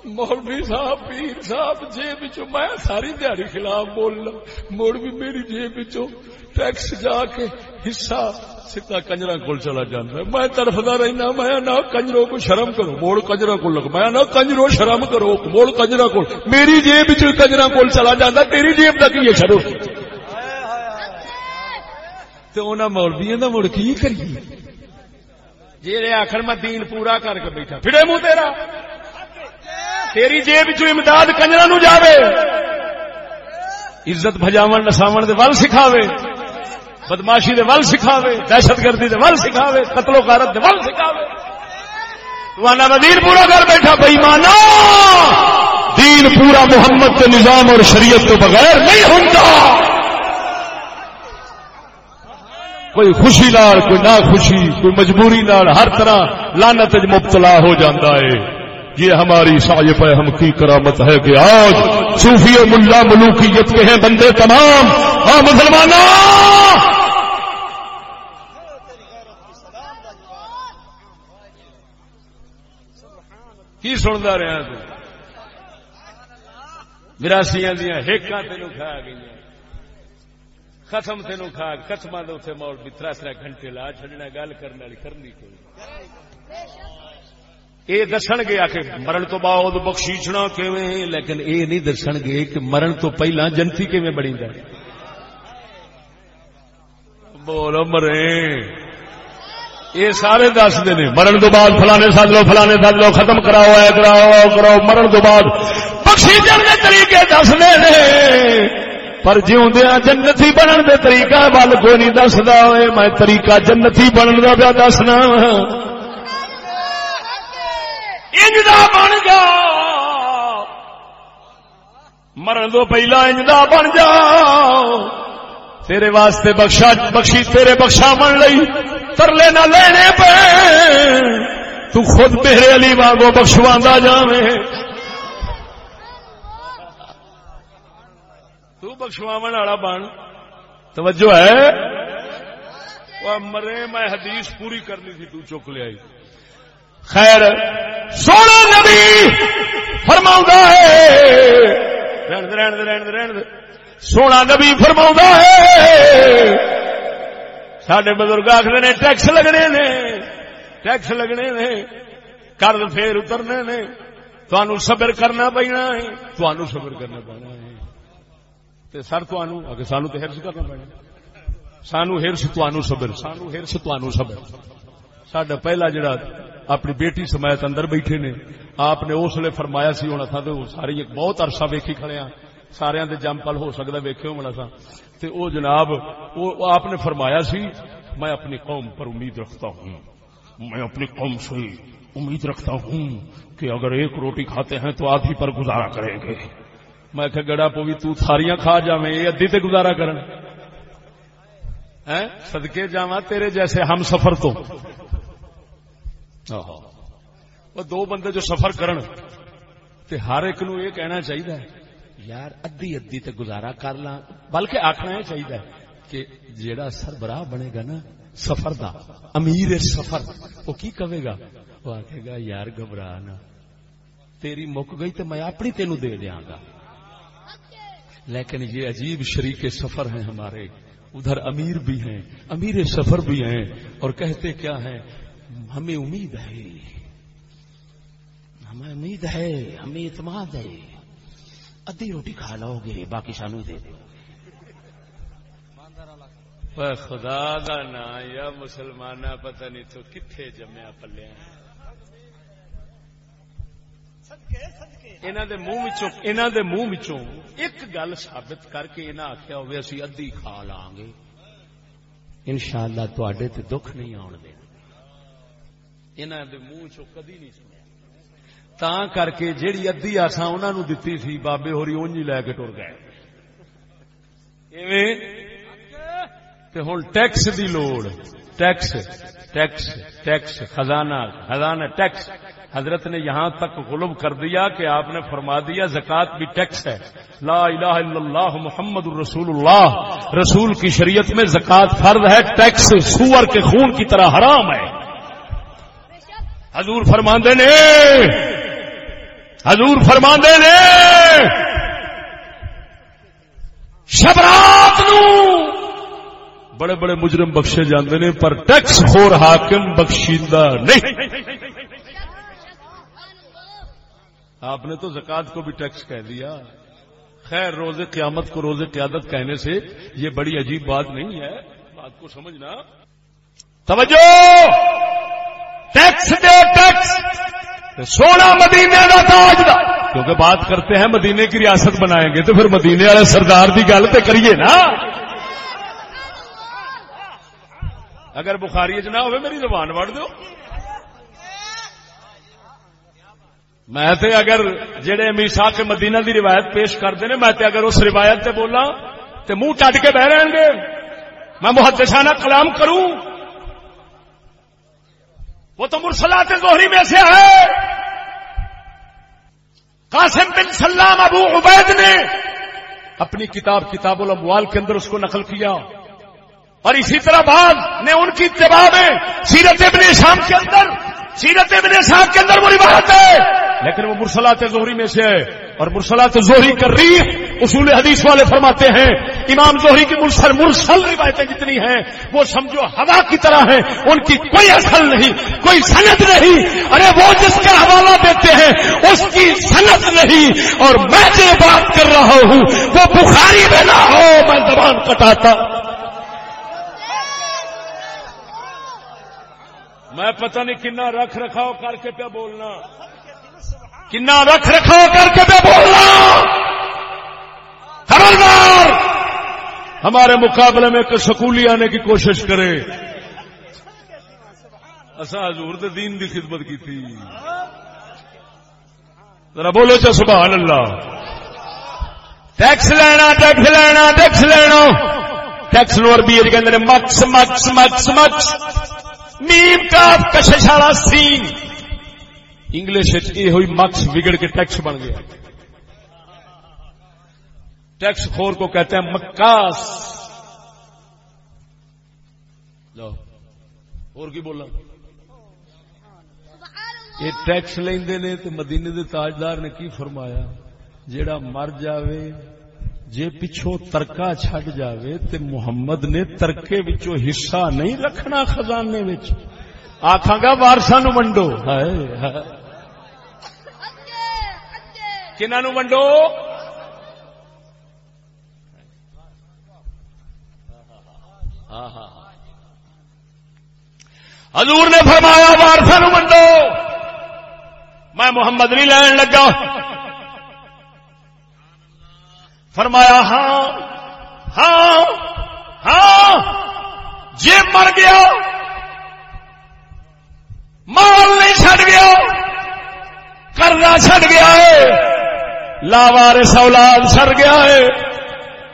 مولوی صاحب پیر صاحب جیب میں ساری دیہی خلاف بولنا مڑ بھی میری جیب ٹیکس جا کے حصہ سیدا کنجرا کول چلا جانا میں ترفدا رہنا میں نہ کنجروں کو شرم کرو موڑ کنجرا کو لگ میں نہ کنجرو شرم کرو موڑ کنجرا کو میری جیب کنجرا کول چلا جانا تیری جیب تک یہ شروع تو انہوں مولوی کا مڑ کی کریے؟ جی آخر میں دین پورا کر کے بیٹھا پھر منہ تیرا۔ تیری جیب امداد کنجرا نو جاوے۔ عزت بجاو نساو دے ول سکھاوے۔ بدماشی دے ول سکھاوے۔ دہشت گردی دے ول سکھاوے۔ قتل و غارت دے ول سکھاوے۔ توانا وزیر پورا کر بیٹھا بئی مانا دین پورا محمد کے نظام اور شریعت تو بغیر نہیں ہوتا کوئی خوشی نال، کوئی نہ خوشی کوئی مجبوری نال، ہر طرح لانت مبتلا ہو جاتا ہے۔ یہ ہماری سائے پہ ہم کی کرامت ہے کہ آج صوفی ملا ملوکیت کے ہیں بندے تمام۔ ہاں مسلمانوں کی سنتا رہا تو؟ دیا ہیکاں تینوں کھا گئی ختم تینوں کھا ختم اتنے مول بھی تر تر گھنٹے لا چڈنا گل کرنے والی کرنی کوئی۔ یہ دسن گے آ کے مرن تو بعد بخشیچنا کیویں؟ لیکن یہ نہیں دسن گے کہ مرن تو پہلا جنتی کیویں بنی دا بولو مرے۔ یہ سارے دستے نے، مرن تو بعد فلانے سد لو فلانے سد لو ختم کراؤ، اے کراؤ کراؤ، مرن تو بعد بخشیچن کے طریقے دستے نے۔ پر جیوندیا جنتی بنن دے طریقہ ول کوئی نہیں دسدا ہوئے، میں طریقہ جنتی بنن دا پیا دسنا بن جا۔ مرن تو پہلا انجدا بن جا۔ تیرے واسطے بخشا بخشی تیرے بخشا بن لئی۔ ترلے نہ لینے پہ تو خود میرے علی واگو بخشوا جاویں۔ تو بخشوا والا بن۔ توجہ ہے؟ مرے، میں حدیث پوری کرنی تھی، تو چک لیا خیر سونا نبی فرما ہے۔ رہن دے رہن دے رہن دے رہن دے۔ سونا نبی فرما ہے۔ سڈے بزرگ آخر نے ٹیکس لگنے نے، ٹیکس لگنے نے کرد پھر اترنے نے۔ تہن صبر کرنا پینا ہے تہن صبر کرنا پینا ہے۔ تے سر تہن اگر سانو تو ہرس کرنا پینا سانو ہرس تہن صبر سانو ہرس تہن صبر۔ سڈا پہلا جڑا اپنی بیٹی سمایت اندر بیٹھے نے، آپ نے اس لیے فرمایا سی ہونا تھا تو ساری ایک بہت عرصہ ویکھی کھڑے ہیں سارے دے جم پل ہو سکتا ویکھے ہونا تھا تے او جناب وہ آپ نے فرمایا سی، میں اپنی قوم پر امید رکھتا ہوں۔ میں اپنی قوم سے امید رکھتا ہوں کہ اگر ایک روٹی کھاتے ہیں تو آدھی پر گزارا کریں گے۔ میں کہ گڑا پوی تو تھاریاں کھا جاویں، یہ ادھی تے گزارا کرن۔ ہیں؟ صدقے جاواں تیرے جیسے ہم سفر تو۔ وہ دو بندے جو سفر کرن، تے ہر ایک نو یہ کہنا چاہیے یار ادی ادی تے گزارا کر لا بلکہ آخنا یہ چاہیے کہ جیڑا سربراہ بنے گا نا، سفر دا، امیر سفر، وہ کی کہے گا؟ وہ آخے گا، یار گھبرا نا، تیری مک گئی تو میں اپنی تینوں دے دیا گا۔ لیکن یہ عجیب شریک سفر ہیں ہمارے۔ ادھر امیر بھی ہیں، امیر سفر بھی ہیں، اور کہتے کیا ہیں، ہمیں امید ہے۔ ہمیں امید ہے، ہمیں اعتماد ہے۔ ادھی روٹی کھا لو گے، باقی سانو دے دو۔ خدا دا نا یا مسلمان پتہ نہیں تو کتنے جمیا پلیا منہ دے منہ ایک گل ثابت کر کے انہیں آخیا ہوئے اسی ادھی کھا لاں گے۔ ان شاء اللہ تے دکھ نہیں آن دے انہوں دے منہ چو کدی نہیں سنیا۔ تا کر کے جیڑی ادھی آسا انہوں نے دتی سی، بابے ہوری اونجی لے کے ٹر گئے۔ ہوں ٹیکس دی لوڑ۔ ٹیکس ٹیکس ٹیکس، خزانہ خزانہ ٹیکس۔ حضرت نے یہاں تک غلب کر دیا کہ آپ نے فرما دیا زکات بھی ٹیکس ہے۔ لا الہ الا اللہ محمد الرسول اللہ۔ رسول کی شریعت میں زکات فرض ہے، ٹیکس سور کے خون کی طرح حرام ہے۔ حضور فرماندے نے۔ حضور فرماندے نے۔ شبرات نو۔ بڑے بڑے مجرم بخشے جاندے نے، پر ٹیکس خور حاکم بخشیندہ نہیں۔ آپ نے تو زکات کو بھی ٹیکس کہہ دیا۔ خیر روز قیامت کو روز قیادت کہنے سے یہ بڑی عجیب بات نہیں ہے۔ بات کو سمجھنا۔ توجہ! ٹیکس دے، ٹیکس! سونا مدینے کا تاج دا۔ کیونکہ بات کرتے ہیں مدینے کی ریاست بنائیں گے تو پھر مدینے والے سردار کی گل تو کریے نا۔ اگر بخاری چ نہ ہوئے، میری زبان وڑ دو میں تے اگر جڑے میسا کے مدینہ دی روایت پیش کرتے ہیں، میں تے اگر اس روایت تے بولا تے منہ ٹٹ کے بہ رہن گے۔ میں محدثانہ کلام کروں۔ وہ تو مرسلات زہری میں سے ہے۔ قاسم بن سلام ابو عبید نے اپنی کتاب کتاب الاموال کے اندر اس کو نقل کیا۔ اور اسی طرح بعد نے ان کی اتباع میں سیرت ابن شام کے اندر، سیرت ابن شام کے اندر وہ روایت ہے۔ لیکن وہ مرسلات زہری میں سے ہے اور مرسلات زہری کر رہی اصول حدیث والے فرماتے ہیں، امام زہری کی مرسل مرسل روایتیں جتنی ہیں، وہ سمجھو ہوا کی طرح ہیں، ان کی کوئی اصل نہیں، کوئی صنعت نہیں۔ ارے وہ جس کا حوالہ دیتے ہیں، اس کی صنعت نہیں۔ اور میں جو بات کر رہا ہوں، وہ بخاری میں نہ ہو، میں زبان کٹاتا۔ میں پتہ نہیں کنا رکھ رکھاؤ، کر کے پہ بولنا۔ کنا رکھ رکھاؤ کر کے بولنا! خبردار! ہمارے مقابلے میں ایک سکولی آنے کی کوشش کرے۔ اصا حضور دے دین دی خدمت کی تھی۔ ذرا بولو چا سبحان اللہ۔ ٹیکس لینا ٹیکس لینا ٹیکس لینا۔ ٹیکس نو عربی کہ مکس مکس مکس مکس۔ میم کا کشش والا سین۔ انگلش یہ ہوئی مکس بگڑ کے ٹیکس بن گیا۔ ٹیکس خور کو کہتے ہیں مکاس۔ لو، اور کی بولا یہ ٹیکس لیندے نے تو مدینے دے تاجدار نے کی فرمایا؟ جیڑا مر جاوے، جے پچھو ترکا چھڈ جاوے تے محمد نے ترکے وچوں حصہ نہیں رکھنا خزانے وچ۔ آکھاں گا وارساں نو ونڈو ہائے ہائے۔ کنہاں نو ونڈو۔ ہاں،, ہاں ہاں حضور نے فرمایا وارسا نو منڈو میں محمد نہیں لین لگا۔ فرمایا ہاں ہاں ہاں۔ جی مر گیا، مال نہیں چڈ گیا کرنا چڈ گیا ہے۔ لاوار سولاد سڑ گیا ہے۔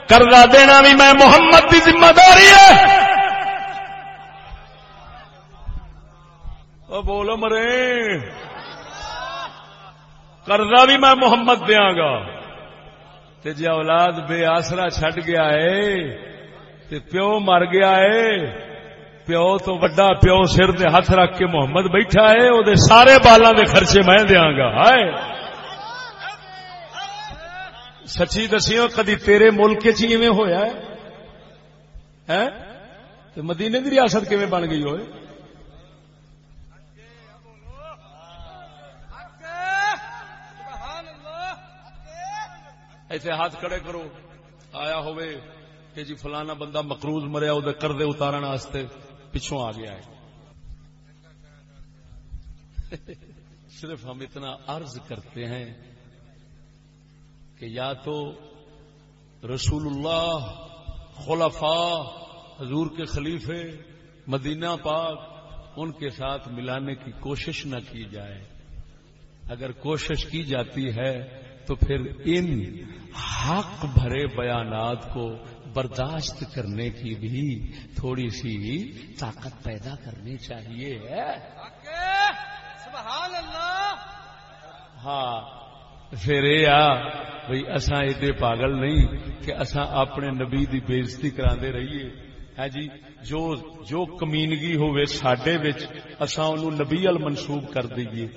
کرنا دینا بھی میں محمد کی ذمہ داری ہے۔ بولو مرے۔ کرنا بھی میں محمد دیا گا۔ تے جی اولاد بے آسرا چھڈ گیا ہے، تے پیو مر گیا ہے۔ پیو تو وڈا پیو سر دے ہاتھ رکھ کے محمد بیٹھا ہے وہ سارے بالاں دے خرچے میں دیا گا۔ ہائے۔ سچی دسیو کدی تیرے ملک چیویں ہوا ہے؟ تو مدینے کی ریاست کیون بن گئی ہوئے؟ ایسے ہاتھ کھڑے کرو، آیا ہوئے کہ جی فلانا بندہ مقروض مریا وہ کردے اتارن واسطے پچھوں آ گیا ہے۔ صرف ہم اتنا عرض کرتے ہیں کہ یا تو رسول اللہ خلفاء حضور کے خلیفے مدینہ پاک ان کے ساتھ ملانے کی کوشش نہ کی جائے۔ اگر کوشش کی جاتی ہے تو پھر ان حق بھرے بیانات کو برداشت کرنے کی بھی تھوڑی سی طاقت پیدا کرنی چاہیے۔ سبحان اللہ! ہاں پھر یہ آ بھائی اصا ایڈے پاگل نہیں کہ اصا اپنے نبی دی بےزتی کرا رہیے۔ ہے جی جو جو کمینگی ہوئے ساڈے وچ، اساں انہوں نبی ال منسوب کر دئیے۔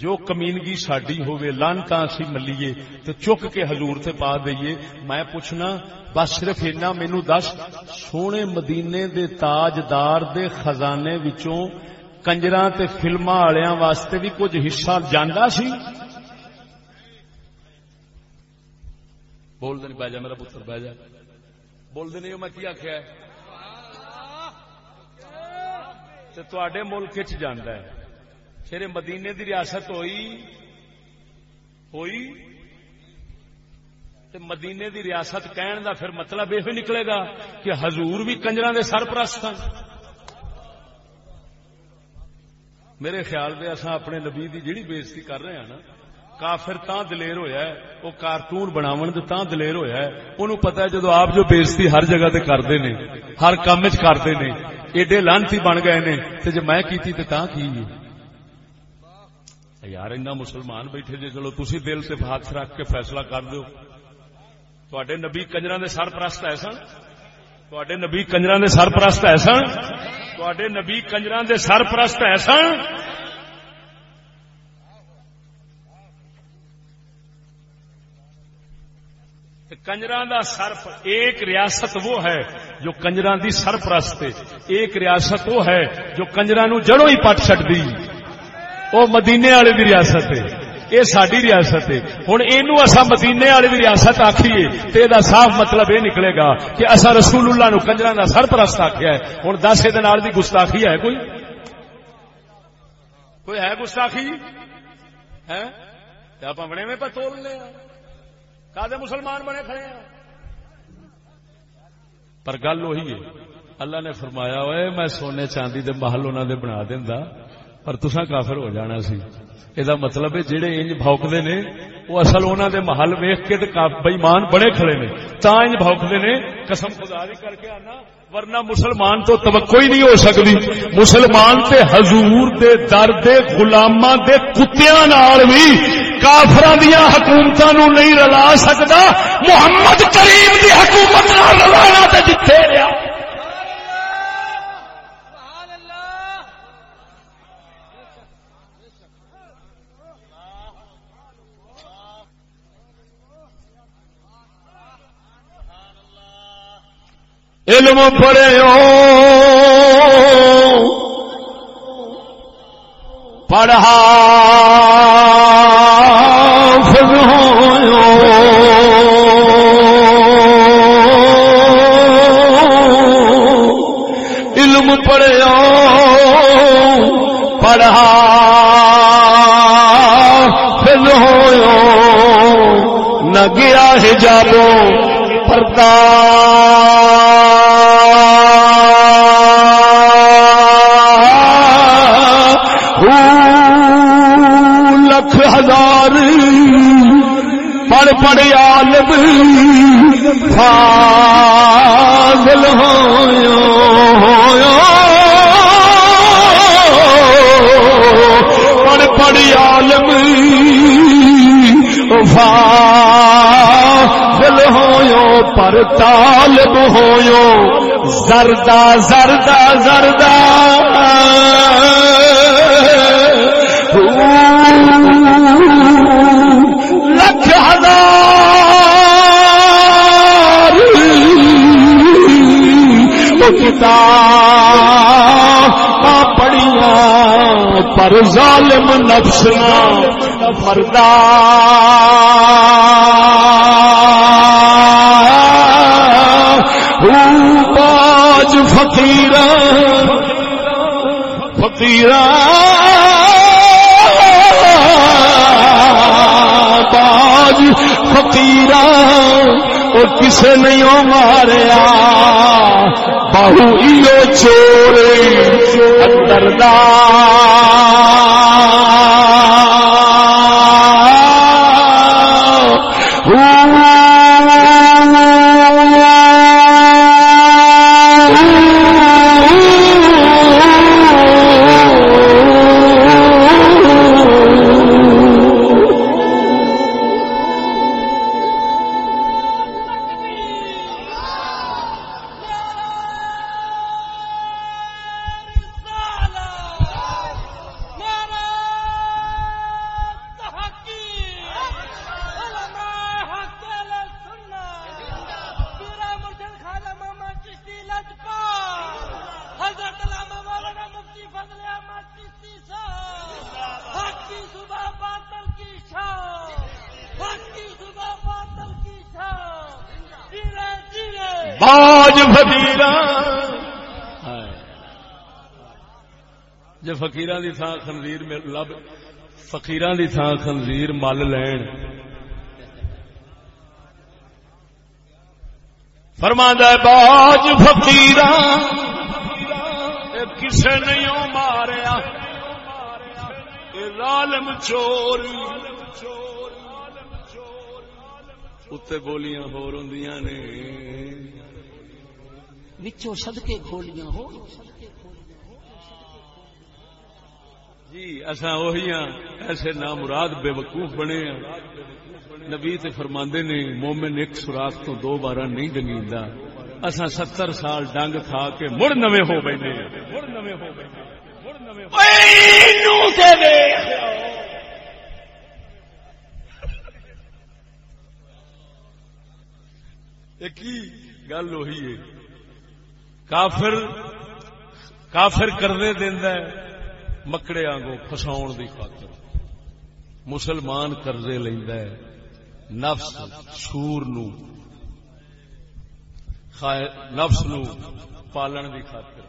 جو کمینگی ساڈی ہوئے لانتا اسی ملیے۔ تو چک کے حضور تے پا دئیے۔ میں پوچھنا، بس صرف اینا مینو دس، سونے مدینے دے تاجدار دے خزانے وچوں کنجراں تے فلماں والےاں واسطے بھی کچھ حصہ جاندا سی؟ بول دے بہ جا، میرا پتر، بہ جا۔ بول دے نہیں میں کی آخیا تے ملک چ ہے۔ پھر مدینے دی ریاست ہوئی ہوئی۔ تے مدینے دی ریاست کہن دا پھر مطلب یہ نکلے گا کہ حضور بھی کنجر دے سرپرست ہیں میرے خیال میں اصا اپنے نبی دی جیڑی بےزتی کر رہے ہیں نا کافر تا دلیر ہویا ہے، وہ کارٹون بناون تے تا دلیر ہویا ہے۔ انہوں پتا ہے جدو آپ جو بےزتی ہر جگہ تے کرتے نے، ہر کام چ کرتے نے، ایڈے لانتی بن گئے نے، تے جب میں کیتی تے تا کی؟ یار، اینا مسلمان بیٹھے جے، چلو تسی دل سے ہاتھ رکھ کے فیصلہ کر دو تواڈے نبی کنجراں دے سرپرست ہے سن؟ تواڈے نبی کنجراں دے سرپرست ہے سن؟ تواڈے نبی کنجراں دے سرپرست ہے سن؟ کنجراں دا سرپ، ایک ریاست وہ ہے جو کنجراں دی سرپرست ہے ایک ریاست وہ ہے جو کنجراں نو جڑوں ہی پٹ چھڈ دی وہ مدینے والے دی ریاست ہے۔ یہ ساری ریاست ہے۔ ہوں یہ اصا مدینے والے دی ریاست آخیے تو یہ صاف مطلب یہ نکلے گا کہ اصا رسول اللہ نو کنجرا کا سرپرست آخیا ہے۔ ہوں دس یہ گستاخی ہے کوئی؟ کوئی ہے گستاخی؟ ہے آپ بنے میں پتول لے کا مسلمان بنے کھڑے ہیں؟ پر گل وہی ہے، اللہ نے فرمایا ہوئے میں سونے چاندی دے محل انہوں نے بنا دینا پر تسا کافر ہو جانا سی۔ یہ مطلب ہے جہے انج بوکتے نے وہ اصل انہوں دے محل ویخ کے بےمان بڑے کھڑے نے۔ تا انج بوکتے نے، قسم خداری کر کے آنا، ورنہ مسلمان تو توقع ہی نہیں ہو سکتی۔ مسلمان تے حضور دے در دے غلاماں دے کتیاں نال بھی کافراں دیاں حکومتاں نو نہیں رلا سکدا، محمد کریم دی حکومت رلانا تے جتھے رہیا۔ علم پڑے پڑھا۔ گیا حجابوں پردہ۔ لکھ ہزار۔ پڑ پڑ عالم فاضل ہویا پڑ پڑ عالم فاضل ہویا پر طالب ہویا زردہ زردہ زردہ۔ لکھ ہزار۔ وہ کتاب پڑھیا پر ظالم نفسنا فردا باج فقیر فقیر باج فقیر وہ کسے نہیں ماریا۔ بہو ایو چورے حضرت فقیر دی تھان خنزیر مل لین فرما باج فقیر کسے نہیں ماریا ظالم چور اتنے بولیاں ہور ہوں نے وچوں صدقے کھولیاں ہو جی اصا وہی ہاں ایسے نام مراد بے وقوف بنے ہیں۔ نبی تے فرماندے نے، مومن ایک سوراخ تو دو بار نہیں ڈنگیدا اصا ستر سال ڈنگ کھا کے مڑ نوے ہو بیٹھے مڑ نوے ہو گل وہی ہے؟ کافر کافر کردے دینا مکڑے آگوں فساؤ دی خاطر۔ مسلمان قرضے لینا ہے۔ نفس سور نو نفس نو پالن دی خاطر۔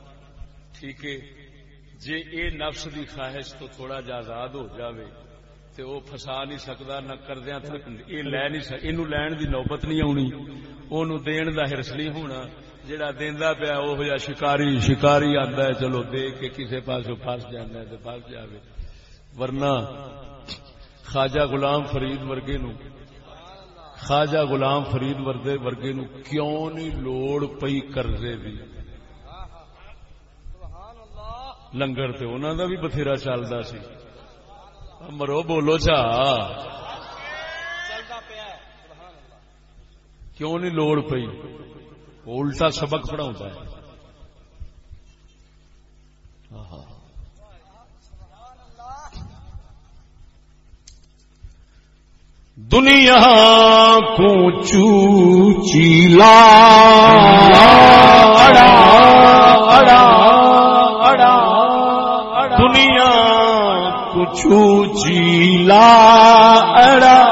ٹھیک ہے۔ جے اے نفس دی خواہش تو تھوڑا جا آزاد ہو جاوے تے او فسا نہیں سکتا نہ کردیا اے لے نہیں سک اینو لین دی نوبت نہیں آنی۔ اونوں دین دا ہرس نہیں ہونا۔ جڑا دیندا پیا وہ جا شکاری شکاری آندا ہے چلو دے کے کسے پاسوں پھس جاندا ہے تے پھس جاوے۔ ورنہ خواجہ غلام فرید ورگے نو خواجہ غلام فرید وردے ورگے نو کیوں نہیں لوڑ پئی قرضے دی؟ لنگر تے انہوں دا بھی بتھیرا چلتا سی۔ مرو بولو چا۔ کیوں نہیں لوڑ پئی؟ الٹا سبق پڑھاؤں ہے۔ دنیا کو چوچیلا اڑا اڑا اڑا دنیا کو چوچیلا اڑا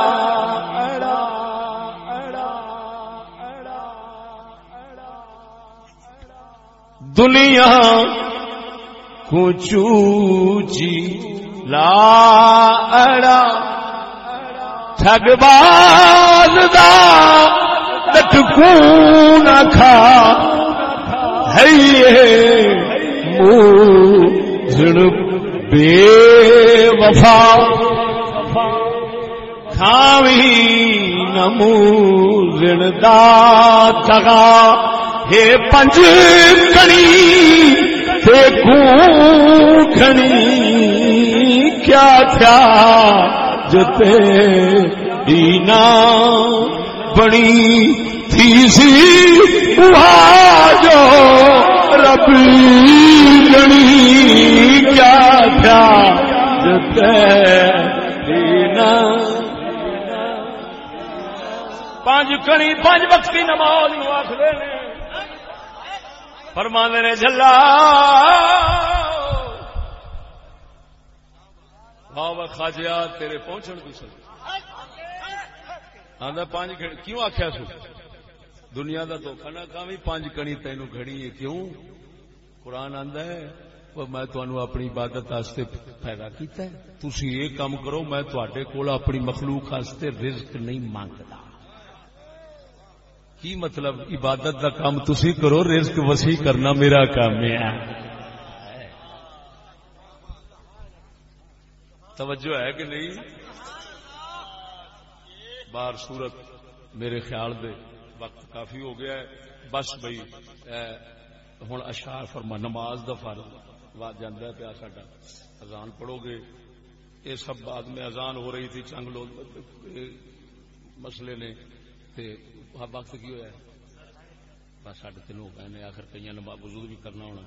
دنیا کو چوچی لا اڑا ٹھگ باز دا لٹکو نہ کھا ہے موزن بے وفا کھاوی نموزن دا تگا ہے پنج کڑی تے کھنی کیا کیا جتے دینا بڑی تھی سی؟ جو ربی گنی کیا کیا جتے دینا؟ پانچ کڑی پانچ وقت کی نماز نو آخر فرمانے نے جلا خاجیا تیرے پہنچن کی سر۔ آدھا پانچ کیوں آخیا سو؟ دنیا کا دھوکھا نہ کام پانچ کڑی تینوں گھڑی ہے کیوں؟ قرآن آندا ہے میں تنوع اپنی عبادت واسطے پیدا کیتا ہے۔ تسی یہ کام کرو، میں تے کول اپنی مخلوق واسطے رزق نہیں مانگتا۔ کی مطلب عبادت کا کام تسی کرو، رزق وسیع کرنا میرا کام ہے۔ توجہ ہے کہ نہیں؟ بار صورت میرے خیال دے وقت کافی ہو گیا ہے۔ بس بھائی ہوں اشار فرما، نماز دا فرض جانا پیا ساڈا اذان پڑھو گے۔ یہ سب بعد میں اذان ہو رہی تھی، چنگ لوگ مسئلے نے، تے وقت کی ہوا بس ساڈے تین ہو گئے آخر کئی نماز وضو بھی کرنا ہونا۔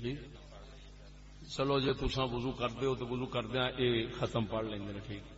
جی؟ چلو جی تسا وزو کرتے ہو تو وزو کردیا یہ ختم پڑھ لیں ٹھیک